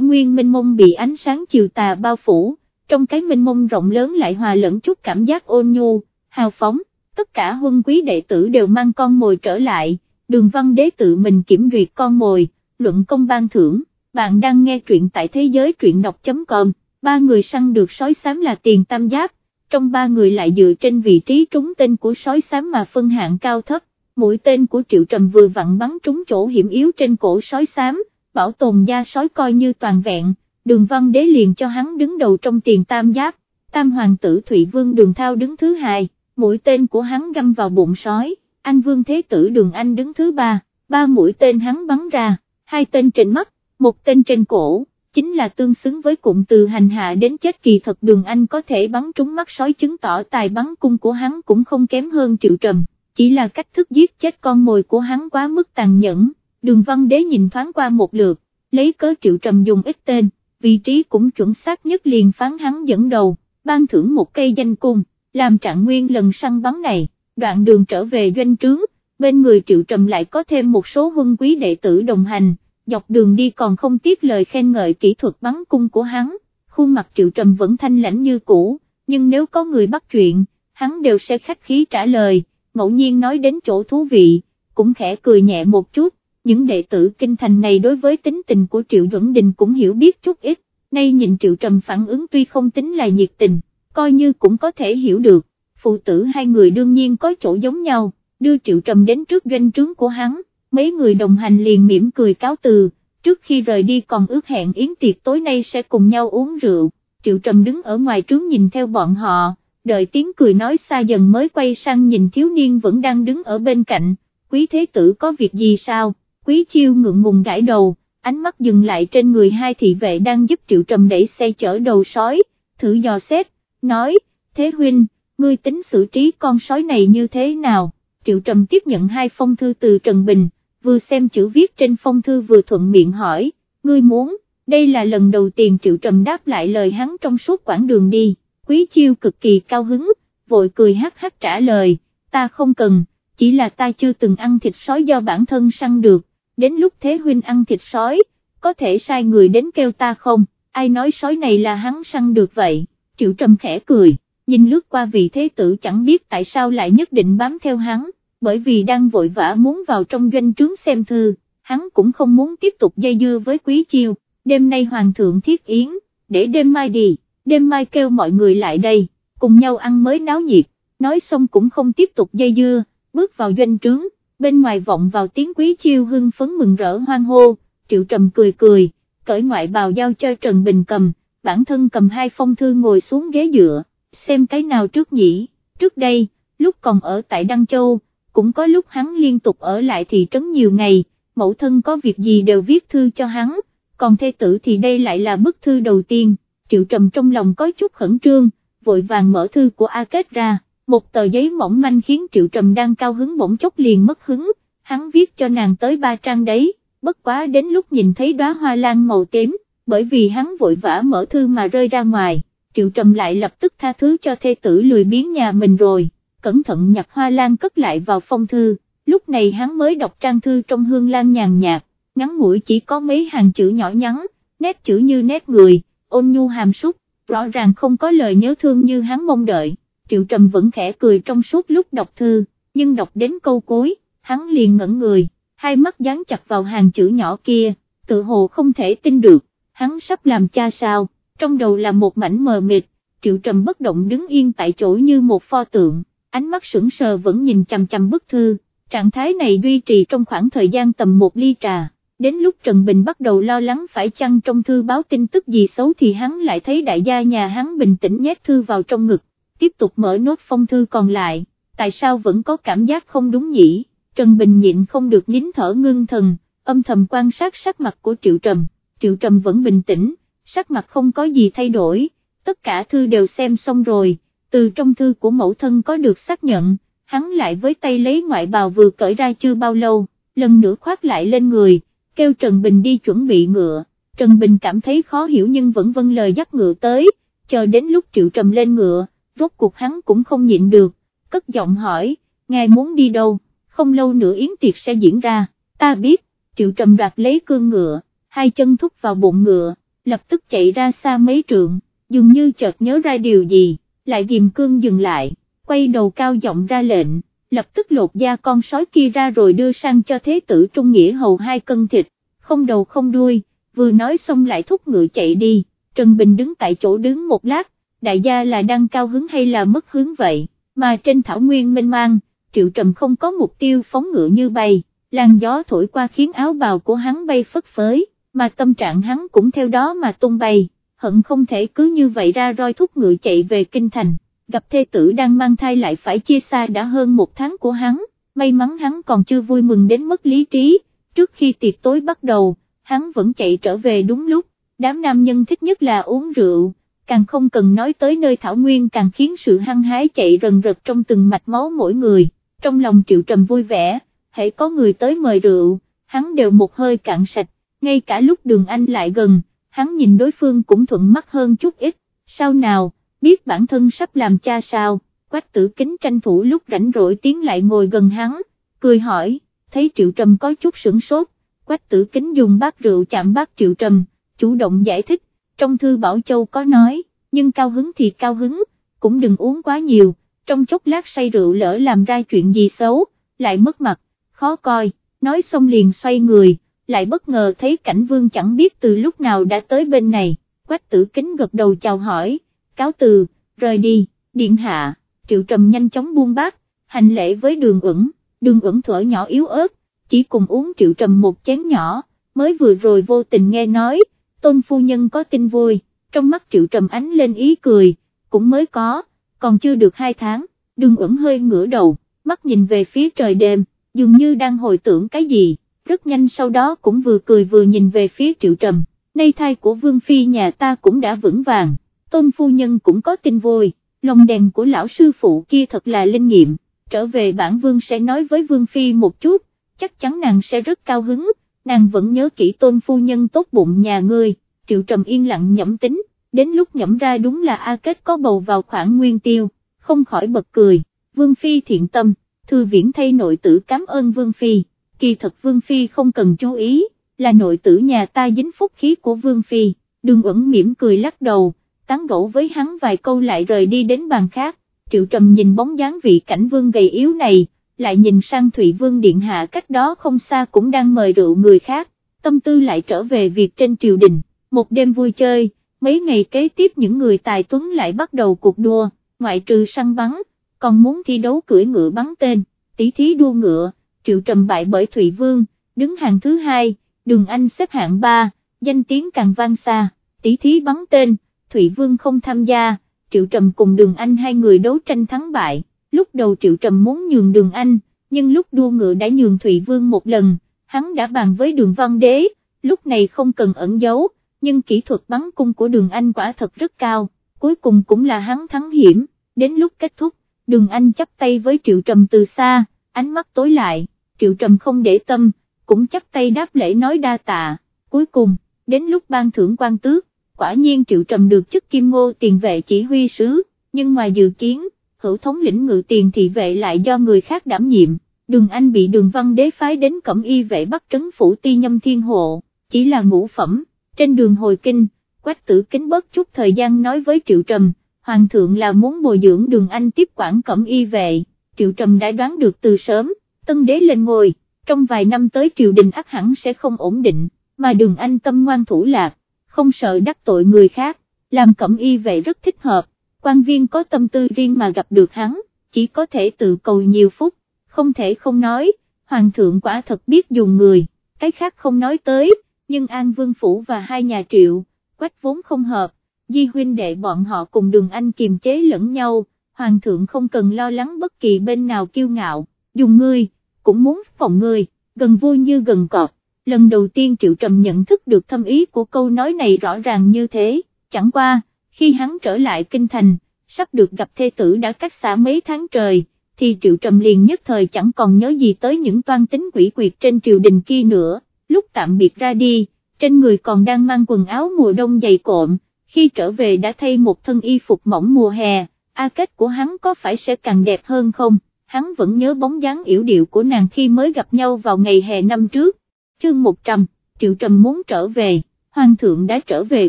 nguyên minh mông bị ánh sáng chiều tà bao phủ, trong cái minh mông rộng lớn lại hòa lẫn chút cảm giác ôn nhu, hào phóng, tất cả huân quý đệ tử đều mang con mồi trở lại, đường văn đế tự mình kiểm duyệt con mồi, luận công ban thưởng, bạn đang nghe truyện tại thế giới truyện đọc.com, ba người săn được sói xám là tiền tam giáp, trong ba người lại dựa trên vị trí trúng tên của sói xám mà phân hạng cao thấp, mũi tên của Triệu Trầm vừa vặn bắn trúng chỗ hiểm yếu trên cổ sói xám, bảo tồn da sói coi như toàn vẹn, đường văn đế liền cho hắn đứng đầu trong tiền tam giáp, tam hoàng tử Thụy Vương đường thao đứng thứ hai, mũi tên của hắn găm vào bụng sói, anh Vương Thế Tử đường anh đứng thứ ba, ba mũi tên hắn bắn ra, hai tên trên mắt, một tên trên cổ chính là tương xứng với cụm từ hành hạ đến chết kỳ thật đường anh có thể bắn trúng mắt sói chứng tỏ tài bắn cung của hắn cũng không kém hơn triệu trầm, chỉ là cách thức giết chết con mồi của hắn quá mức tàn nhẫn, đường văn đế nhìn thoáng qua một lượt, lấy cớ triệu trầm dùng ít tên, vị trí cũng chuẩn xác nhất liền phán hắn dẫn đầu, ban thưởng một cây danh cung, làm trạng nguyên lần săn bắn này, đoạn đường trở về doanh trướng, bên người triệu trầm lại có thêm một số huân quý đệ tử đồng hành dọc đường đi còn không tiếc lời khen ngợi kỹ thuật bắn cung của hắn, khuôn mặt triệu trầm vẫn thanh lãnh như cũ, nhưng nếu có người bắt chuyện, hắn đều sẽ khách khí trả lời, ngẫu nhiên nói đến chỗ thú vị, cũng khẽ cười nhẹ một chút, những đệ tử kinh thành này đối với tính tình của Triệu Duẩn Đình cũng hiểu biết chút ít, nay nhìn Triệu Trầm phản ứng tuy không tính là nhiệt tình, coi như cũng có thể hiểu được, phụ tử hai người đương nhiên có chỗ giống nhau, đưa Triệu Trầm đến trước doanh trướng của hắn, mấy người đồng hành liền mỉm cười cáo từ, trước khi rời đi còn ước hẹn yến tiệc tối nay sẽ cùng nhau uống rượu, Triệu Trầm đứng ở ngoài trướng nhìn theo bọn họ, đợi tiếng cười nói xa dần mới quay sang nhìn thiếu niên vẫn đang đứng ở bên cạnh, quý thế tử có việc gì sao, quý chiêu ngượng ngùng gãi đầu, ánh mắt dừng lại trên người hai thị vệ đang giúp Triệu Trầm đẩy xe chở đầu sói, thử dò xét, nói, thế huynh, ngươi tính xử trí con sói này như thế nào, Triệu Trầm tiếp nhận hai phong thư từ Trần Bình, vừa xem chữ viết trên phong thư vừa thuận miệng hỏi, ngươi muốn, đây là lần đầu tiên Triệu Trầm đáp lại lời hắn trong suốt quãng đường đi, Quý Chiêu cực kỳ cao hứng, vội cười hắc hắc trả lời, ta không cần, chỉ là ta chưa từng ăn thịt sói do bản thân săn được, đến lúc Thế Huynh ăn thịt sói, có thể sai người đến kêu ta không, ai nói sói này là hắn săn được vậy, Triệu Trầm khẽ cười, nhìn lướt qua vị thế tử chẳng biết tại sao lại nhất định bám theo hắn, bởi vì đang vội vã muốn vào trong doanh trướng xem thư, hắn cũng không muốn tiếp tục dây dưa với quý chiêu, đêm nay hoàng thượng thiết yến, để đêm mai đi, đêm mai kêu mọi người lại đây, cùng nhau ăn mới náo nhiệt, nói xong cũng không tiếp tục dây dưa, bước vào doanh trướng, bên ngoài vọng vào tiếng quý chiêu hưng phấn mừng rỡ hoang hô, triệu trầm cười cười, cởi ngoại bào giao cho Trần Bình cầm, bản thân cầm hai phong thư ngồi xuống ghế dựa, xem cái nào trước nhỉ, trước đây, lúc còn ở tại Đăng Châu, cũng có lúc hắn liên tục ở lại thị trấn nhiều ngày, mẫu thân có việc gì đều viết thư cho hắn, còn thê tử thì đây lại là bức thư đầu tiên, triệu trầm trong lòng có chút khẩn trương, vội vàng mở thư của A Kết ra, một tờ giấy mỏng manh khiến triệu trầm đang cao hứng bỗng chốc liền mất hứng, hắn viết cho nàng tới ba trang đấy, bất quá đến lúc nhìn thấy đóa hoa lan màu tím, bởi vì hắn vội vã mở thư mà rơi ra ngoài, triệu trầm lại lập tức tha thứ cho thê tử lười biếng nhà mình rồi cẩn thận nhặt hoa lan cất lại vào phong thư, lúc này hắn mới đọc trang thư trong hương lan nhàn nhạt, ngắn ngủi chỉ có mấy hàng chữ nhỏ nhắn, nét chữ như nét người, ôn nhu hàm súc, rõ ràng không có lời nhớ thương như hắn mong đợi, triệu trầm vẫn khẽ cười trong suốt lúc đọc thư, nhưng đọc đến câu cuối, hắn liền ngẩn người, hai mắt dán chặt vào hàng chữ nhỏ kia, tự hồ không thể tin được, hắn sắp làm cha sao, trong đầu là một mảnh mờ mịt, triệu trầm bất động đứng yên tại chỗ như một pho tượng ánh mắt sững sờ vẫn nhìn chằm chằm bức thư, trạng thái này duy trì trong khoảng thời gian tầm một ly trà, đến lúc Trần Bình bắt đầu lo lắng phải chăng trong thư báo tin tức gì xấu thì hắn lại thấy đại gia nhà hắn bình tĩnh nhét thư vào trong ngực, tiếp tục mở nốt phong thư còn lại, tại sao vẫn có cảm giác không đúng nhỉ, Trần Bình nhịn không được nín thở ngưng thần, âm thầm quan sát sắc mặt của Triệu Trầm, Triệu Trầm vẫn bình tĩnh, sắc mặt không có gì thay đổi, tất cả thư đều xem xong rồi từ trong thư của mẫu thân có được xác nhận, hắn lại với tay lấy ngoại bào vừa cởi ra chưa bao lâu, lần nữa khoác lại lên người, kêu Trần Bình đi chuẩn bị ngựa, Trần Bình cảm thấy khó hiểu nhưng vẫn vâng lời dắt ngựa tới, chờ đến lúc Triệu Trầm lên ngựa, rốt cuộc hắn cũng không nhịn được, cất giọng hỏi, ngài muốn đi đâu, không lâu nữa yến tiệc sẽ diễn ra, ta biết, Triệu Trầm đoạt lấy cương ngựa, hai chân thúc vào bụng ngựa, lập tức chạy ra xa mấy trượng, dường như chợt nhớ ra điều gì, lại ghiềm cương dừng lại, quay đầu cao giọng ra lệnh, lập tức lột da con sói kia ra rồi đưa sang cho thế tử Trung Nghĩa hầu hai cân thịt, không đầu không đuôi, vừa nói xong lại thúc ngựa chạy đi, Trần Bình đứng tại chỗ đứng một lát, đại gia là đang cao hứng hay là mất hướng vậy, mà trên thảo nguyên mênh mang, Triệu Trầm không có mục tiêu phóng ngựa như bay, làn gió thổi qua khiến áo bào của hắn bay phất phới, mà tâm trạng hắn cũng theo đó mà tung bay, hận không thể cứ như vậy ra roi thúc ngựa chạy về kinh thành, gặp thê tử đang mang thai lại phải chia xa đã hơn một tháng của hắn, may mắn hắn còn chưa vui mừng đến mất lý trí, trước khi tiệc tối bắt đầu, hắn vẫn chạy trở về đúng lúc, đám nam nhân thích nhất là uống rượu, càng không cần nói tới nơi thảo nguyên càng khiến sự hăng hái chạy rần rật trong từng mạch máu mỗi người, trong lòng triệu trầm vui vẻ, hãy có người tới mời rượu, hắn đều một hơi cạn sạch, ngay cả lúc đường anh lại gần, hắn nhìn đối phương cũng thuận mắt hơn chút ít, sao nào, biết bản thân sắp làm cha sao, quách tử kính tranh thủ lúc rảnh rỗi tiến lại ngồi gần hắn, cười hỏi, thấy triệu trầm có chút sửng sốt, quách tử kính dùng bát rượu chạm bát triệu trầm, chủ động giải thích, trong thư Bảo Châu có nói, nhưng cao hứng thì cao hứng, cũng đừng uống quá nhiều, trong chốc lát say rượu lỡ làm ra chuyện gì xấu, lại mất mặt, khó coi, nói xong liền xoay người, lại bất ngờ thấy cảnh vương chẳng biết từ lúc nào đã tới bên này, quách tử kính gật đầu chào hỏi, cáo từ, rời đi, điện hạ, triệu trầm nhanh chóng buông bát, hành lễ với đường ẩn, đường ẩn thở nhỏ yếu ớt, chỉ cùng uống triệu trầm một chén nhỏ, mới vừa rồi vô tình nghe nói, tôn phu nhân có tin vui, trong mắt triệu trầm ánh lên ý cười, cũng mới có, còn chưa được hai tháng, đường ẩn hơi ngửa đầu, mắt nhìn về phía trời đêm, dường như đang hồi tưởng cái gì, rất nhanh sau đó cũng vừa cười vừa nhìn về phía triệu trầm, nay thai của vương phi nhà ta cũng đã vững vàng, tôn phu nhân cũng có tin vui, lòng đèn của lão sư phụ kia thật là linh nghiệm, trở về bản vương sẽ nói với vương phi một chút, chắc chắn nàng sẽ rất cao hứng, nàng vẫn nhớ kỹ tôn phu nhân tốt bụng nhà ngươi, triệu trầm yên lặng nhẩm tính, đến lúc nhẩm ra đúng là A Kết có bầu vào khoảng nguyên tiêu, không khỏi bật cười, vương phi thiện tâm, thư viễn thay nội tử cảm ơn vương phi, kỳ thật vương phi không cần chú ý, là nội tử nhà ta dính phúc khí của vương phi, đường ẩn mỉm cười lắc đầu, tán gẫu với hắn vài câu lại rời đi đến bàn khác, triệu trầm nhìn bóng dáng vị cảnh vương gầy yếu này, lại nhìn sang Thụy Vương Điện Hạ cách đó không xa cũng đang mời rượu người khác, tâm tư lại trở về việc trên triều đình, một đêm vui chơi, mấy ngày kế tiếp những người tài tuấn lại bắt đầu cuộc đua, ngoại trừ săn bắn, còn muốn thi đấu cưỡi ngựa bắn tên, tỷ thí đua ngựa, triệu trầm bại bởi Thụy Vương, đứng hàng thứ hai, đường Anh xếp hạng ba, danh tiếng càng vang xa, tỷ thí bắn tên, Thụy Vương không tham gia, triệu trầm cùng đường Anh hai người đấu tranh thắng bại. Lúc đầu Triệu Trầm muốn nhường đường Anh, nhưng lúc đua ngựa đã nhường Thụy Vương một lần, hắn đã bàn với đường văn đế, lúc này không cần ẩn giấu, nhưng kỹ thuật bắn cung của đường Anh quả thật rất cao, cuối cùng cũng là hắn thắng hiểm, đến lúc kết thúc, đường Anh chắp tay với Triệu Trầm từ xa, ánh mắt tối lại, Triệu Trầm không để tâm, cũng chắp tay đáp lễ nói đa tạ, cuối cùng, đến lúc ban thưởng quan tước, quả nhiên Triệu Trầm được chức kim ngô tiền vệ chỉ huy sứ, nhưng ngoài dự kiến, hữu thống lĩnh ngự tiền thị vệ lại do người khác đảm nhiệm, đường anh bị đường văn đế phái đến cẩm y vệ bắt trấn phủ ti nhâm thiên hộ, chỉ là ngũ phẩm, trên đường hồi kinh, quách tử kính bớt chút thời gian nói với triệu trầm, hoàng thượng là muốn bồi dưỡng đường anh tiếp quản cẩm y vệ, triệu trầm đã đoán được từ sớm, tân đế lên ngôi, trong vài năm tới triều đình ác hẳn sẽ không ổn định, mà đường anh tâm ngoan thủ lạc, không sợ đắc tội người khác, làm cẩm y vệ rất thích hợp quan viên có tâm tư riêng mà gặp được hắn, chỉ có thể tự cầu nhiều phút, không thể không nói, hoàng thượng quả thật biết dùng người, cái khác không nói tới, nhưng An Vương Phủ và hai nhà triệu, quách vốn không hợp, di huynh đệ bọn họ cùng đường anh kiềm chế lẫn nhau, hoàng thượng không cần lo lắng bất kỳ bên nào kiêu ngạo, dùng ngươi, cũng muốn phòng người gần vui như gần cọp. Lần đầu tiên Triệu Trầm nhận thức được thâm ý của câu nói này rõ ràng như thế, chẳng qua, khi hắn trở lại kinh thành, sắp được gặp thê tử đã cách xa mấy tháng trời, thì Triệu Trầm liền nhất thời chẳng còn nhớ gì tới những toan tính quỷ quyệt trên triều đình kia nữa, lúc tạm biệt ra đi, trên người còn đang mang quần áo mùa đông dày cộm, khi trở về đã thay một thân y phục mỏng mùa hè, a kết của hắn có phải sẽ càng đẹp hơn không, hắn vẫn nhớ bóng dáng yểu điệu của nàng khi mới gặp nhau vào ngày hè năm trước, chương 100, Triệu Trầm muốn trở về, Hoàng thượng đã trở về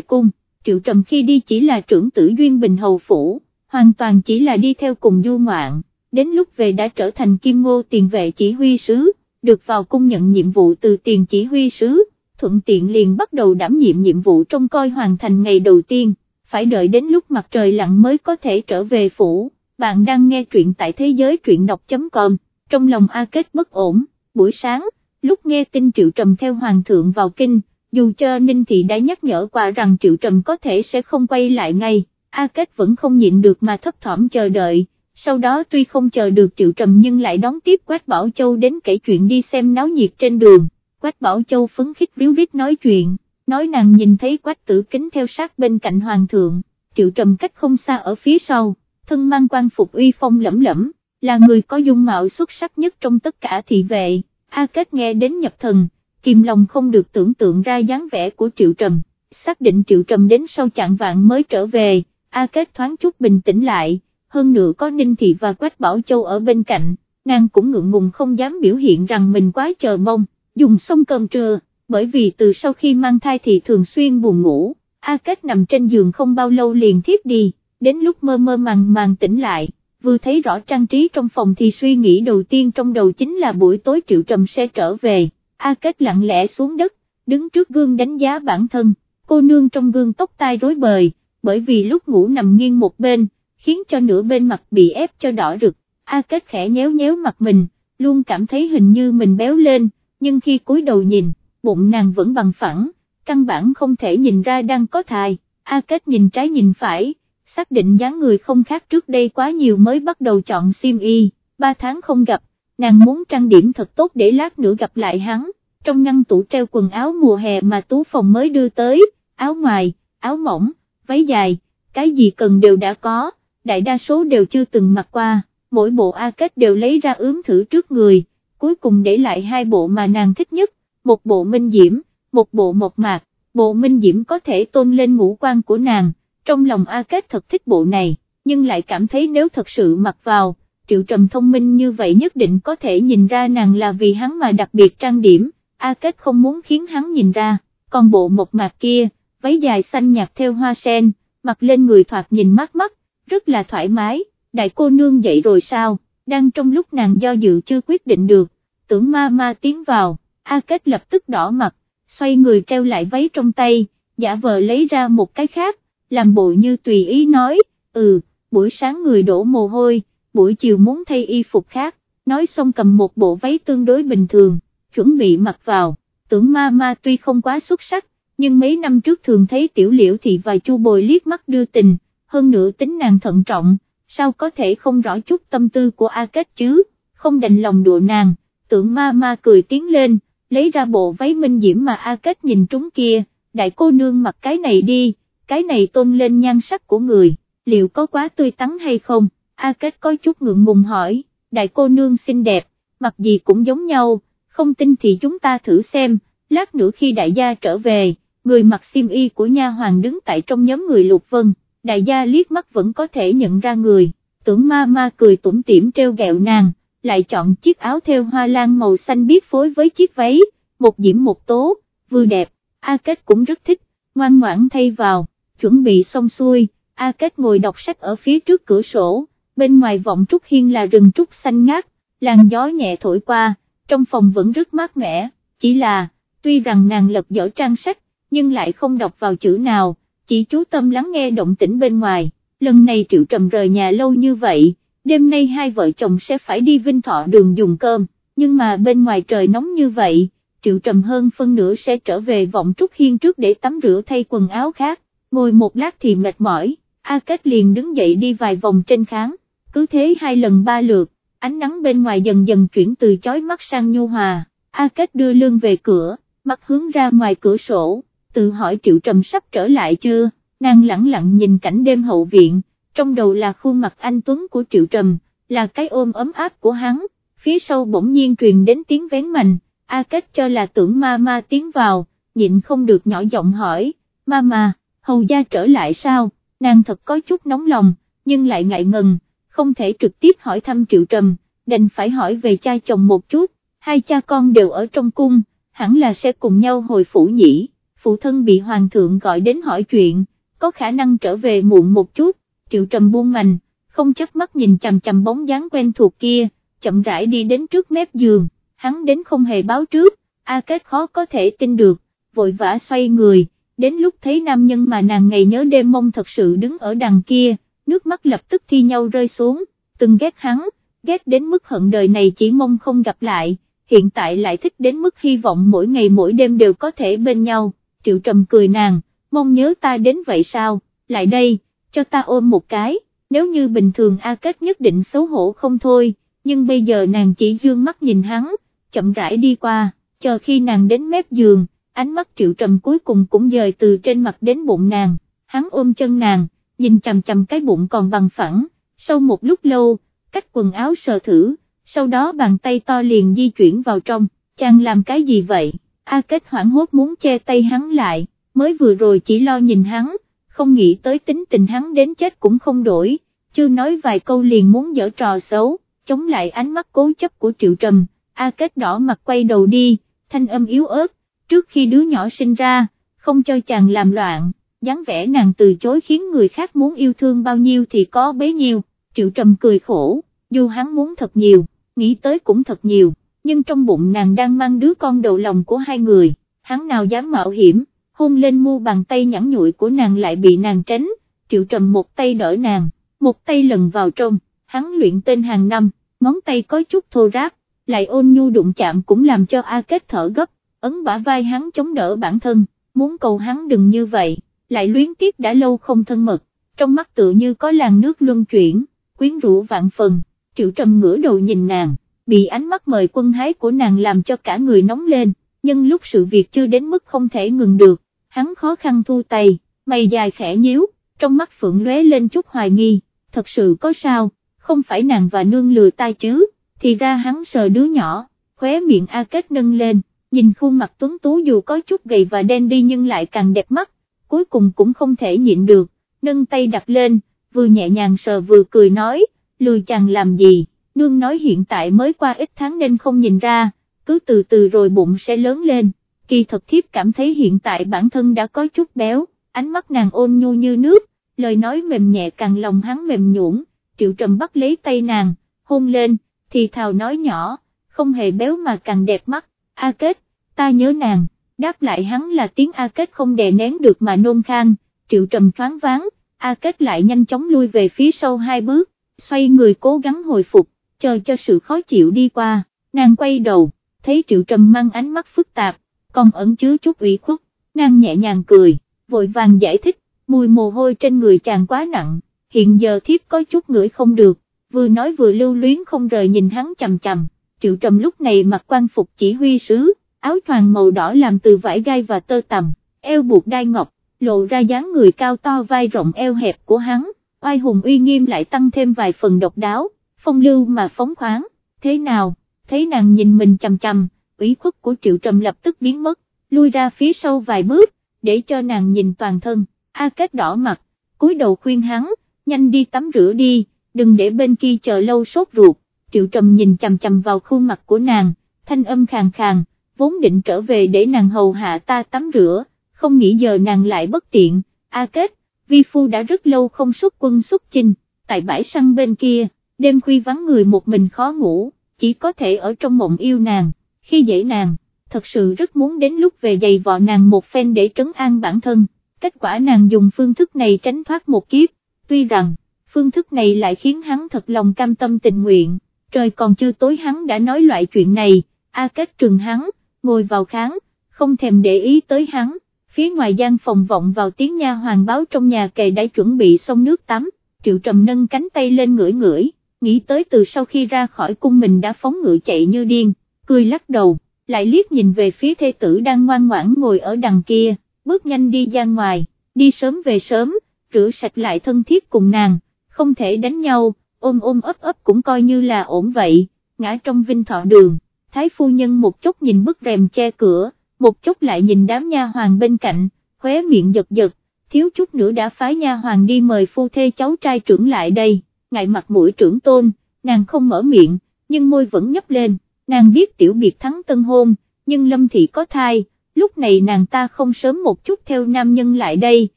cung, Triệu Trầm khi đi chỉ là trưởng tử Duyên Bình Hầu Phủ, hoàn toàn chỉ là đi theo cùng du ngoạn, đến lúc về đã trở thành Kim Ngô tiền vệ chỉ huy sứ, được vào cung nhận nhiệm vụ từ tiền chỉ huy sứ, thuận tiện liền bắt đầu đảm nhiệm nhiệm vụ trong coi hoàn thành ngày đầu tiên, phải đợi đến lúc mặt trời lặn mới có thể trở về phủ. Bạn đang nghe truyện tại thế giới truyện đọc.com, trong lòng A Kết bất ổn, buổi sáng, lúc nghe tin Triệu Trầm theo Hoàng thượng vào kinh, dù cho Ninh Thị đã nhắc nhở qua rằng Triệu Trầm có thể sẽ không quay lại ngay, A Kết vẫn không nhịn được mà thấp thỏm chờ đợi, sau đó tuy không chờ được Triệu Trầm nhưng lại đón tiếp Quách Bảo Châu đến kể chuyện đi xem náo nhiệt trên đường, Quách Bảo Châu phấn khích ríu rít nói chuyện, nói nàng nhìn thấy Quách Tử Kính theo sát bên cạnh Hoàng thượng, Triệu Trầm cách không xa ở phía sau, thân mang quan phục uy phong lẫm lẫm, là người có dung mạo xuất sắc nhất trong tất cả thị vệ, A Kết nghe đến nhập thần kìm lòng không được tưởng tượng ra dáng vẻ của Triệu Trầm, xác định Triệu Trầm đến sau chạng vạn mới trở về, A Kết thoáng chút bình tĩnh lại, hơn nữa có Ninh Thị và Quách Bảo Châu ở bên cạnh, nàng cũng ngượng ngùng không dám biểu hiện rằng mình quá chờ mong, dùng xong cơm trưa, bởi vì từ sau khi mang thai thì thường xuyên buồn ngủ, A Kết nằm trên giường không bao lâu liền thiếp đi, đến lúc mơ mơ màng màng tỉnh lại, vừa thấy rõ trang trí trong phòng thì suy nghĩ đầu tiên trong đầu chính là buổi tối Triệu Trầm sẽ trở về. A Kết lặng lẽ xuống đất, đứng trước gương đánh giá bản thân, cô nương trong gương tóc tai rối bời, bởi vì lúc ngủ nằm nghiêng một bên, khiến cho nửa bên mặt bị ép cho đỏ rực, A Kết khẽ nhéo nhéo mặt mình, luôn cảm thấy hình như mình béo lên, nhưng khi cúi đầu nhìn, bụng nàng vẫn bằng phẳng, căn bản không thể nhìn ra đang có thai, A Kết nhìn trái nhìn phải, xác định dáng người không khác trước đây quá nhiều mới bắt đầu chọn sim y, ba tháng không gặp, nàng muốn trang điểm thật tốt để lát nữa gặp lại hắn, trong ngăn tủ treo quần áo mùa hè mà tú phòng mới đưa tới, áo ngoài, áo mỏng, váy dài, cái gì cần đều đã có, đại đa số đều chưa từng mặc qua, mỗi bộ A kết đều lấy ra ướm thử trước người, cuối cùng để lại hai bộ mà nàng thích nhất, một bộ minh diễm, một bộ một mạc, bộ minh diễm có thể tôn lên ngũ quan của nàng, trong lòng A kết thật thích bộ này, nhưng lại cảm thấy nếu thật sự mặc vào, Triệu Trầm thông minh như vậy nhất định có thể nhìn ra nàng là vì hắn mà đặc biệt trang điểm, A Kết không muốn khiến hắn nhìn ra, còn bộ một mạc kia, váy dài xanh nhạt theo hoa sen, mặc lên người thoạt nhìn mát mắt, rất là thoải mái, đại cô nương dậy rồi sao, đang trong lúc nàng do dự chưa quyết định được, tưởng ma ma tiến vào, A Kết lập tức đỏ mặt, xoay người treo lại váy trong tay, giả vờ lấy ra một cái khác, làm bộ như tùy ý nói, ừ, buổi sáng người đổ mồ hôi, buổi chiều muốn thay y phục khác, nói xong cầm một bộ váy tương đối bình thường, chuẩn bị mặc vào, tưởng ma ma tuy không quá xuất sắc, nhưng mấy năm trước thường thấy tiểu liễu thị và chu bồi liếc mắt đưa tình, hơn nữa tính nàng thận trọng, sao có thể không rõ chút tâm tư của A Kết chứ, không đành lòng đùa nàng, tưởng ma ma cười tiến lên, lấy ra bộ váy minh diễm mà A Kết nhìn trúng kia, đại cô nương mặc cái này đi, cái này tôn lên nhan sắc của người, liệu có quá tươi tắn hay không? A Kết có chút ngượng ngùng hỏi, đại cô nương xinh đẹp, mặc gì cũng giống nhau, không tin thì chúng ta thử xem, lát nữa khi đại gia trở về, người mặc xiêm y của nha hoàng đứng tại trong nhóm người lục vân, đại gia liếc mắt vẫn có thể nhận ra người, tưởng ma ma cười tủm tỉm treo gẹo nàng, lại chọn chiếc áo theo hoa lan màu xanh biết phối với chiếc váy, một diễm một tố, vừa đẹp, A Kết cũng rất thích, ngoan ngoãn thay vào, chuẩn bị xong xuôi, A Kết ngồi đọc sách ở phía trước cửa sổ bên ngoài vọng trúc hiên là rừng trúc xanh ngát, làn gió nhẹ thổi qua, trong phòng vẫn rất mát mẻ, chỉ là, tuy rằng nàng lật dở trang sách, nhưng lại không đọc vào chữ nào, chỉ chú tâm lắng nghe động tĩnh bên ngoài, lần này triệu trầm rời nhà lâu như vậy, đêm nay hai vợ chồng sẽ phải đi vinh thọ đường dùng cơm, nhưng mà bên ngoài trời nóng như vậy, triệu trầm hơn phân nửa sẽ trở về vọng trúc hiên trước để tắm rửa thay quần áo khác, ngồi một lát thì mệt mỏi, A Kết liền đứng dậy đi vài vòng trên kháng cứ thế hai lần ba lượt, ánh nắng bên ngoài dần dần chuyển từ chói mắt sang nhu hòa, A Kết đưa lưng về cửa, mắt hướng ra ngoài cửa sổ, tự hỏi Triệu Trầm sắp trở lại chưa, nàng lặng lặng nhìn cảnh đêm hậu viện, trong đầu là khuôn mặt anh Tuấn của Triệu Trầm, là cái ôm ấm áp của hắn, phía sau bỗng nhiên truyền đến tiếng vén mạnh, A Kết cho là tưởng ma ma tiến vào, nhịn không được nhỏ giọng hỏi, ma ma, hầu gia trở lại sao, nàng thật có chút nóng lòng, nhưng lại ngại ngần không thể trực tiếp hỏi thăm Triệu Trầm, đành phải hỏi về cha chồng một chút, hai cha con đều ở trong cung, hẳn là sẽ cùng nhau hồi phủ nhỉ, phụ thân bị hoàng thượng gọi đến hỏi chuyện, có khả năng trở về muộn một chút, triệu trầm buông mành, không chớp mắt nhìn chằm chằm bóng dáng quen thuộc kia, chậm rãi đi đến trước mép giường, hắn đến không hề báo trước, A Kết khó có thể tin được, vội vã xoay người, đến lúc thấy nam nhân mà nàng ngày nhớ đêm mong thật sự đứng ở đằng kia, nước mắt lập tức thi nhau rơi xuống, từng ghét hắn, ghét đến mức hận đời này chỉ mong không gặp lại, hiện tại lại thích đến mức hy vọng mỗi ngày mỗi đêm đều có thể bên nhau, triệu trầm cười nàng, mong nhớ ta đến vậy sao, lại đây, cho ta ôm một cái, nếu như bình thường A Kết nhất định xấu hổ không thôi, nhưng bây giờ nàng chỉ dương mắt nhìn hắn, chậm rãi đi qua, chờ khi nàng đến mép giường, ánh mắt triệu trầm cuối cùng cũng dời từ trên mặt đến bụng nàng, hắn ôm chân nàng, nhìn chằm chằm cái bụng còn bằng phẳng, sau một lúc lâu, cách quần áo sờ thử, sau đó bàn tay to liền di chuyển vào trong, chàng làm cái gì vậy, A Kết hoảng hốt muốn che tay hắn lại, mới vừa rồi chỉ lo nhìn hắn, không nghĩ tới tính tình hắn đến chết cũng không đổi, chưa nói vài câu liền muốn dở trò xấu, chống lại ánh mắt cố chấp của Triệu Trầm, A Kết đỏ mặt quay đầu đi, thanh âm yếu ớt, trước khi đứa nhỏ sinh ra, không cho chàng làm loạn, dáng vẻ nàng từ chối khiến người khác muốn yêu thương bao nhiêu thì có bấy nhiêu, Triệu Trầm cười khổ, dù hắn muốn thật nhiều, nghĩ tới cũng thật nhiều, nhưng trong bụng nàng đang mang đứa con đầu lòng của hai người, hắn nào dám mạo hiểm, hôn lên mu bàn tay nhẵn nhụi của nàng lại bị nàng tránh, Triệu Trầm một tay đỡ nàng, một tay lần vào trong, hắn luyện tên hàng năm, ngón tay có chút thô ráp, lại ôn nhu đụng chạm cũng làm cho A Kết thở gấp, ấn bả vai hắn chống đỡ bản thân, muốn cầu hắn đừng như vậy, lại luyến tiếc đã lâu không thân mật, trong mắt tự như có làn nước luân chuyển, quyến rũ vạn phần, triệu trầm ngửa đầu nhìn nàng, bị ánh mắt mời quân hái của nàng làm cho cả người nóng lên, nhưng lúc sự việc chưa đến mức không thể ngừng được, hắn khó khăn thu tay, mày dài khẽ nhíu, trong mắt phượng lóe lên chút hoài nghi, thật sự có sao, không phải nàng và nương lừa tai chứ, thì ra hắn sờ đứa nhỏ, khóe miệng A Kết nâng lên, nhìn khuôn mặt tuấn tú dù có chút gầy và đen đi nhưng lại càng đẹp mắt, cuối cùng cũng không thể nhịn được, nâng tay đặt lên, vừa nhẹ nhàng sờ vừa cười nói, lười chàng làm gì, nương nói hiện tại mới qua ít tháng nên không nhìn ra, cứ từ từ rồi bụng sẽ lớn lên, kỳ thật thiếp cảm thấy hiện tại bản thân đã có chút béo, ánh mắt nàng ôn nhu như nước, lời nói mềm nhẹ càng lòng hắn mềm nhũn, triệu trầm bắt lấy tay nàng, hôn lên, thì thào nói nhỏ, không hề béo mà càng đẹp mắt, A Kết, ta nhớ nàng, đáp lại hắn là tiếng A Kết không đè nén được mà nôn khan, triệu trầm thoáng váng, A Kết lại nhanh chóng lui về phía sau hai bước, xoay người cố gắng hồi phục, chờ cho sự khó chịu đi qua, nàng quay đầu, thấy triệu trầm mang ánh mắt phức tạp, còn ẩn chứa chút ủy khuất, nàng nhẹ nhàng cười, vội vàng giải thích, mùi mồ hôi trên người chàng quá nặng, hiện giờ thiếp có chút ngửi không được, vừa nói vừa lưu luyến không rời nhìn hắn chầm chầm, triệu trầm lúc này mặc quan phục chỉ huy sứ, áo choàng màu đỏ làm từ vải gai và tơ tằm, eo buộc đai ngọc, lộ ra dáng người cao to vai rộng eo hẹp của hắn, oai hùng uy nghiêm lại tăng thêm vài phần độc đáo, phong lưu mà phóng khoáng, thế nào, thấy nàng nhìn mình chầm chầm, ủy khuất của triệu trầm lập tức biến mất, lui ra phía sau vài bước, để cho nàng nhìn toàn thân, A Kết đỏ mặt, cúi đầu khuyên hắn, nhanh đi tắm rửa đi, đừng để bên kia chờ lâu sốt ruột, triệu trầm nhìn chằm chằm vào khuôn mặt của nàng, thanh âm khàn khàn, vốn định trở về để nàng hầu hạ ta tắm rửa, không nghĩ giờ nàng lại bất tiện, A Kết, vi phu đã rất lâu không xuất quân xuất chinh, tại bãi săn bên kia, đêm khuya vắng người một mình khó ngủ, chỉ có thể ở trong mộng yêu nàng, khi dễ nàng, thật sự rất muốn đến lúc về giày vò nàng một phen để trấn an bản thân, kết quả nàng dùng phương thức này tránh thoát một kiếp, tuy rằng, phương thức này lại khiến hắn thật lòng cam tâm tình nguyện, trời còn chưa tối hắn đã nói loại chuyện này, A Kết trừng hắn, ngồi vào kháng, không thèm để ý tới hắn, phía ngoài gian phòng vọng vào tiếng nha hoàng báo trong nhà kề đã chuẩn bị xong nước tắm, triệu trầm nâng cánh tay lên ngửi ngửi, nghĩ tới từ sau khi ra khỏi cung mình đã phóng ngựa chạy như điên, cười lắc đầu, lại liếc nhìn về phía thê tử đang ngoan ngoãn ngồi ở đằng kia, bước nhanh đi ra ngoài, đi sớm về sớm, rửa sạch lại thân thiết cùng nàng, không thể đánh nhau, ôm ôm ấp ấp cũng coi như là ổn vậy, ngã trong vinh thọ đường, thái phu nhân một chút nhìn bức rèm che cửa, một chút lại nhìn đám nha hoàng bên cạnh, khóe miệng giật giật, thiếu chút nữa đã phái nha hoàng đi mời phu thê cháu trai trưởng lại đây, ngại mặt mũi trưởng tôn, nàng không mở miệng, nhưng môi vẫn nhấp lên, nàng biết tiểu biệt thắng tân hôn, nhưng Lâm Thị có thai, lúc này nàng ta không sớm một chút theo nam nhân lại đây,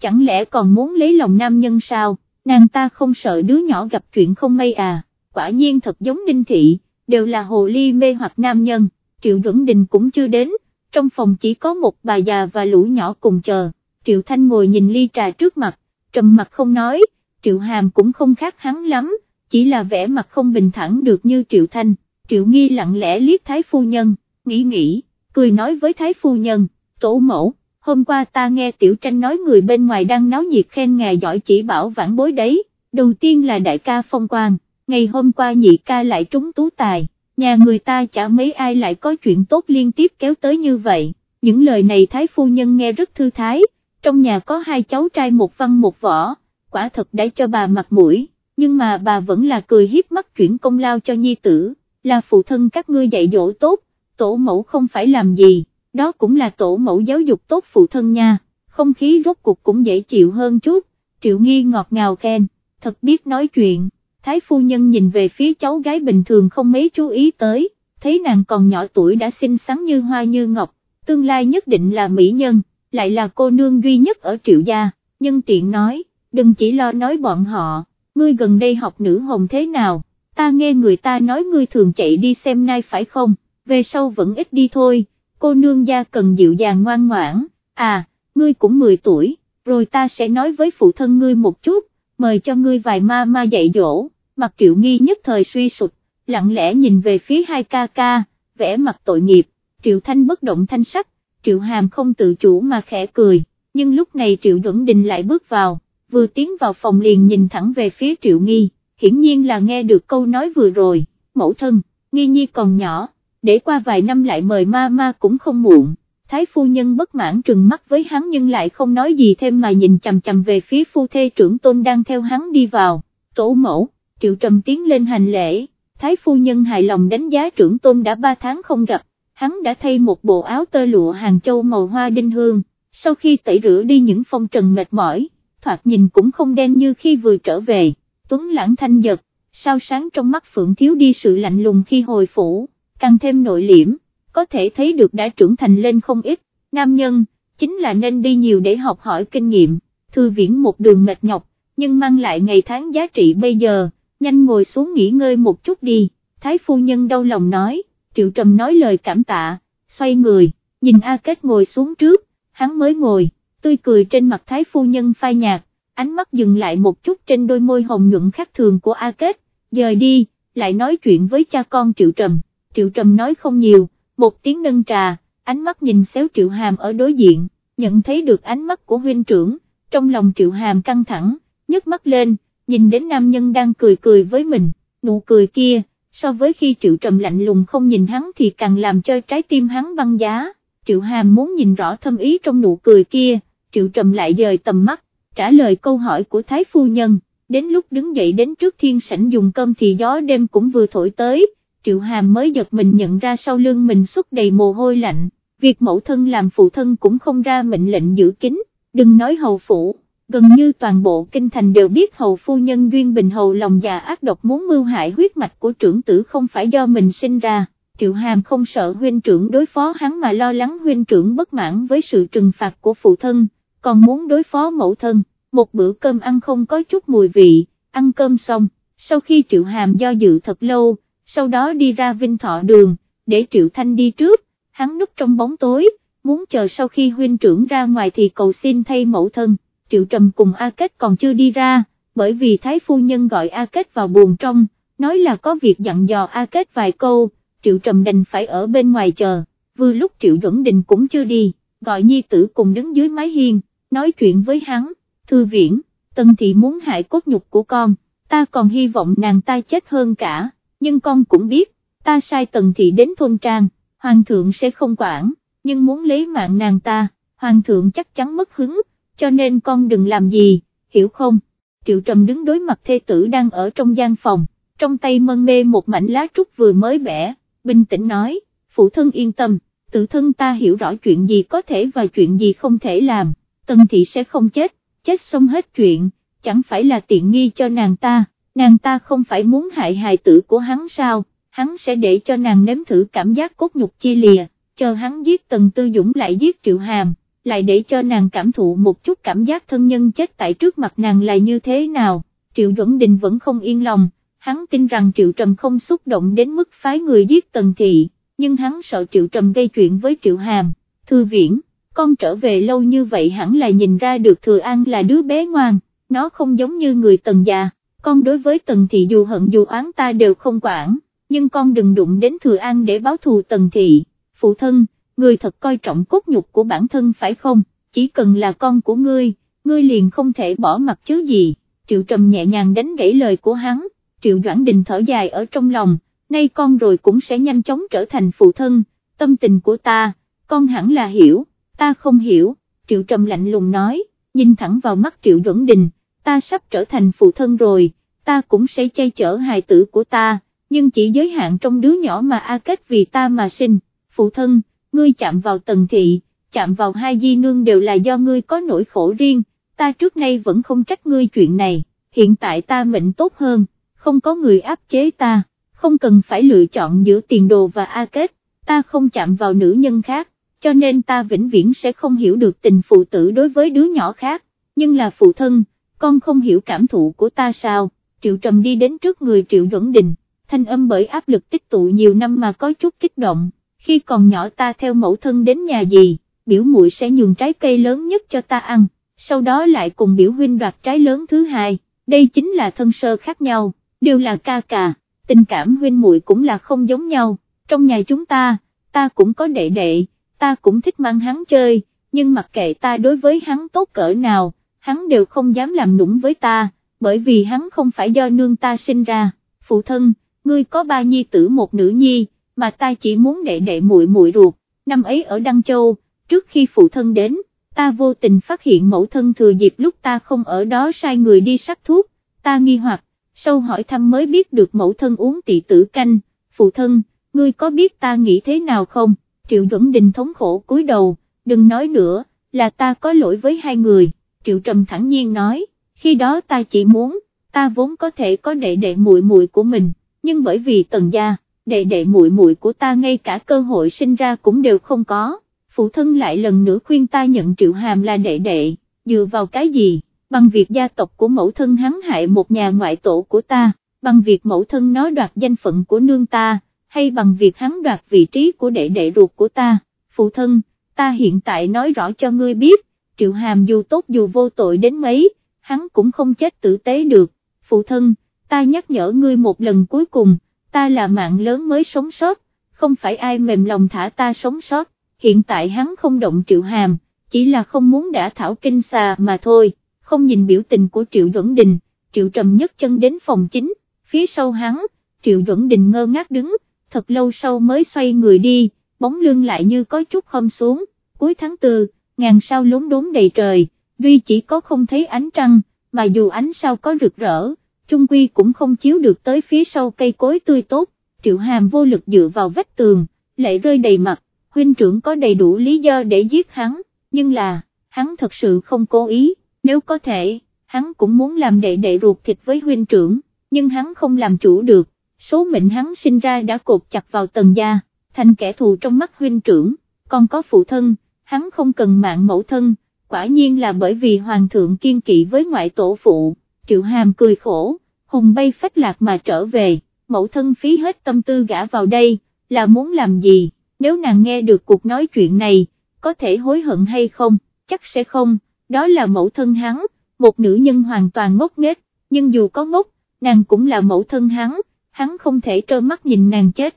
chẳng lẽ còn muốn lấy lòng nam nhân sao, nàng ta không sợ đứa nhỏ gặp chuyện không may à, quả nhiên thật giống Đinh Thị, đều là hồ ly mê hoặc nam nhân, Triệu Duẩn Đình cũng chưa đến, trong phòng chỉ có một bà già và lũ nhỏ cùng chờ, Triệu Thanh ngồi nhìn ly trà trước mặt, trầm mặt không nói, Triệu Hàm cũng không khác hắn lắm, chỉ là vẻ mặt không bình thản được như Triệu Thanh, Triệu Nghi lặng lẽ liếc Thái Phu Nhân, nghĩ nghĩ, cười nói với Thái Phu Nhân, tổ mẫu, hôm qua ta nghe Tiểu Tranh nói người bên ngoài đang náo nhiệt khen ngài giỏi chỉ bảo vãn bối đấy, đầu tiên là đại ca phong quang, ngày hôm qua nhị ca lại trúng tú tài, nhà người ta chả mấy ai lại có chuyện tốt liên tiếp kéo tới như vậy, những lời này Thái Phu Nhân nghe rất thư thái, trong nhà có hai cháu trai một văn một võ, quả thật đã cho bà mặt mũi, nhưng mà bà vẫn là cười hiếp mắt chuyển công lao cho nhi tử, là phụ thân các ngươi dạy dỗ tốt, tổ mẫu không phải làm gì, đó cũng là tổ mẫu giáo dục tốt phụ thân nha, không khí rốt cuộc cũng dễ chịu hơn chút, triệu nghi ngọt ngào khen, thật biết nói chuyện, thái phu nhân nhìn về phía cháu gái bình thường không mấy chú ý tới, thấy nàng còn nhỏ tuổi đã xinh xắn như hoa như ngọc, tương lai nhất định là mỹ nhân, lại là cô nương duy nhất ở triệu gia, nhân tiện nói, đừng chỉ lo nói bọn họ, ngươi gần đây học nữ hồng thế nào, ta nghe người ta nói ngươi thường chạy đi xem nay phải không, về sau vẫn ít đi thôi, cô nương gia cần dịu dàng ngoan ngoãn, à, ngươi cũng 10 tuổi, rồi ta sẽ nói với phụ thân ngươi một chút, mời cho ngươi vài ma ma dạy dỗ, mặt triệu nghi nhất thời suy sụt, lặng lẽ nhìn về phía hai ca ca, vẽ mặt tội nghiệp, triệu thanh bất động thanh sắc, triệu hàm không tự chủ mà khẽ cười, nhưng lúc này triệu duẩn đình lại bước vào, vừa tiến vào phòng liền nhìn thẳng về phía triệu nghi, hiển nhiên là nghe được câu nói vừa rồi, mẫu thân, nghi nhi còn nhỏ, để qua vài năm lại mời ma ma cũng không muộn. Thái phu nhân bất mãn trừng mắt với hắn nhưng lại không nói gì thêm mà nhìn chầm chầm về phía phu thê trưởng tôn đang theo hắn đi vào, tổ mẫu, triệu trầm tiến lên hành lễ, thái phu nhân hài lòng đánh giá trưởng tôn đã ba tháng không gặp, hắn đã thay một bộ áo tơ lụa hàng châu màu hoa đinh hương, sau khi tẩy rửa đi những phong trần mệt mỏi, thoạt nhìn cũng không đen như khi vừa trở về, tuấn lãng thanh giật, sao sáng trong mắt phượng thiếu đi sự lạnh lùng khi hồi phủ, càng thêm nội liễm, có thể thấy được đã trưởng thành lên không ít, nam nhân, chính là nên đi nhiều để học hỏi kinh nghiệm, thư viễn một đường mệt nhọc, nhưng mang lại ngày tháng giá trị bây giờ, nhanh ngồi xuống nghỉ ngơi một chút đi, thái phu nhân đau lòng nói, triệu trầm nói lời cảm tạ, xoay người, nhìn A Kết ngồi xuống trước, hắn mới ngồi, tươi cười trên mặt thái phu nhân phai nhạt, ánh mắt dừng lại một chút trên đôi môi hồng nhuận khác thường của A Kết, dời đi, lại nói chuyện với cha con Triệu Trầm, Triệu Trầm nói không nhiều, một tiếng nâng trà, ánh mắt nhìn xéo Triệu Hàm ở đối diện, nhận thấy được ánh mắt của huynh trưởng, trong lòng Triệu Hàm căng thẳng, nhấc mắt lên, nhìn đến nam nhân đang cười cười với mình, nụ cười kia, so với khi Triệu Trầm lạnh lùng không nhìn hắn thì càng làm cho trái tim hắn băng giá, Triệu Hàm muốn nhìn rõ thâm ý trong nụ cười kia, Triệu Trầm lại dời tầm mắt, trả lời câu hỏi của Thái Phu Nhân, đến lúc đứng dậy đến trước thiên sảnh dùng cơm thì gió đêm cũng vừa thổi tới, Triệu Hàm mới giật mình nhận ra sau lưng mình xuất đầy mồ hôi lạnh, việc mẫu thân làm phụ thân cũng không ra mệnh lệnh giữ kín, đừng nói hầu phủ, gần như toàn bộ kinh thành đều biết hầu phu nhân Duyên Bình hầu lòng già ác độc muốn mưu hại huyết mạch của trưởng tử không phải do mình sinh ra. Triệu Hàm không sợ huynh trưởng đối phó hắn mà lo lắng huynh trưởng bất mãn với sự trừng phạt của phụ thân, còn muốn đối phó mẫu thân, một bữa cơm ăn không có chút mùi vị, ăn cơm xong, sau khi Triệu Hàm do dự thật lâu, sau đó đi ra Vinh Thọ đường, để Triệu Thanh đi trước, hắn núp trong bóng tối, muốn chờ sau khi huynh trưởng ra ngoài thì cầu xin thay mẫu thân, Triệu Trầm cùng A Kết còn chưa đi ra, bởi vì Thái Phu Nhân gọi A Kết vào buồn trong, nói là có việc dặn dò A Kết vài câu, Triệu Trầm đành phải ở bên ngoài chờ, vừa lúc Triệu Duẩn Đình cũng chưa đi, gọi nhi tử cùng đứng dưới mái hiên, nói chuyện với hắn, thư viễn, Tân Thị muốn hại cốt nhục của con, ta còn hy vọng nàng ta chết hơn cả nhưng con cũng biết, ta sai tần thị đến thôn trang, hoàng thượng sẽ không quản, nhưng muốn lấy mạng nàng ta, hoàng thượng chắc chắn mất hứng, cho nên con đừng làm gì, hiểu không? Triệu Trầm đứng đối mặt thê tử đang ở trong gian phòng, trong tay mân mê một mảnh lá trúc vừa mới bẻ, bình tĩnh nói, phụ thân yên tâm, tự thân ta hiểu rõ chuyện gì có thể và chuyện gì không thể làm, tần thị sẽ không chết, chết xong hết chuyện, chẳng phải là tiện nghi cho nàng ta nàng ta không phải muốn hại hài tử của hắn sao, hắn sẽ để cho nàng nếm thử cảm giác cốt nhục chia lìa, chờ hắn giết Tần Tư Dũng lại giết Triệu Hàm, lại để cho nàng cảm thụ một chút cảm giác thân nhân chết tại trước mặt nàng là như thế nào, Triệu Duẩn Đình vẫn không yên lòng, hắn tin rằng Triệu Trầm không xúc động đến mức phái người giết Tần Thị, nhưng hắn sợ Triệu Trầm gây chuyện với Triệu Hàm, thư viễn, con trở về lâu như vậy hẳn là nhìn ra được Thừa An là đứa bé ngoan, nó không giống như người Tần già, con đối với Tần Thị dù hận dù oán ta đều không quản, nhưng con đừng đụng đến Thừa An để báo thù Tần Thị, phụ thân, người thật coi trọng cốt nhục của bản thân phải không, chỉ cần là con của ngươi, ngươi liền không thể bỏ mặt chứ gì, Triệu Trầm nhẹ nhàng đánh gãy lời của hắn, Triệu Doãn Đình thở dài ở trong lòng, nay con rồi cũng sẽ nhanh chóng trở thành phụ thân, tâm tình của ta, con hẳn là hiểu, ta không hiểu, Triệu Trầm lạnh lùng nói, nhìn thẳng vào mắt Triệu Duẩn Đình, ta sắp trở thành phụ thân rồi, ta cũng sẽ chay chở hài tử của ta, nhưng chỉ giới hạn trong đứa nhỏ mà A Kết vì ta mà sinh, phụ thân, ngươi chạm vào tần thị, chạm vào hai di nương đều là do ngươi có nỗi khổ riêng, ta trước nay vẫn không trách ngươi chuyện này, hiện tại ta mệnh tốt hơn, không có người áp chế ta, không cần phải lựa chọn giữa tiền đồ và A Kết, ta không chạm vào nữ nhân khác, cho nên ta vĩnh viễn sẽ không hiểu được tình phụ tử đối với đứa nhỏ khác, nhưng là phụ thân, con không hiểu cảm thụ của ta sao, Triệu Trầm đi đến trước người Triệu Duẩn Đình, thanh âm bởi áp lực tích tụ nhiều năm mà có chút kích động, khi còn nhỏ ta theo mẫu thân đến nhà gì, biểu muội sẽ nhường trái cây lớn nhất cho ta ăn, sau đó lại cùng biểu huynh đoạt trái lớn thứ hai, đây chính là thân sơ khác nhau, đều là ca ca, tình cảm huynh muội cũng là không giống nhau, trong nhà chúng ta, ta cũng có đệ đệ, ta cũng thích mang hắn chơi, nhưng mặc kệ ta đối với hắn tốt cỡ nào, hắn đều không dám làm nũng với ta, bởi vì hắn không phải do nương ta sinh ra, phụ thân, ngươi có ba nhi tử một nữ nhi, mà ta chỉ muốn đệ đệ muội muội ruột, năm ấy ở Đăng Châu, trước khi phụ thân đến, ta vô tình phát hiện mẫu thân thừa dịp lúc ta không ở đó sai người đi sắc thuốc, ta nghi hoặc, sâu hỏi thăm mới biết được mẫu thân uống tỵ tử canh, phụ thân, ngươi có biết ta nghĩ thế nào không, Triệu Duẩn Đình thống khổ cúi đầu, đừng nói nữa, là ta có lỗi với hai người, Triệu Trầm thẳng nhiên nói, khi đó ta chỉ muốn, ta vốn có thể có đệ đệ muội muội của mình, nhưng bởi vì tần gia, đệ đệ muội muội của ta ngay cả cơ hội sinh ra cũng đều không có, phụ thân lại lần nữa khuyên ta nhận Triệu Hàm là đệ đệ, dựa vào cái gì, bằng việc gia tộc của mẫu thân hắn hại một nhà ngoại tổ của ta, bằng việc mẫu thân nó đoạt danh phận của nương ta, hay bằng việc hắn đoạt vị trí của đệ đệ ruột của ta, phụ thân, ta hiện tại nói rõ cho ngươi biết, Triệu Hàm dù tốt dù vô tội đến mấy, hắn cũng không chết tử tế được, phụ thân, ta nhắc nhở ngươi một lần cuối cùng, ta là mạng lớn mới sống sót, không phải ai mềm lòng thả ta sống sót, hiện tại hắn không động Triệu Hàm, chỉ là không muốn đã thảo kinh xà mà thôi, không nhìn biểu tình của Triệu Duẩn Đình, Triệu Trầm Nhất chân đến phòng chính, phía sau hắn, Triệu Duẩn Đình ngơ ngác đứng, thật lâu sau mới xoay người đi, bóng lưng lại như có chút không xuống, cuối tháng tư, ngàn sao lốm đốm đầy trời, duy chỉ có không thấy ánh trăng, mà dù ánh sao có rực rỡ, trung quy cũng không chiếu được tới phía sau cây cối tươi tốt, triệu hàm vô lực dựa vào vách tường, lệ rơi đầy mặt, huynh trưởng có đầy đủ lý do để giết hắn, nhưng là, hắn thật sự không cố ý, nếu có thể, hắn cũng muốn làm đệ đệ ruột thịt với huynh trưởng, nhưng hắn không làm chủ được, số mệnh hắn sinh ra đã cột chặt vào tầng gia, thành kẻ thù trong mắt huynh trưởng, còn có phụ thân, hắn không cần mạng mẫu thân, quả nhiên là bởi vì hoàng thượng kiên kỵ với ngoại tổ phụ, triệu hàm cười khổ, hùng bay phách lạc mà trở về, mẫu thân phí hết tâm tư gã vào đây, là muốn làm gì, nếu nàng nghe được cuộc nói chuyện này, có thể hối hận hay không, chắc sẽ không, đó là mẫu thân hắn, một nữ nhân hoàn toàn ngốc nghếch, nhưng dù có ngốc, nàng cũng là mẫu thân hắn, hắn không thể trơ mắt nhìn nàng chết,